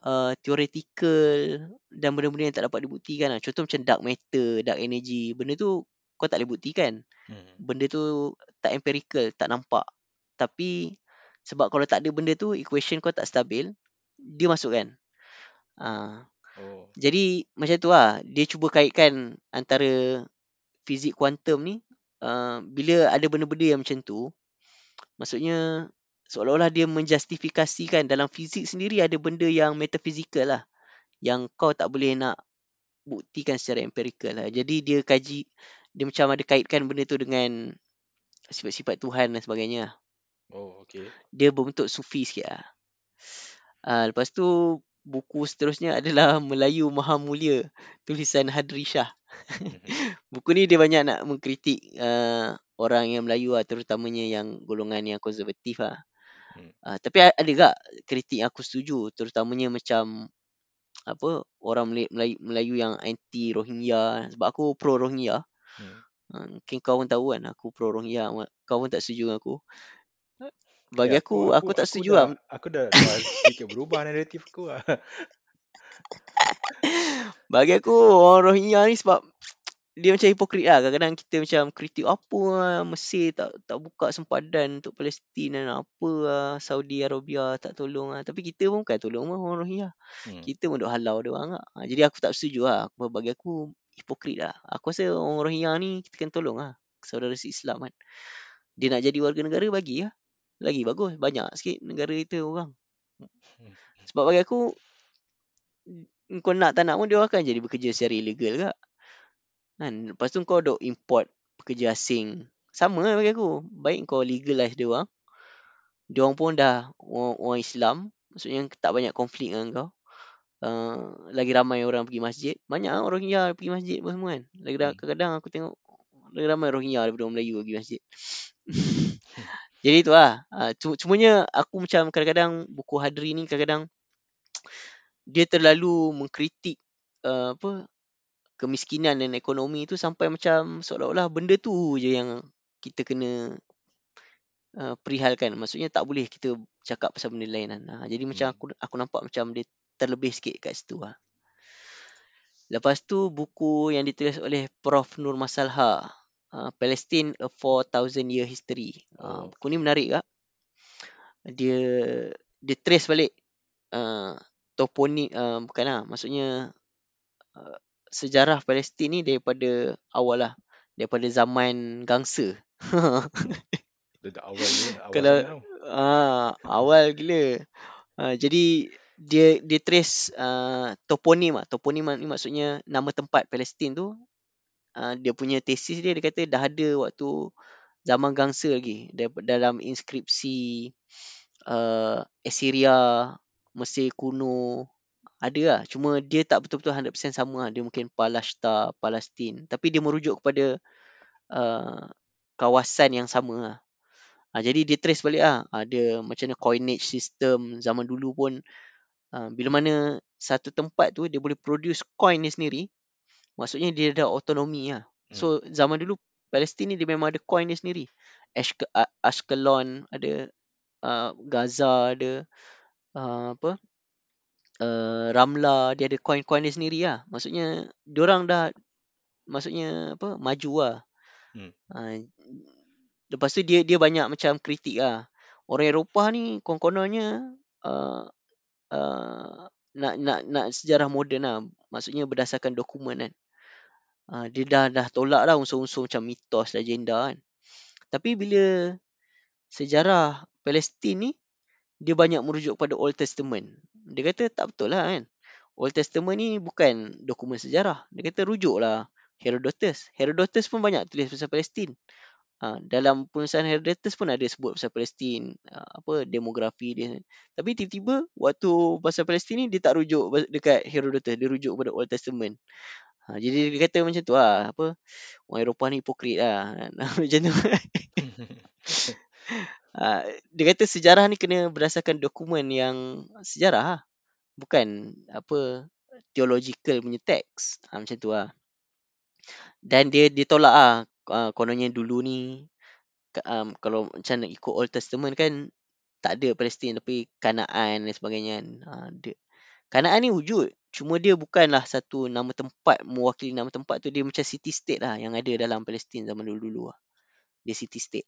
uh, theoretical dan benda-benda yang tak dapat dibuktikan lah. Contoh macam dark matter, dark energy. Benda tu kau tak boleh buktikan. Hmm. Benda tu tak empirical, tak nampak. Tapi sebab kalau tak ada benda tu, equation kau tak stabil, dia masuk kan. Uh, oh. Jadi macam tu lah. Dia cuba kaitkan antara fizik kuantum ni uh, bila ada benda-benda yang macam tu maksudnya seolah-olah dia menjustifikasikan dalam fizik sendiri ada benda yang metafizikal lah yang kau tak boleh nak buktikan secara empirikal lah. Jadi dia kaji dia macam ada kaitkan benda tu dengan sifat-sifat Tuhan dan sebagainya oh okey. Dia berbentuk sufi sikit lah. Uh, lepas tu buku seterusnya adalah Melayu Maha Mulia tulisan Hadri Shah [LAUGHS] Buku ni dia banyak nak mengkritik uh, orang yang Melayu lah, terutamanya yang golongan yang konservatif lah. Hmm. Uh, tapi ada juga kritik yang aku setuju, terutamanya macam apa orang Melayu, Melayu yang anti Rohingya sebab aku pro Rohingya. Hmm. Uh, mungkin kau pun tahu kan aku pro Rohingya, kau pun tak setuju dengan aku. Bagi ya, aku, aku, aku, aku tak setuju aku lah. Dah, aku dah, dah sedikit berubah [LAUGHS] naratif aku lah. Bagi aku orang Rohingya ni sebab dia macam hipokrit lah. Kadang-kadang kita macam kritik apa lah. Mesir tak tak buka sempadan untuk Palestin dan apa lah. Saudi Arabia tak tolong lah. Tapi kita pun bukan tolong pun orang Rohingya. Hmm. Kita pun duk halau dia orang lah. Jadi aku tak setuju lah. Bagi aku hipokrit lah. Aku rasa orang Rohingya ni kita kena tolong lah. Saudara si Islam kan. Dia nak jadi warga negara bagi lah. Lagi bagus. Banyak sikit negara kita orang. Hmm. Sebab bagi aku kau nak tak nak pun dia akan jadi bekerja secara illegal juga. Kan? Lepas tu kau dok import pekerja asing. Sama lah bagi aku. Baik kau legalize dia orang. Dia orang pun dah orang, orang Islam. Maksudnya tak banyak konflik dengan kau. Uh, lagi ramai orang pergi masjid. Banyak orang Rohingya pergi masjid pun semua kan. Lagi Hmm. kadang-kadang aku tengok lagi ramai Rohingya daripada orang Melayu pergi masjid. [LAUGHS] Jadi tu lah. Uh, cu- cumanya aku macam kadang-kadang buku Hadri ni kadang-kadang dia terlalu mengkritik uh, apa kemiskinan dan ekonomi tu sampai macam seolah-olah benda tu je yang kita kena uh, perihalkan. Maksudnya tak boleh kita cakap pasal benda lain kan. Uh, jadi macam Hmm. aku aku nampak macam dia terlebih sikit kat situ lah. Lepas tu buku yang ditulis oleh Prof Nur Masalha, uh, Palestine a 4000 year history. Uh, buku ni menarik tak? Dia dia trace balik uh, toponim uh, bukanlah maksudnya uh, sejarah Palestin ni daripada awal lah daripada zaman gangsa. [LAUGHS] Dah awal ni, [LAUGHS] awal kalau ah awal gila. Ah, jadi dia dia trace uh, toponim ah toponim ni maksudnya nama tempat Palestin tu uh, dia punya tesis dia dia kata dah ada waktu zaman gangsa lagi. Dalam inskripsi uh, Assyria Mesir kuno. Ada lah. Cuma dia tak betul-betul 100% sama lah. Dia mungkin Palashta Palestin. Tapi dia merujuk kepada uh, kawasan yang sama lah. Ha, jadi dia trace balik lah. Ha, dia macam mana coinage system zaman dulu pun ha, bila mana satu tempat tu dia boleh produce coin dia sendiri maksudnya dia ada autonomi lah. So zaman dulu Palestin ni dia memang ada coin dia sendiri. Ashke, Ashkelon ada uh, Gaza ada uh, apa uh, Ramla dia ada coin-coin dia sendiri lah. Maksudnya diorang dah maksudnya apa maju lah. Hmm. Ha, lepas tu dia dia banyak macam kritik lah. Orang Eropah ni kon-kononnya uh, uh, nak nak nak sejarah moden lah. Maksudnya berdasarkan dokumen kan. Uh, dia dah dah tolak lah unsur-unsur macam mitos, legenda kan. Tapi bila sejarah Palestin ni dia banyak merujuk pada Old Testament. Dia kata tak betul lah kan. Old Testament ni bukan dokumen sejarah. Dia kata rujuk lah Herodotus. Herodotus pun banyak tulis pasal Palestin. Ha, dalam penulisan Herodotus pun ada sebut pasal Palestin, uh, apa demografi dia. Tapi tiba-tiba waktu pasal Palestin ni dia tak rujuk dekat Herodotus, dia rujuk pada Old Testament. Ha, jadi dia kata macam tu lah, apa orang Eropah ni hipokrit lah. [LAUGHS] macam tu. [LAUGHS] ha, dia kata sejarah ni kena berdasarkan dokumen yang sejarah lah. Bukan apa theological punya teks. Ha, macam tu lah. Dan dia dia tolak lah uh, kononnya dulu ni um, kalau macam nak ikut Old Testament kan tak ada Palestin tapi Kanaan dan sebagainya. Uh, dia, Kanaan ni wujud. Cuma dia bukanlah satu nama tempat mewakili nama tempat tu dia macam city state lah yang ada dalam Palestin zaman dulu-dulu lah. Dia city state.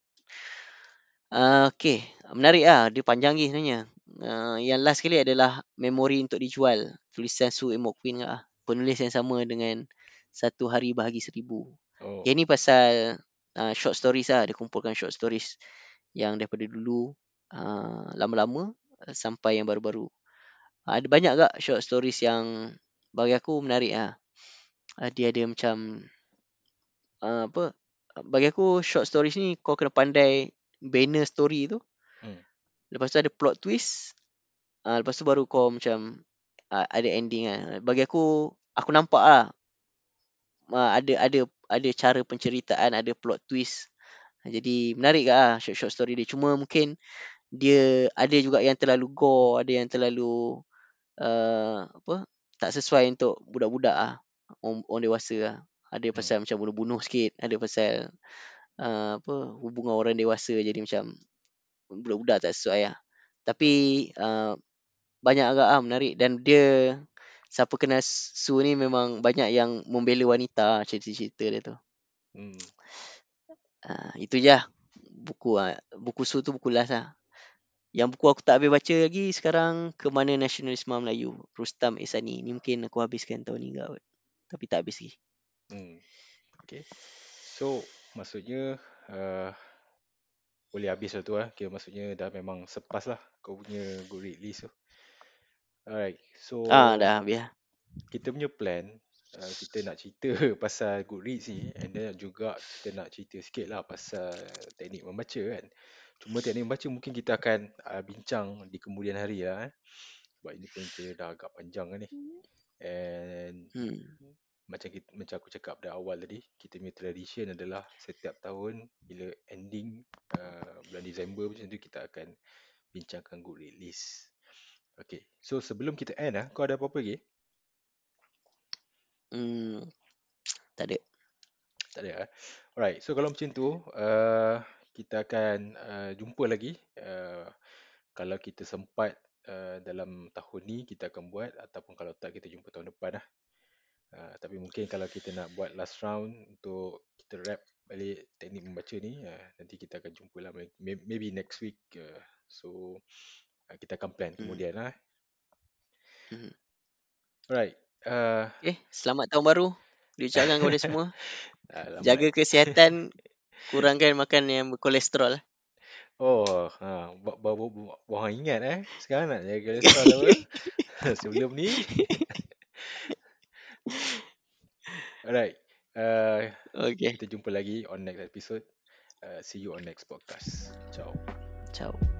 Uh, okay, menarik lah. Dia panjang lagi sebenarnya. Uh, yang last sekali adalah Memori untuk dijual. Tulisan Sue Emok Queen lah. Penulis yang sama dengan Satu Hari Bahagi Seribu. Oh. Yang ni pasal uh, short stories lah. Dia kumpulkan short stories yang daripada dulu uh, lama-lama uh, sampai yang baru-baru. Uh, ada banyak gak short stories yang bagi aku menarik lah. Uh, dia ada macam uh, apa bagi aku short stories ni kau kena pandai banner story tu. Hmm. Lepas tu ada plot twist. Uh, lepas tu baru kau macam uh, ada ending lah. Bagi aku aku nampak lah uh, ada ada ada cara penceritaan, ada plot twist. Jadi menarik ke ah short short story dia. Cuma mungkin dia ada juga yang terlalu gore, ada yang terlalu uh, apa tak sesuai untuk budak-budak ah. Orang, orang dewasa ah. Ada Hmm. pasal macam bunuh-bunuh sikit, ada pasal uh, apa hubungan orang dewasa jadi macam budak-budak tak sesuai ah. Tapi uh, banyak agak ah menarik dan dia siapa kenal Su ni memang banyak yang membela wanita cerita-cerita dia tu. Hmm. Uh, itu je lah. buku ah buku Su tu buku last lah. Yang buku aku tak habis baca lagi sekarang ke mana nasionalisme Melayu Rustam Esani. Ni mungkin aku habiskan tahun ni kot. Tapi tak habis lagi. Hmm. Okay. So, maksudnya uh, boleh habis lah tu lah. Kira maksudnya dah memang sepas lah kau punya good read list tu. Alright. So Ah, dah biar. kita punya plan uh, kita nak cerita [LAUGHS] pasal Goodreads ni and then juga kita nak cerita sikit lah pasal teknik membaca kan. Cuma teknik membaca mungkin kita akan uh, bincang di kemudian hari lah eh. Sebab ini pun kira dah agak panjang kan ni. And Hmm. Macam kita, macam aku cakap dah awal tadi, kita punya tradition adalah setiap tahun bila ending uh, bulan Disember macam tu kita akan bincangkan Goodreads list. Okay, so sebelum kita end ah, kau ada apa-apa lagi? Hmm. Tak ada. Tak ada eh? Alright, so kalau macam tu, uh, kita akan uh, jumpa lagi. Uh, kalau kita sempat uh, dalam tahun ni, kita akan buat. Ataupun kalau tak, kita jumpa tahun depan lah. Uh, tapi mungkin kalau kita nak buat last round untuk kita wrap balik teknik membaca ni, uh, nanti kita akan jumpa lah. May- Maybe next week. Uh, so, uh, kita akan plan Hmm. kemudian lah. Hmm. Alright. Uh, Okay, selamat tahun baru. Diucapkan kepada [LAUGHS] semua. alamat. Jaga kesihatan. Kurangkan makan yang berkolesterol. Oh, ha, ba- ba- ba- ba- Wah ingat eh. Sekarang nak jaga kolesterol apa? [LAUGHS] [LAUGHS] Sebelum ni. [LAUGHS] Alright. Uh, Okay. kita jumpa lagi on next episode. Uh, see you on next podcast. Ciao. Ciao.